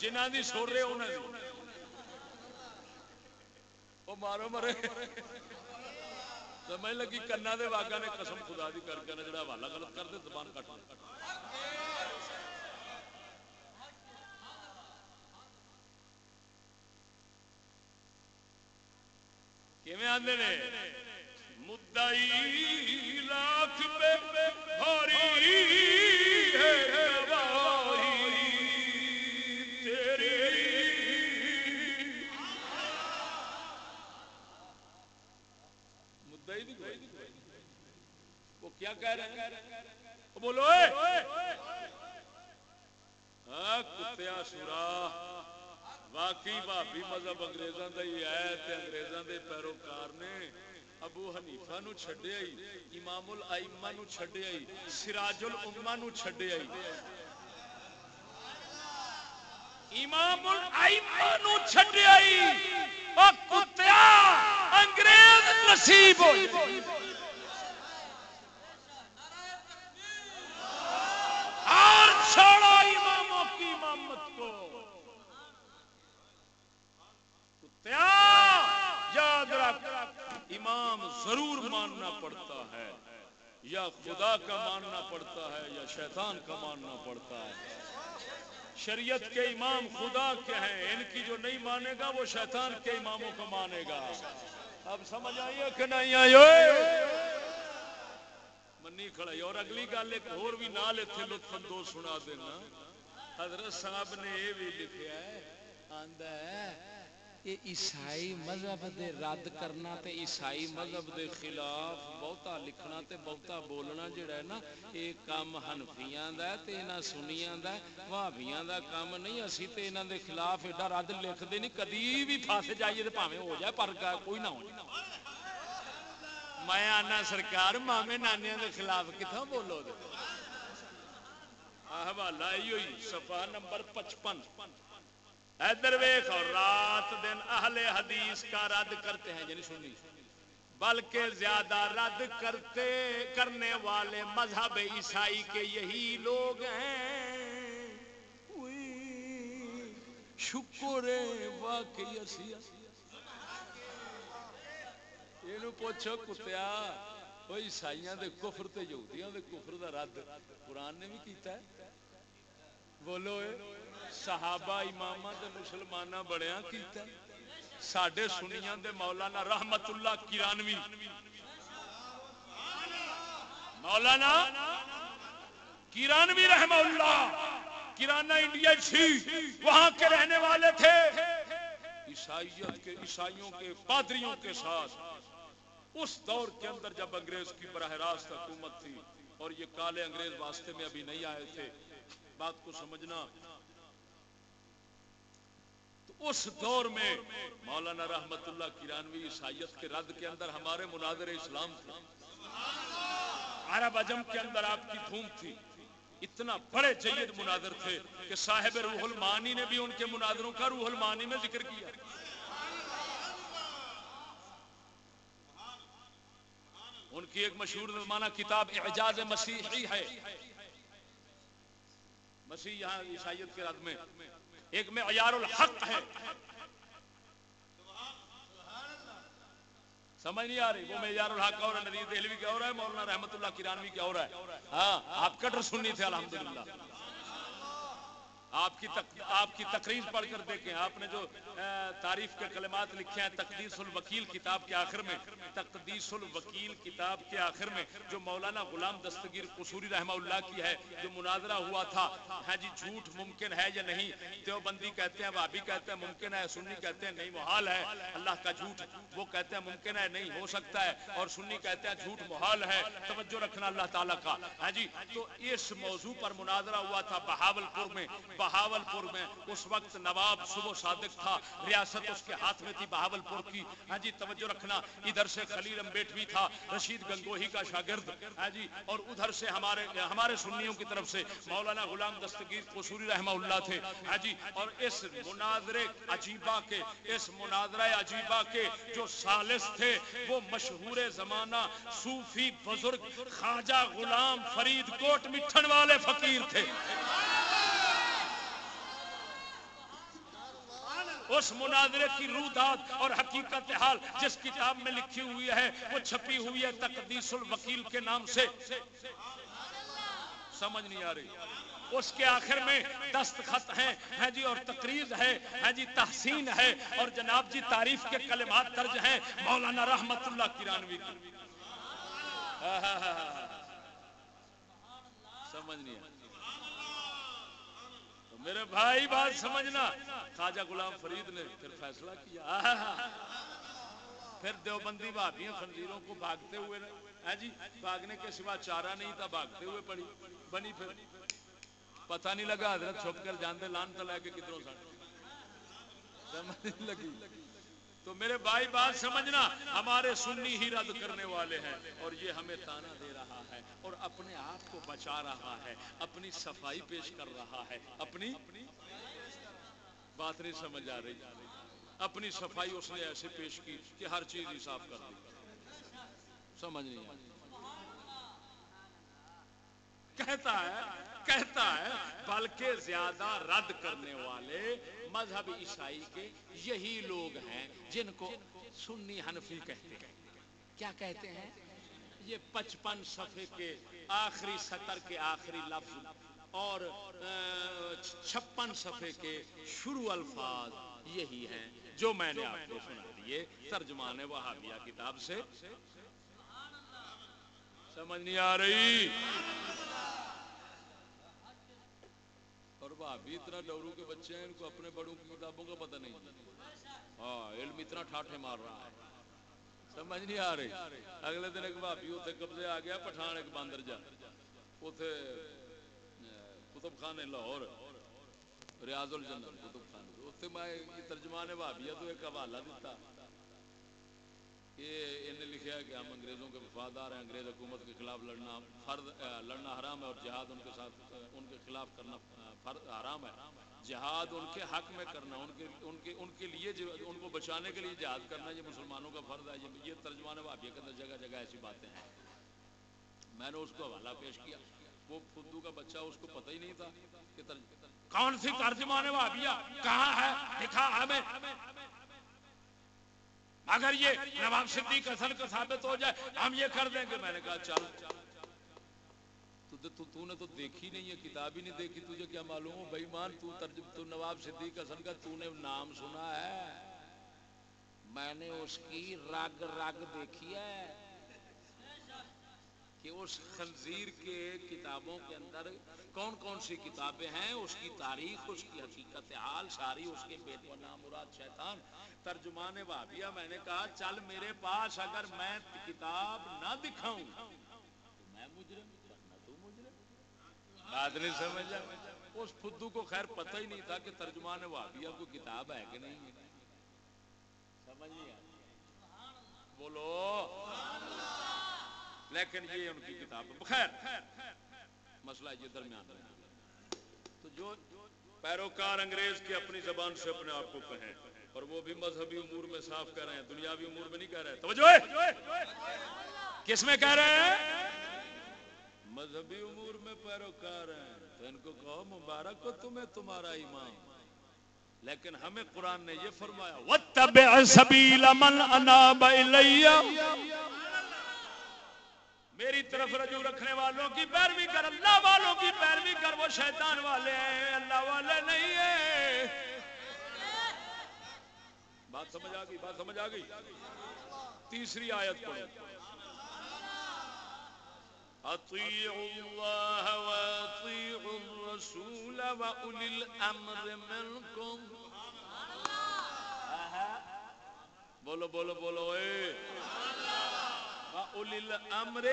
جنہ دی سورے انہوں نے وہ مارو مرے۔ سمجھ لگی کنا دے واگا نے قسم خدا دی کر کے جڑا حوالہ غلط کر دے، زبان کٹ کیویں آندے نے؟ مدعی لاکھ پہ بھاری ہے گواہی تیری۔ مدعی گواہی وہ کیا کہہ رہے ہیں؟ بولو، اے! ہاں سورا واقعی بھابی مذہب انگریزاں دا ہی ہے تے انگریزاں دے پیروکار نے ابو حنیفہ نو چھڈیا ہی امام الائمہ نو چھڈیا ہی سراج الامہ نو چھڈیا ہی امام الائمہ نو چھڈیا ہی او کتیا انگریز نصیب ہو اور چھوڑو اماموں کی امامت کو کتیا یاد رکھ، امام ضرور ماننا پڑتا ہے، یا خدا کا ماننا پڑتا ہے، یا شیطان کا ماننا پڑتا ہے۔ شریعت کے امام خدا کے ہیں، ان کی جو نہیں مانے گا، وہ شیطان کے اماموں کو مانے گا۔ اب سمجھ آئیے کہ نہیں آئیے منی کھڑائی اور اگلی گل ایک اور بھی نال اتنے لطف اندوز سنا دینا۔ حضرت صاحب نے یہ بھی لکھا ہے، آندا ہے یہ عیسائی مذہب دے رد کرنا تے عیسائی مذہب دے خلاف بہتا لکھنا تے بہتا بولنا جڑا ہے نا یہ کام حنفیاں دا ہے تے انہاں سنیاں دا ہے، وہابیاں دا کام نہیں، اسی تے انہاں دے خلاف ایڈا رد لکھ دے نہیں، کدی بھی پھس جائیے تے بھاویں ہو جائے، پر کوئی نہ ہو جائے۔ میں آنا سرکار، مامے نانیاں دے خلاف کتھوں بولو دے؟ آہ حوالہ ایو ہی صفحہ نمبر 55 ادھر ویخ اور رات دن اہل حدیث کا رد کرتے ہیں یعنی سنی بلکہ زیادہ رد کرتے، کرنے والے مذہب عیسائی کے یہی لوگ ہیں۔ شکر واقعی یہ پوچھو کتیا، وہ عیسائیاں دے کفر تے یہودیاں دے کفر دا رد قرآن نے بھی کیتا ہے۔ بولو صحابہ امام تے مسلمانہ بڑیاں کیتا ساڈے سنیاں دے مولانا رحمت اللہ کرانوی مولانا کرانوی رحمہ اللہ کرانا انڈیا سی وہاں کے رہنے والے تھے عیسائیت کے عیسائیوں کے پادریوں کے ساتھ اس دور کے اندر جب انگریز کی براہ راست حکومت تھی اور یہ کالے انگریز واسطے میں ابھی نہیں آئے تھے بات کو سمجھنا۔ تو اس دور میں مولانا رحمت اللہ کرانوی عیسائیت کے رد کے اندر ہمارے مناظر اسلام تھے۔ عرب عجم کے اندر آپ کی دھوم تھی۔ اتنا بڑے جید مناظر تھے کہ صاحب روح المانی نے بھی ان کے مناظروں کا روح المانی میں ذکر کیا۔ ان کی ایک مشہور زمانہ کتاب اعجاز مسیحی ہے۔ مسیح یہاں عیسائیت کے رد میں۔ ایک میں عیار الحق ہے۔ سمجھ نہیں آ رہی؟ وہ معیار الحق کا اور ہے ندیر دہلوی کیا ہو رہا ہے، مولانا رحمت اللہ کرانوی کیا ہو رہا ہے۔ ہاں آپ کٹر سننی تھے، الحمدللہ۔ آپ کی آپ کی تقریر پڑھ کر دیکھیں، آپ نے جو تعریف کے کلمات لکھے ہیں، تقدیس الوکیل کتاب کے آخر میں، تقدیس الوکیل کتاب کے آخر میں، جو مولانا غلام دستگیر قصوری رحمہ اللہ کی ہے، جو مناظرہ ہوا تھا ہاں جی جھوٹ ممکن ہے یا نہیں؟ دیوبندی کہتے ہیں وابی کہتے ہیں، ممکن ہے، سنی کہتے ہیں، نہیں، محال ہے، اللہ کا جھوٹ، وہ کہتے ہیں، ممکن ہے، نہیں، ہو سکتا ہے، اور سنی کہتے ہیں، جھوٹ، محال ہے، توجہ رکھنا اللہ تعالیٰ کا ہاں جی تو اس موضوع پر مناظرہ ہوا تھا بہاول پور میں بہاول پور میں اس وقت نواب صبح صادق تھا، ریاست اس کے ہاتھ میں تھی بہاول پور کی۔ ہاں جی توجہ رکھنا، ادھر سے خلیل امبیٹوی تھا، رشید گنگوہی کا شاگرد۔ ہاں جی اور ادھر سے ہمارے ہمارے سنیوں کی طرف سے مولانا غلام دستگیر قصوری رحمہ اللہ تھے۔ ہاں جی اور اس مناظرے عجیبہ کے، اس مناظرہ عجیبہ کے جو سالس تھے، وہ مشہور زمانہ صوفی بزرگ خواجہ غلام فرید کوٹ مٹھن والے فقیر تھے۔ اس مناظرے کی رودات اور حقیقت حال جس کتاب میں لکھی ہوئی ہے، وہ چھپی ہوئی ہے تقدیس الوکیل کے نام سے۔ سمجھ نہیں آ رہی۔ اس کے آخر میں دستخط ہیں۔ ہیں جی اور تقریر ہے۔ ہیں جی تحسین ہے۔ اور جناب جی تعریف کے کلمات درج ہیں۔ مولانا رحمت اللہ کرانوی کی۔ سمجھ نہیں آ میرے بھائی، بات سمجھنا۔ خواجہ غلام فرید نے پھر فیصلہ کیا۔ پھر دیوبندی بھابیاں خنزیروں کو بھاگتے ہوئے ہے ہاں جی بھاگنے کے سوا چارہ نہیں تھا، بھاگتے ہوئے پڑی۔ بنی پھر۔ پتہ نہیں لگا، حضرت چھپ کر جانتے لان تو لے کے کدھروں سڑ لگی۔ تو میرے بھائی بات سمجھنا، ہمارے سنی ہی رد کرنے والے ہیں اور یہ ہمیں تانا دے رہا ہے اور اپنے آپ کو بچا رہا ہے، اپنی صفائی پیش کر رہا ہے، اپنی بات نہیں سمجھ آ رہی۔ اپنی صفائی اس نے ایسے پیش کی کہ ہر چیز ہی صاف کر دی۔ سمجھ نہیں کہتا ہے کہتا ہے، بلکہ زیادہ رد کرنے والے مذہب عیسائی کے یہی لوگ ہیں جن کو سنی حنفی کہتے ہیں۔ کیا کہتے ہیں؟ یہ پچپن صفحے کے آخری سطر کے آخری لفظ اور چھپن صفحے کے شروع الفاظ یہی ہیں جو میں نے آپ کو سنا دیے۔ ترجمان وہابیہ کتاب سے۔ سمجھ نہیں آ رہی؟ اور بھابی اتنا ڈورو کے بچے ہیں، ان کو اپنے بڑوں کی کتابوں کا پتہ نہیں۔ ہاں علم اتنا ٹھاٹھے مار رہا ہے۔ سمجھ نہیں آ رہی؟ اگلے دن ایک بھابی اتنے قبضے آ گیا، پٹھان ایک باندر جا۔ اتے کتب خانے لاہور، ریاض الجنت کتب خانے۔ اتنے میں ترجمان بھابیا تو ایک حوالہ دیتا۔ کہ انہیں لکھا ہے کہ ہم انگریزوں کے وفادار ہیں، انگریز حکومت کے خلاف لڑنا فرد لڑنا حرام ہے اور جہاد ان کے ساتھ ان کے خلاف کرنا فرد حرام ہے۔ جہاد ان کے حق میں کرنا، ان کے ان کے ان کے لیے ان کو بچانے کے لیے جہاد کرنا یہ مسلمانوں کا فرض ہے۔ یہ یہ ترجمان بھابیہ کے اندر جگہ جگہ ایسی باتیں ہیں۔ میں نے اس کو حوالہ پیش کیا۔ وہ فدو کا بچہ، اس کو پتہ ہی نہیں تھا کہ کون سی ترجمان بھابیہ کہاں ہے دکھا ہمیں۔ اگر یہ نواب صدیق حسن کا ثابت ہو جائے، ہم یہ کر دیں گے۔ میں نے کہا، چل۔ تو تو نے تو دیکھی نہیں ہے، کتاب ہی نہیں دیکھی تجھے، کیا معلوم ہو؟ بھائی مان تو ترجم تو نواب صدیق حسن کا تو نے نام سنا ہے۔ میں نے اس کی رگ رگ دیکھی ہے۔ کہ اس خنزیر کے کتابوں کے اندر کون کون سی کتابیں ہیں، اس کی تاریخ، اس کی حقیقت حال، ساری اس کے بیٹ و نام مراد شیطان، ترجمان بھابیہ میں نے کہا، چل میرے پاس اگر میں کتاب نہ دکھاؤں، تو میں مجرم تو مجرم۔ بات نہیں سمجھا اس فدو کو خیر پتہ ہی نہیں تھا کہ ترجمان بھابیہ کو کتاب ہے کہ نہیں سمجھ نہیں آئی؟ بولو۔ لیکن یہ ان کی کتاب خیر مسئلہ یہ درمیان تو جو پیروکار انگریز کے اپنی زبان سے اپنے آپ کو کہیں اور وہ بھی مذہبی امور میں صاف کہہ رہے ہیں، دنیاوی امور میں نہیں کہہ رہے۔ توجہ کس میں کہہ رہے ہیں؟ مذہبی امور میں پیروکار ہیں۔ تو ان کو کہو، مبارک ہو تمہیں تمہارا ایمان۔ لیکن ہمیں قرآن نے یہ فرمایا، وَاتَّبِعْ سَبِيلَ مَنْ أَنَابَ إِلَيَّ۔ میری طرف رجوع رکھنے والوں کی پیروی کر، اللہ والوں کی پیروی کر، وہ شیطان والے ہیں، اللہ والے نہیں ہیں۔ بات سمجھ آ گئی، بات سمجھ آ گئی۔ تیسری آیت پڑھو۔ اطیعوا اللہ و اطیعوا الرسول و اولی الامر منکم۔ بولو بولو بولو۔ اے۔ الامر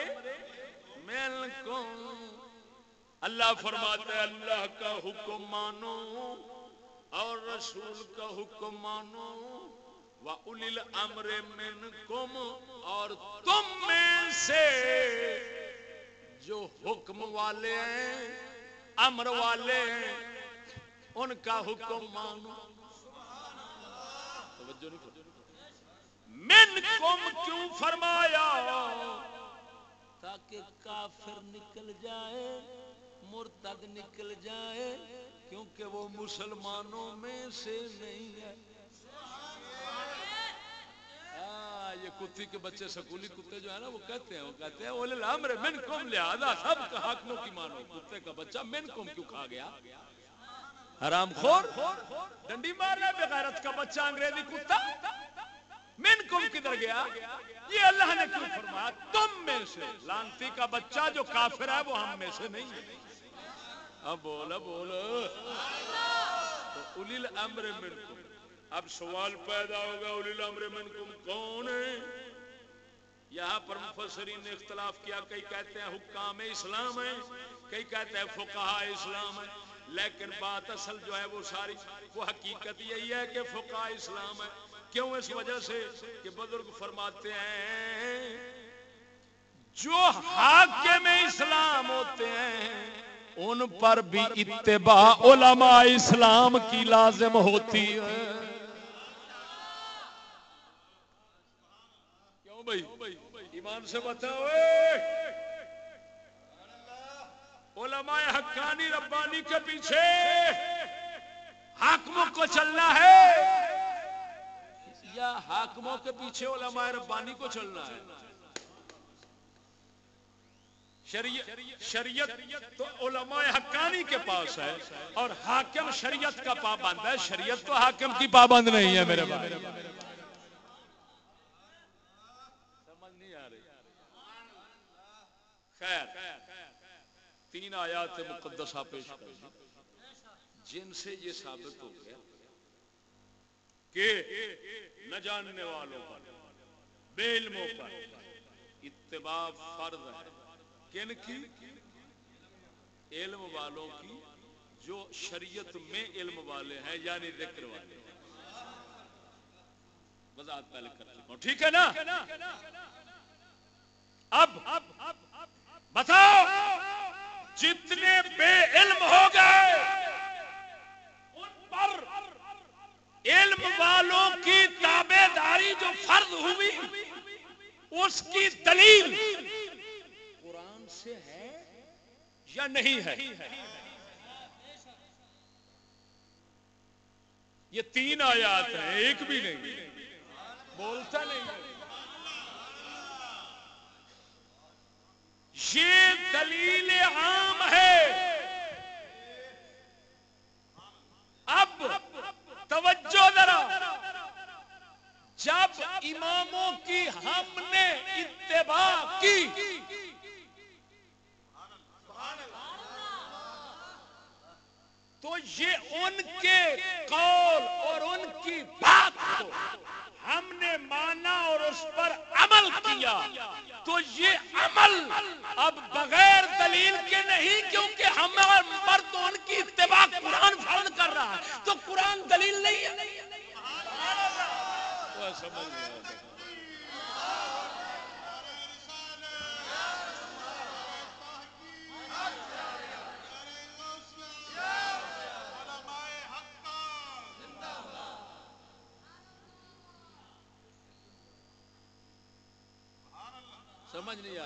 اللہ فرماتا ہے، اللہ کا حکم مانو اور رسول کا حکم مانو۔ وَأُولِ الْأَمْرِ مِنْكُمْ اور تم میں سے جو حکم والے ہیں، امر والے ہیں، ان کا حکم مانو۔ توجہ نہیں کرو من کم کیوں فرمایا؟ تاکہ کافر نکل جائے، مرتد نکل جائے، کیونکہ وہ مسلمانوں میں سے نہیں ہے۔ ہاں، یہ کتی کے بچے سکولی کتے جو ہے نا، وہ کہتے ہیں، وہ کہتے ہیں اولی الامر من کم لہذا سب کا حاکموں کی مانو؟ کتے کا بچہ من کم کیوں کھا گیا؟ حرام خور؟ ڈنڈی مار رہا بغیرت کا بچہ انگریزی کتا۔ من کم کدھر گیا؟ یہ اللہ نے کیوں فرمایا؟ تم میں سے۔ لانتی کا بچہ جو کافر ہے وہ ہم میں سے نہیں ہے۔ اب بولا بولا تو اولی الامر منکم۔ اب سوال پیدا ہوگا اولی الامر منکم کون ہے؟ یہاں پر مفسرین نے اختلاف کیا، کئی کہتے ہیں حکام اسلام ہیں، کئی کہتے ہیں فقہ اسلام ہے لیکن بات اصل جو ہے وہ ساری، وہ حقیقت یہی ہے کہ فقہ اسلام ہے کیوں اس وجہ سے کہ بزرگ فرماتے ہیں، جو حاکم اسلام ہوتے ہیں، ان پر بھی اتباع علماء اسلام کی لازم ہوتی ہے۔ کیوں بھائی؟ ایمان سے بتاؤ۔ علماء حقانی ربانی کے پیچھے حاکموں کو چلنا ہے۔ یا حاکموں کے پیچھے علماء ربانی کو چلنا ہے۔ شریعت تو علماء حقانی کے پاس ہے اور حاکم شریعت کا پابند ہے۔ شریعت تو حاکم کی پابند نہیں ہے میرے بھائی۔ سمجھ نہیں آ رہی۔ خیر، تین آیات مقدسہ پیش کر جن سے یہ ثابت ہو گیا کہ نہ جاننے والوں پر، بے علموں پر اتباع فرض ہے۔ کن کی؟ علم والوں کی، جو شریعت میں علم والے ہیں یعنی ذکر والے۔ ہیں وضاحت پہلے کر چکا ہوں۔ ٹھیک ہے نا؟ اب، بتاؤ، جتنے بے علم ہو گئے علم والوں کی تابے داری جو فرض ہوئی، اس کی دلیل قرآن سے ہے یا نہیں ہے؟ یہ تین آیات ہیں، ایک بھی نہیں۔ بولتا نہیں۔ یہ دلیل عام ہے۔ اب توجہ ذرا۔ جب اماموں کی ہم نے اتباع کی، تو یہ ان کے قول اور ان کی بات کو ہم نے مانا اور اس پر عمل کیا۔ تو یہ عمل اب بغیر دلیل کے نہیں، کیونکہ ہم پر تو ان کی اتباع قرآن فرض کر رہا ہے۔ تو قرآن دلیل نہیں ہے۔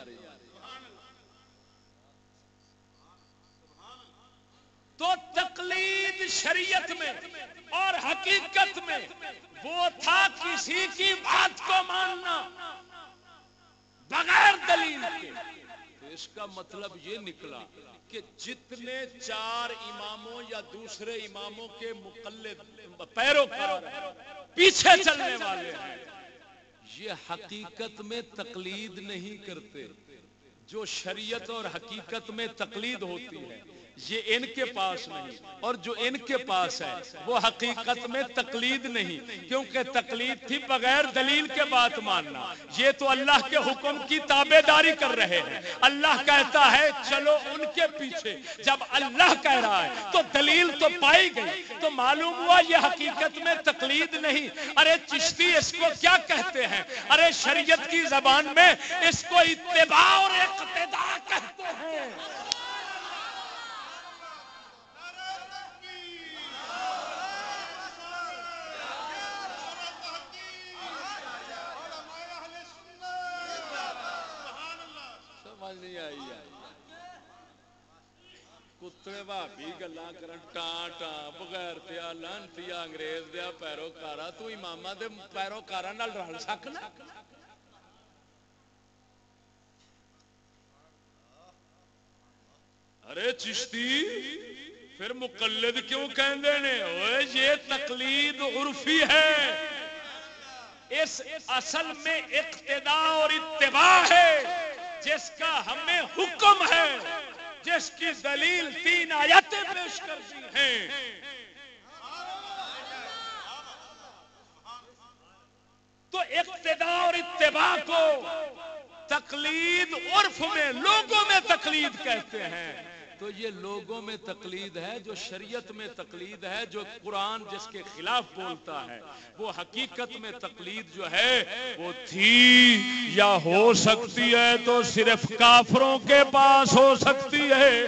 آ رہی تو تقلید شریعت میں اور حقیقت میں وہ تھا کسی کی بات کو ماننا بغیر دلیل کے۔ اس کا مطلب یہ نکلا کہ جتنے چار اماموں یا دوسرے اماموں کے مقلد پیروکار پیچھے چلنے والے ہیں۔ یہ حقیقت میں تقلید نہیں کرتے جو شریعت اور حقیقت میں تقلید ہوتی ہے۔ یہ ان کے پاس نہیں۔ اور جو ان کے پاس ہے، وہ حقیقت میں تقلید نہیں، کیونکہ تقلید تھی بغیر دلیل کے بات ماننا۔ یہ تو اللہ کے حکم کی تابے داری کر رہے ہیں۔ اللہ کہتا ہے، چلو ان کے پیچھے۔ جب اللہ کہہ رہا ہے، تو دلیل تو پائی گئی۔ تو معلوم ہوا یہ حقیقت میں تقلید نہیں۔ ارے چشتی، اس کو کیا کہتے ہیں؟ ارے شریعت کی زبان میں اس کو اتباع اور اقتداء کہتے ہیں۔ سمجھ نہیں آئی کتے بھابی گلا کرن ٹاں ٹاں بغیر تیا لانتیا انگریز دیا پیروکارا تو امامہ دے پیروکارا نال رل سکنا ارے چشتی پھر مقلد کیوں کہندے نے اوے یہ تقلید عرفی ہے اس اصل میں اقتداء اور اتباع ہے جس کا ہمیں حکم ہے، جس کی دلیل تین آیتیں پیش کرتی ہیں۔ تو اقتداء اور اتباع کو تقلید عرف میں لوگوں میں تقلید کہتے ہیں۔ تو یہ لوگوں میں تقلید ہے، جو شریعت میں تقلید ہے، جو قرآن جس کے خلاف بولتا ہے، وہ حقیقت میں تقلید جو ہے، وہ تھی یا ہو سکتی ہے تو صرف کافروں کے پاس ہو سکتی ہے۔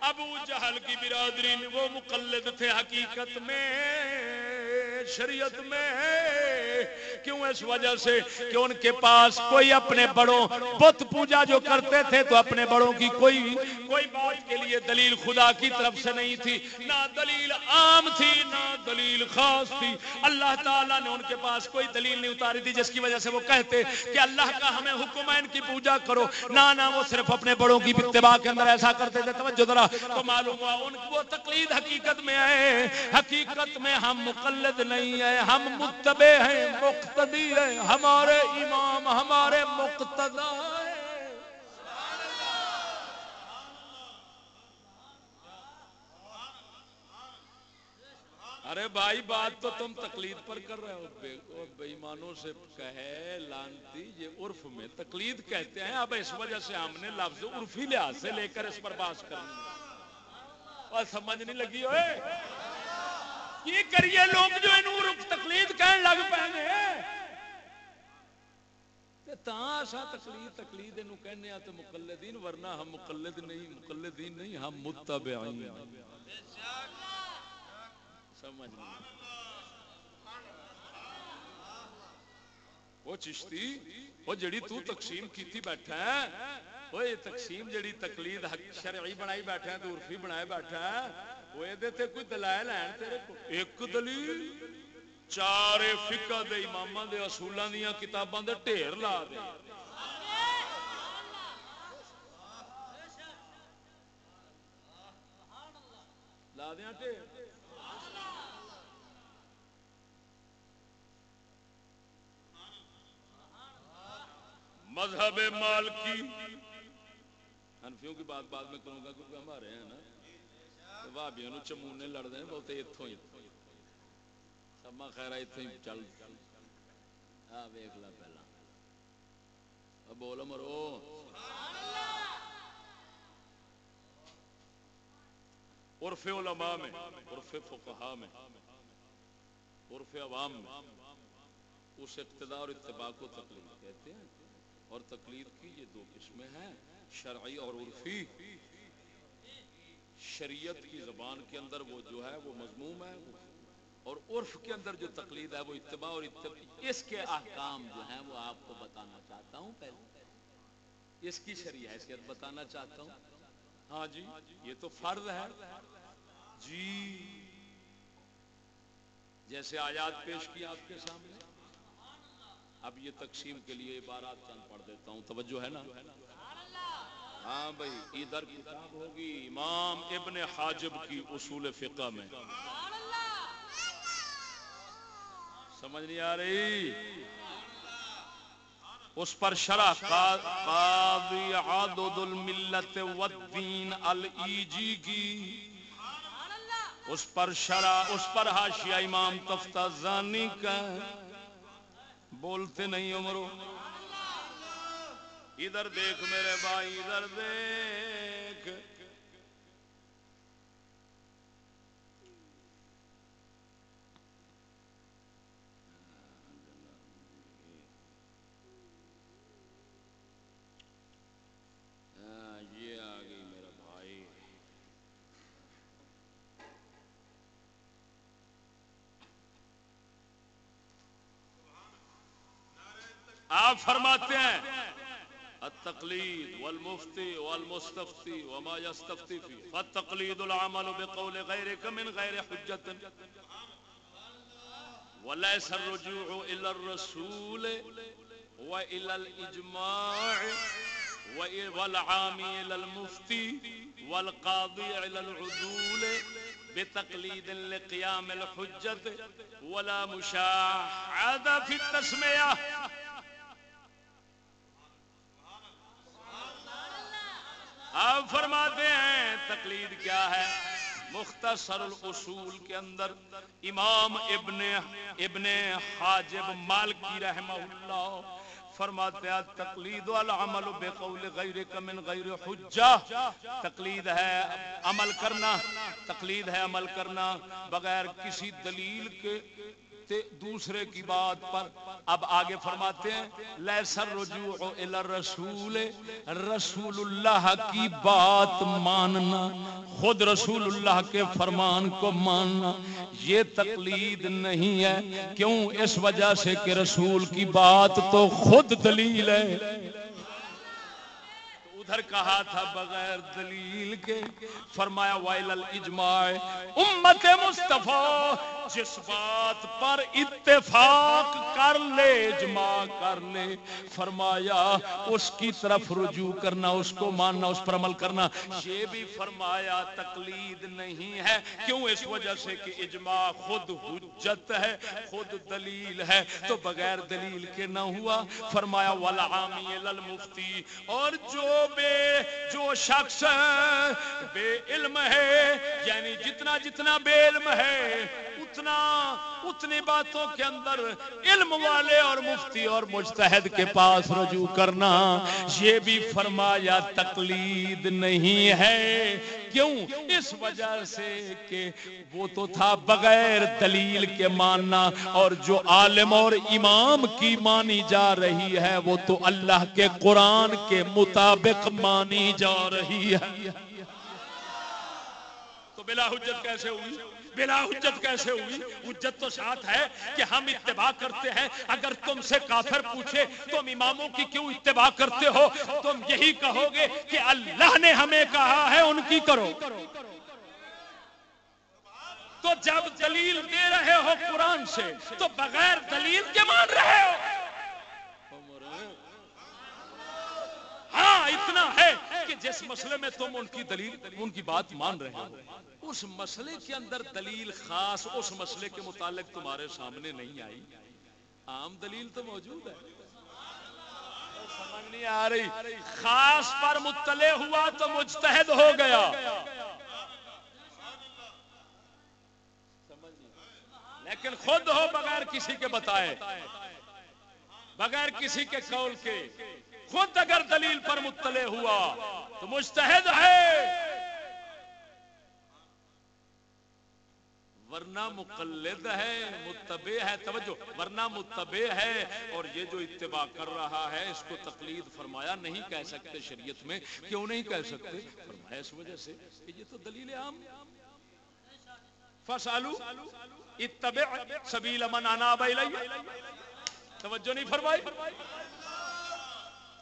ابو جہل کی برادری میں وہ مقلد تھے حقیقت میں۔ شریعت میں ہے۔ کیوں اس وجہ سے کہ ان کے پاس کوئی اپنے بڑوں بت پوجا جو کرتے تھے تو اپنے بڑوں کی کوئی کوئی بات کے لیے دلیل خدا کی طرف سے نہیں تھی۔ نہ دلیل عام تھی، نہ دلیل خاص تھی۔ اللہ تعالیٰ نے ان کے پاس کوئی دلیل نہیں اتاری تھی، جس کی وجہ سے وہ کہتے کہ اللہ کا ہمیں حکم ہے ان کی پوجا کرو۔ نہ نہ، وہ صرف اپنے بڑوں کی اتباع کے اندر ایسا کرتے تھے۔ توجہ ذرا، تو معلوم ہوا ان کو تقلید حقیقت میں آئے حقیقت میں ہم مقلد نہیں ہیں ہم متبع ہیں، مقتدی ہیں، ہمارے امام، ہمارے مقتدا ہیں۔ ارے بھائی، بات تو تم تقلید پر کر رہے ہو۔ بے بےمانوں سے کہے لانتی، یہ عرف میں تقلید کہتے ہیں۔ اب اس وجہ سے ہم نے لفظ عرفی لحاظ سے لے کر اس پر بات کرنی اور سمجھ نہیں لگی ہوئے؟ یہ کریے لوگ جو انہوں عرف تقلید کہنے لگ پے تاسا تقلید تقلید انہوں کہنے آتے مقلدین، ورنہ ہم مقلد نہیں، مقلدین نہیں، ہم متبعین سمجھ نہیں۔ وہ چشتی، وہ جڑی تو تقسیم کیتی بیٹھا ہے، وہ یہ تقسیم جڑی تقلید شرعی بنائی بیٹھا ہے، تو عرفی بنائے بیٹھا ہے۔ وہ یہ دیتے کوئی دلائل ہیں ایک دلیل چار فقہ دے اماماں دے اصولاں دیاں کتاباں دے ڈھیر لا دے لا دیاں ڈھیر مذہب مالکی حنفیوں کی بات بعد میں کروں گا کیونکہ ہمارے ہیں نا بھابیاں نو چمونے لڑتے ہیں بہت اتوں ہی سما خیر اتوں ہی چل آ ویخ لا پہلا بول مرو عرف علماء میں عرف فقہا میں عرف عوام میں اس اقتدار اور اتباع کو تقلید کہتے ہیں اور تقلید کی یہ دو قسمیں ہیں شرعی اور عرفی شریعت کی زبان کے اندر وہ جو ہے وہ مضموم ہے، اور عرف کے اندر جو تقلید ہے، وہ اتباع اور اتباع، اس کے احکام جو ہیں وہ آپ کو بتانا چاہتا ہوں پہلے۔ اس کی شریع حیثیت بتانا چاہتا ہوں۔ ہاں جی یہ تو فرض ہے۔ جی جیسے آیات پیش کی آپ کے سامنے۔ اب یہ تقسیم کے لیے عبارات چند پڑھ دیتا ہوں، توجہ ہے نا؟ ہاں بھائی، ادھر کتاب ہوگی امام ابن حاجب کی اصول فقہ میں۔ سمجھ نہیں آ رہی؟ اس پر شرح قاضی عادد الملت والدین الایجی کی۔ اس پر شرح، اس پر حاشیہ امام تفتہ زانی کا۔ بولتے نہیں عمرو۔ ادھر دیکھ میرے بھائی ادھر دیکھ۔ ہاں، یہ آ گئی میرا بھائی۔ آپ فرماتے ہیں التقلید والمفتی والمستفتی وما يستفتی فی فالتقلید العمل بقول غیرک من غیر حجت وليس الرجوع الى الرسول والى الاجماع والعام الى المفتي والقاضي الى العدول بتقليد لقيام الحجة. ولا مشاهدة في التسمية. آپ فرماتے ہیں، تقلید کیا ہے؟ مختصر الاصول کے اندر امام ابن ابن حاجب مالکی رحمہ اللہ فرماتے ہیں، تقلید والعمل بقول غیر من غیر حجہ۔ تقلید ہے عمل کرنا، تقلید ہے عمل کرنا بغیر کسی دلیل کے تے دوسرے کی بات پر۔ اب آگے فرماتے ہیں لیسر رجوع الى رسول اللہ کی بات ماننا، خود رسول اللہ کے فرمان کو ماننا، یہ تقلید نہیں ہے۔ کیوں؟ اس وجہ سے کہ رسول کی بات تو خود دلیل ہے۔ ادھر کہا تھا بغیر دلیل کے، فرمایا، وائل الاجماع، امت مصطفیٰ جس بات پر اتفاق کر لے، اجماع کر لے۔ فرمایا، اس کی طرف رجوع کرنا، اس کو ماننا، اس پر عمل کرنا۔ یہ بھی فرمایا، تقلید نہیں ہے۔ کیوں؟ اس وجہ سے کہ اجماع خود حجت ہے، خود دلیل ہے۔ تو بغیر دلیل کے نہ ہوا۔ فرمایا، والعامی للمفتی۔ اور جو بے، جو شخص بے علم ہے یعنی جتنا جتنا بے علم ہے اتنا اتنی باتوں کے اندر علم والے اور مفتی اور مجتہد کے پاس رجوع کرنا، یہ بھی فرمایا تقلید نہیں ہے۔ کیوں؟ اس وجہ سے کہ وہ تو تھا بغیر دلیل کے ماننا، اور جو عالم اور امام کی مانی جا رہی ہے، وہ تو اللہ کے قرآن کے مطابق مانی جا رہی ہے۔ تو بلا حجت کیسے ہوئی؟ بلا حجت کیسے ہوئی؟ حجت تو ساتھ ہے کہ ہم اتباع کرتے ہیں۔ اگر تم سے کافر پوچھے تم اماموں کی کیوں اتباع کرتے ہو؟ تم یہی کہو گے کہ اللہ نے ہمیں کہا ہے، ان کی کرو۔ تو جب دلیل دے رہے ہو قرآن سے، تو بغیر دلیل کے مان رہے ہو۔ ہاں اتنا ہے کہ جس مسئلے میں تم ان کی دلیل، ان کی بات مان رہے ہو۔ اس مسئلے کے اندر دلیل خاص اس مسئلے کے متعلق تمہارے سامنے نہیں آئی۔ عام دلیل تو موجود ہے۔ سمجھ نہیں آ رہی۔ خاص پر مطلع ہوا تو مجتہد ہو گیا۔ لیکن خود ہو بغیر کسی کے بتائے۔ بغیر کسی کے قول کے۔ خود اگر دلیل پر مطلع ہوا تو مستحد ہے۔ ورنہ مقلد ہے، متبع ہے، توجہ، ورنہ متبع ہے۔ اور یہ جو اتباع کر رہا ہے، اس کو تقلید فرمایا نہیں کہہ سکتے شریعت میں، کیوں نہیں کہہ سکتے؟ فرمایا اس وجہ سے کہ یہ تو دلیل عام۔ فسالو، اتبع سبیل من اناب الی توجہ نہیں فرمائی؟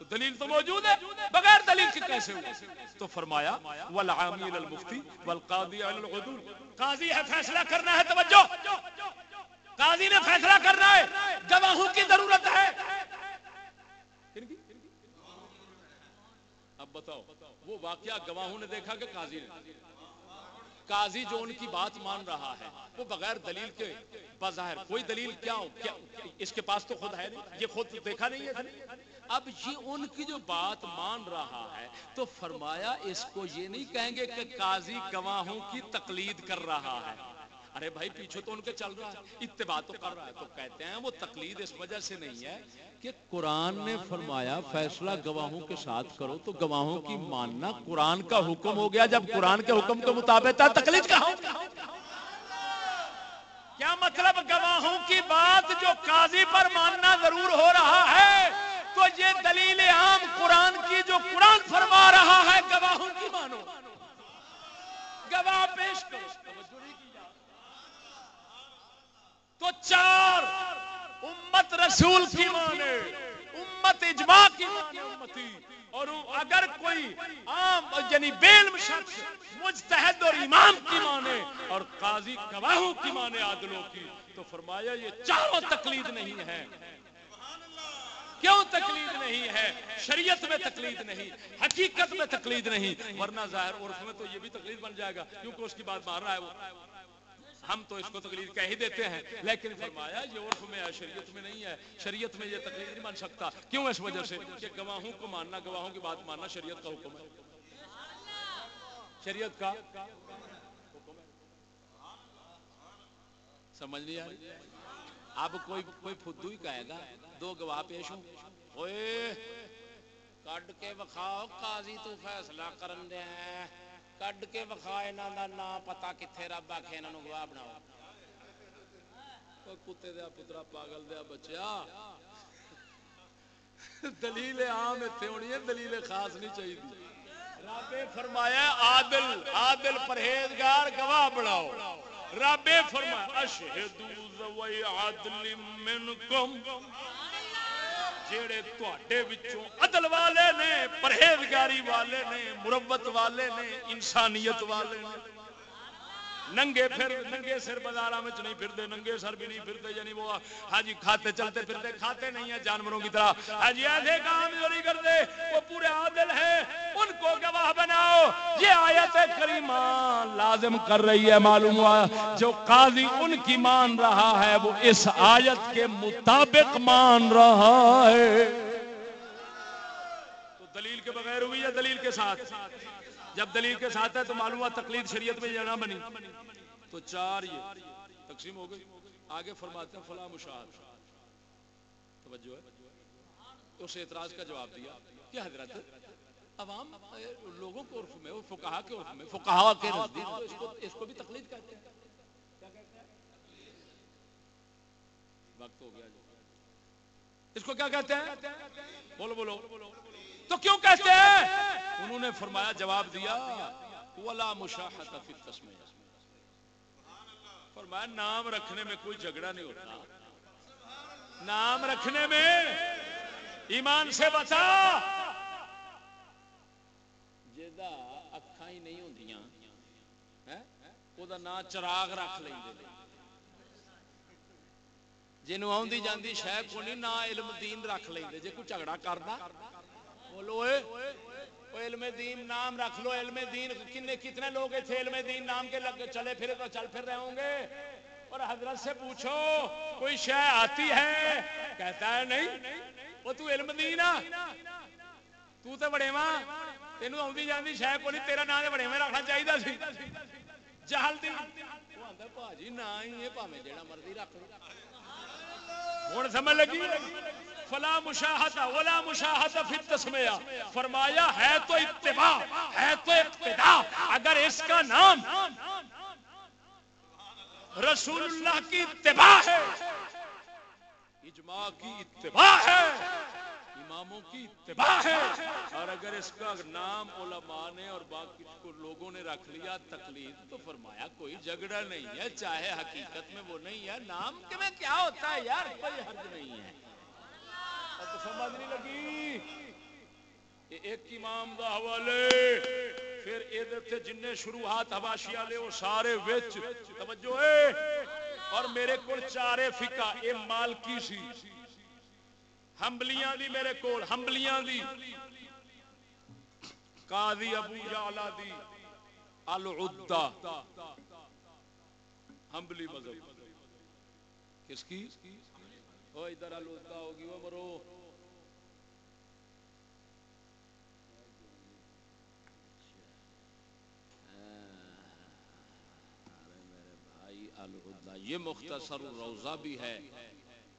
تو دلیل تو موجود ہے، بغیر دلیل کے کیسے ہوئے تو فرمایا، والعامل المفتی والقاضی علی العدول۔ قاضی ہے، فیصلہ کرنا ہے، توجہ۔ قاضی نے فیصلہ کرنا ہے، گواہوں کی ضرورت ہے۔ اب بتاؤ، وہ واقعہ گواہوں نے دیکھا کہ قاضی نے؟ قاضی جو ان کی بات مان رہا ہے، وہ بغیر دلیل کے، بظاہر کوئی دلیل کیا ہو؟ کیا اس کے پاس تو خود ہے نہیں، یہ خود دیکھا نہیں ہے۔ اب یہ ان کی جو بات مان رہا ہے، تو فرمایا اس کو یہ نہیں کہیں گے کہ قاضی گواہوں کی تقلید کر رہا ہے۔ ارے بھائی، پیچھے تو ان کے چل رہا ہے۔ اتباع تو کر رہا ہے۔ تو کہتے ہیں وہ تقلید اس وجہ سے نہیں ہے کہ قرآن نے فرمایا، فیصلہ گواہوں کے ساتھ کرو تو گواہوں کی ماننا قرآن کا حکم ہو گیا۔ جب قرآن کے حکم کے مطابق تھا، تقلید کہاں کیا مطلب؟ گواہوں کی بات جو قاضی پر ماننا ضرور ہو رہا ہے۔ تو یہ دلیل عام قرآن کی جو قرآن فرما رہا ہے، گواہوں کی مانو۔ گواہ پیش کرو۔ تو چار، امت رسول کی مانے، امت اجماع کی مانے، امتی۔ اور اگر کوئی عام یعنی بیلم شخص مجتہد اور امام کی مانے اور قاضی گواہوں کی مانے عادلوں کی، تو فرمایا یہ چاروں تقلید نہیں ہے۔ کیوں تقلید نہیں ہے؟ شریعت میں تقلید نہیں، حقیقت میں تقلید نہیں۔ ورنہ ظاہر عرف میں تو یہ بھی تقلید بن جائے گا، کیونکہ اس کی بات مار رہا ہے وہ۔ ہم تو اس کو تقلید کہہ ہی دیتے ہیں، لیکن فرمایا یہ عرف میں ہے، شریعت میں نہیں ہے۔ شریعت میں یہ تقلید نہیں بن سکتا۔ کیوں اس وجہ سے؟ کہ گواہوں کو ماننا، گواہوں کی بات ماننا شریعت کا حکم ہے۔ شریعت کا؟ سمجھ نہیں اب کوئی کوئی فدو ہی کہے گا، دو گواہ پیش ہوں۔ ہوئے کڈ کے وکھاؤ، قاضی تو فیصلہ کرن دے ہیں۔ کڈ کے وکھا انہاں دا نام پتہ کتھے رب آکھے انہاں نو گواہ بناؤ۔ او کتے دیا پترا، پاگل دیا بچیا۔ دلیل عام ایتھے ہونی ہے، دلیل خاص نہیں چاہیے رب فرمایا، عادل عادل پرہیزگار گواہ بناؤ۔ رب فرمایا، اشہدو ذوی عدل منکم، جیڑے تواڈے وچوں عدل والے نے، پرہیزگاری والے نے، مروت والے نے، انسانیت والے نے۔ ننگے پھر، ننگے سر بازار میں نہیں پھرتے، ننگے سر بھی نہیں پھرتے یعنی وہ ہاں جی کھاتے چلتے پھرتے، کھاتے نہیں ہیں جانوروں کی طرح۔ ہاں جی ایسے کام جو نہیں کرتے، وہ پورے عادل ہیں، ان کو گواہ بناؤ۔ یہ آیت کریمہ لازم کر رہی ہے معلوم ہوا۔ جو قاضی ان کی مان رہا ہے، وہ اس آیت کے مطابق مان رہا ہے۔ تو دلیل کے بغیر ہوئی ہے دلیل کے ساتھ؟ جب دلیل کے ساتھ ہے تو معلوم ہوا تقلید شریعت میں یہ نہ بنی۔ تو چار یہ تقسیم ہو گئی۔ آگے فرماتے ہیں فلاں مشاہد۔ توجہ ہے۔ اس اعتراض کا جواب دیا کہ حضرت عوام، لوگوں کو عرف میں، فقہا کے عرف میں، فقہا کے نزدیک اس کو بھی تقلید کہتے ہیں۔ وقت ہو گیا جو اس کو کیا کہتے ہیں؟ بولو بولو۔ تو کیوں کہتے ہیں؟ انہوں نے فرمایا، جواب دیا، ولا مشاہت فی التسمیہ فرمایا، نام رکھنے میں کوئی جھگڑا نہیں ہوتا۔ نام رکھنے میں ایمان سے بتا جدا اکھاں ہی نہیں ہوندیاں، ہیں؟ او دا نام چراغ رکھ لیندے جنوں آوندی جاندی شے کو نہیں علم دین رکھ لیندے جے کوئی جھگڑا کردا، بولو اے، او علم دین نام رکھ لو۔ علم دین کنے، کتنے لوگ تھے علم دین نام کے لگ چلے پھرے تو چل پھر رہے ہوں گے۔ اور حضرت سے پوچھو، کوئی شے آتی ہے؟ کہتا ہے نہیں، وہ تو علم دین آ۔ تو تے بڑے ماں تینوں آوندی جاندی شے کو نہیں، تیرا نام بڑے میں رکھنا چاہیدا سی۔ جہل دی وہ آندا بھاجی نا ہی ہے بھاویں جیڑا مرضی رکھ لو۔ ہوں سمجھ لگی؟ فلا مشاہدہ، ولا مشاہدہ فی التسمیہ۔ فرمایا، ہے تو اتباع، ہے تو اقتداء اگر اس کا نام رسول اللہ کی اتباع ہے، اجماع کی اتباع ہے اماموں کی اتباع ہے۔ اور اگر اس کا نام علماء نے اور باقی کو لوگوں نے رکھ لیا، تقلید تو فرمایا کوئی جھگڑا نہیں ہے۔ چاہے حقیقت میں وہ نہیں ہے، نام کے میں کیا ہوتا ہے یار؟ کوئی حرج نہیں ہے۔ اب تو سمجھ نہیں لگی یہ ایک امام دا حوالے، پھر ادھر تے جن شروعات حواشی والے، وہ سارے وچ، توجہ اے اور میرے کول چارے فقہ، اے مالکی سی۔ ہمبلیاں دی میرے کول، ہمبلیاں دی۔ قاضی ابو جعلا دی۔ العدہ۔ ہمبلی مذہب۔ کس کی؟ او ادھر العدہ ہوگی، وہ مرو۔ یہ مختصر روضہ بھی ہے۔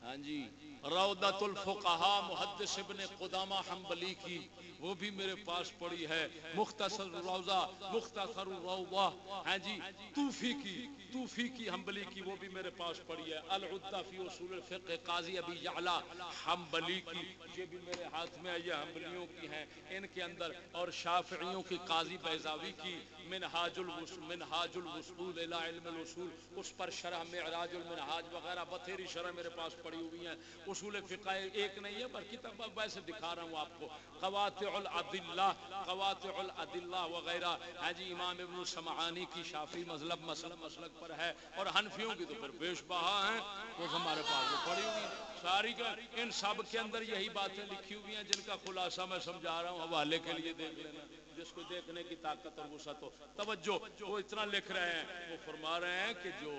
ہاں جی۔ روضت الفقہا محدث ابن قدامہ حنبلی کی، وہ بھی میرے پاس پڑی ہے۔ مختصر روضہ مختصر روضہ۔ ہاں جی توفی کی توفی کی حنبلی کی وہ بھی میرے پاس پڑی ہے۔ العدہ فی اصول الفقہ قاضی ابی یعلا حنبلی کی، یہ بھی میرے ہاتھ میں ہے، یہ حنبلیوں کی ہیں۔ ان کے اندر اور شافعیوں کی قاضی بیضاوی کی منہاج منہاج الوصول الى علم الوصول اس پر شرح معراج المنہاج وغیرہ بتھیری شرح میرے پاس پڑی ہوئی ہیں۔ اصول فقہ ایک نہیں ہے پر کتاب ویسے دکھا رہا ہوں آپ کو۔ قواطع العدلہ قواطع العدلہ وغیرہ۔ ہے جی امام ابن السمعانی کی شافی مذہب مسلم مسلک پر ہے، اور حنفیوں کی تو پھر بیش بہا ہیں۔ وہ ہمارے پاس وہ پڑی ہوئی ہیں۔ ساری کا ان سب کے اندر یہی باتیں لکھی ہوئی ہیں جن کا خلاصہ میں سمجھا رہا ہوں۔ حوالے کے لیے دیکھ لینا۔ جس کو دیکھنے کی طاقت اور وسعت ہو توجہ، وہ اتنا لکھ رہے ہیں، وہ فرما رہے ہیں کہ جو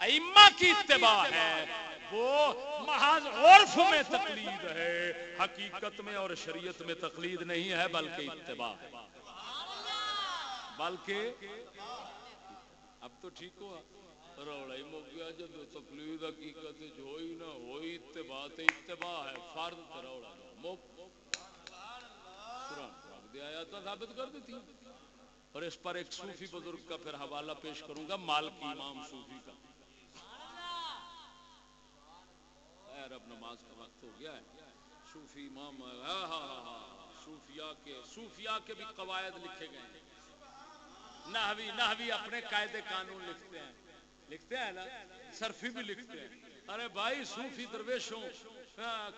ائمہ کی اتباع ہے، وہ محض عرف میں تقلید ہے، حقیقت میں اور شریعت میں تقلید نہیں ہے، بلکہ اتباع ہے۔ بلکہ اب تو ٹھیک ہوا۔ روڑا ہی مک گیا، جب تقلید حقیقت جو ہی نہ ہوئی، اتباع تے اتباع ہے، فرد روڑا مک۔ قرآن دے آیا تو ثابت کر دیتی۔ اور اس پر ایک صوفی بزرگ کا پھر حوالہ پیش کروں گا مالکی امام صوفی کا۔ خیر اب نماز کا وقت ہو گیا ہے۔ صوفی امام ہاں ہاں ہاں ہاں صوفیاء کے صوفیاء کے بھی قواعد لکھے گئے ہیں۔ نحوی نحوی اپنے قاعدے قانون لکھتے ہیں۔ لکھتے ہیں نا؟ صرفی بھی لکھتے ہیں۔ ارے بھائی، صوفی درویشوں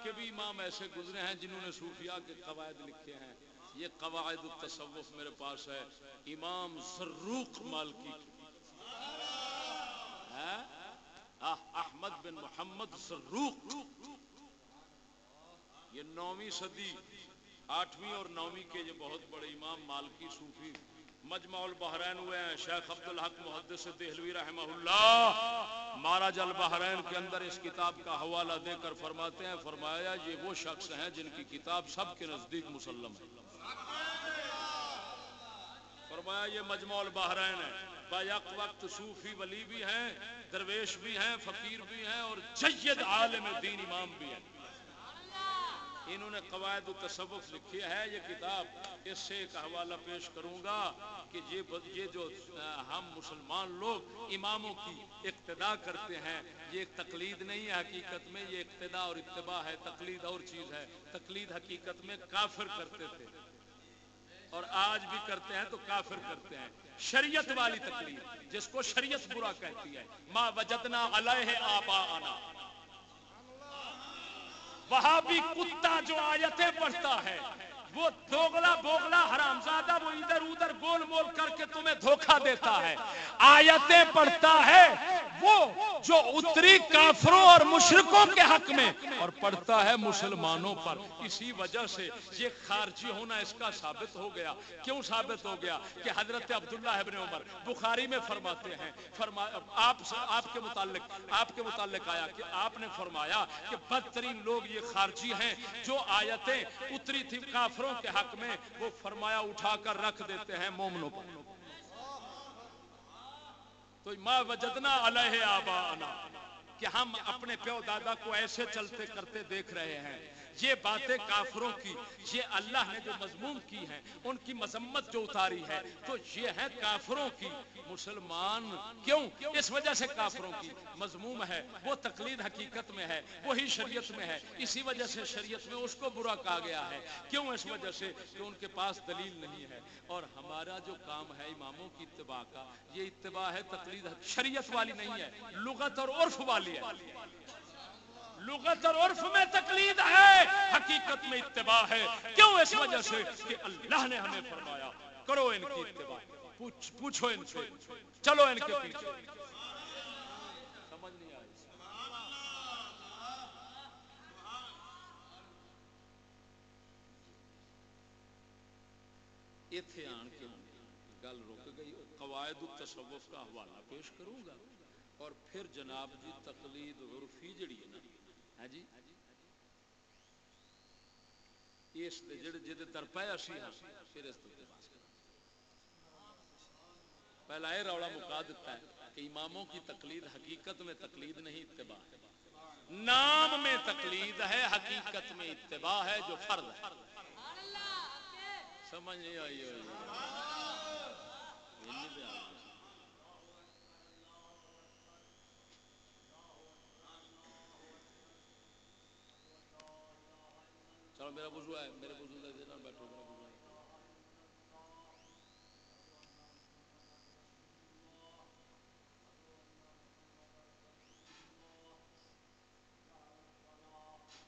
کے بھی امام ایسے گزرے ہیں جنہوں نے صوفیاء کے قواعد لکھے ہیں۔ یہ قواعد التصوف میرے پاس ہے۔ امام زروق مالکی ہاں؟ احمد بن محمد زروق۔ یہ نویں صدی، آٹھویں اور نویں کے یہ بہت بڑے امام مالکی صوفی۔ مجمع البحرین ہوئے ہیں، شیخ عبدالحق محدث دہلوی رحمہ اللہ۔ مہاراج البحرین کے اندر اس کتاب کا حوالہ دے کر فرماتے ہیں، فرمایا یہ وہ شخص ہیں جن کی کتاب سب کے نزدیک مسلم ہے۔ فرمایا یہ مجموع البحرین ہے۔ بیک وقت صوفی ولی بھی ہیں، درویش بھی ہیں، فقیر بھی ہیں اور جید عالم دین امام بھی ہیں۔ انہوں نے قواعد التصوف لکھی ہے یہ کتاب اس سے ایک حوالہ پیش کروں گا کہ یہ یہ جو ہم مسلمان لوگ اماموں کی اقتدا کرتے ہیں، یہ ایک تقلید نہیں ہے حقیقت میں، یہ اقتدا اور اتباع ہے، تقلید اور چیز ہے۔ تقلید حقیقت میں کافر کرتے تھے۔ اور آج بھی کرتے ہیں تو کافر کرتے ہیں۔ شریعت والی تکلیف، جس کو شریعت برا کہتی ہے۔ ما وجدنا علیہ آباءنا۔ وہاں بھی کتا جو آیتیں پڑھتا ہے۔ وہ دوگلا بوگلا حرامزادہ وہ ادھر ادھر گول مول کر کے تمہیں دھوکہ دیتا ہے۔ آیتیں پڑھتا ہے وہ جو اتری کافروں اور مشرکوں کے حق میں۔ اور پڑھتا ہے مسلمانوں پر۔ اسی وجہ سے یہ خارجی ہونا اس کا ثابت ہو گیا۔ کیوں ثابت ہو گیا؟ کہ حضرت عبداللہ ابن عمر بخاری میں فرماتے ہیں۔ فرما آپ آپ کے متعلق آپ کے متعلق آیا کہ آپ نے فرمایا کہ بدترین لوگ یہ خارجی ہیں جو آیتیں اتری تھی کافر کافروں کے حق میں وہ فرمایا اٹھا کر رکھ دیتے ہیں مومنوں پر۔ تو ما وجدنا علیہ آبا کہ ہم اپنے پیو دادا کو ایسے چلتے کرتے دیکھ رہے ہیں۔ یہ باتیں کافروں کی، یہ اللہ نے جو مضمون کی ہیں، ان کی مذمت جو اتاری ہے، تو یہ ہے کافروں کی۔ مسلمان کیوں؟ اس وجہ سے کافروں کی۔ مضموم ہے، وہ تقلید حقیقت میں ہے، وہی شریعت میں ہے۔ اسی وجہ سے شریعت میں اس کو برا کہا گیا ہے۔ کیوں اس وجہ سے؟ کہ ان کے پاس دلیل نہیں ہے۔ اور ہمارا جو کام ہے اماموں کی اتباع کا، یہ اتباع ہے تقلید شریعت والی نہیں ہے، لغت اور عرف والی ہے۔ لغت اور عرف میں تقلید ہے، حقیقت میں اتباع ہے۔ کیوں اس وجہ سے کہ اللہ نے ہمیں فرمایا، کرو ان کی اتباع۔ پوچھ، پوچھو ان سے۔ چلو ان کے پیچھے۔ سمجھ نہیں آئی۔ ایتھے آن کے گل رک گئی، قواعد التصوف کا حوالہ پیش کروں گا۔ اور پھر جناب جی تقلید عرفی جڑی ہے نا ہے جی اس دے جڑے جدے در پایا سی پھر اس تے بحث کریں پہلا یہ روڑا مکا دیتا ہے کہ اماموں کی تقلید حقیقت میں تقلید نہیں اتباع ہے نام میں تقلید ہے حقیقت میں اتباع ہے جو فرض ہے سمجھ نہیں آئی ہوئی یہ نہیں بھی آ گئی۔ چلو میرا وضو ہے میرے وضو دے بیٹھو میرا وضو۔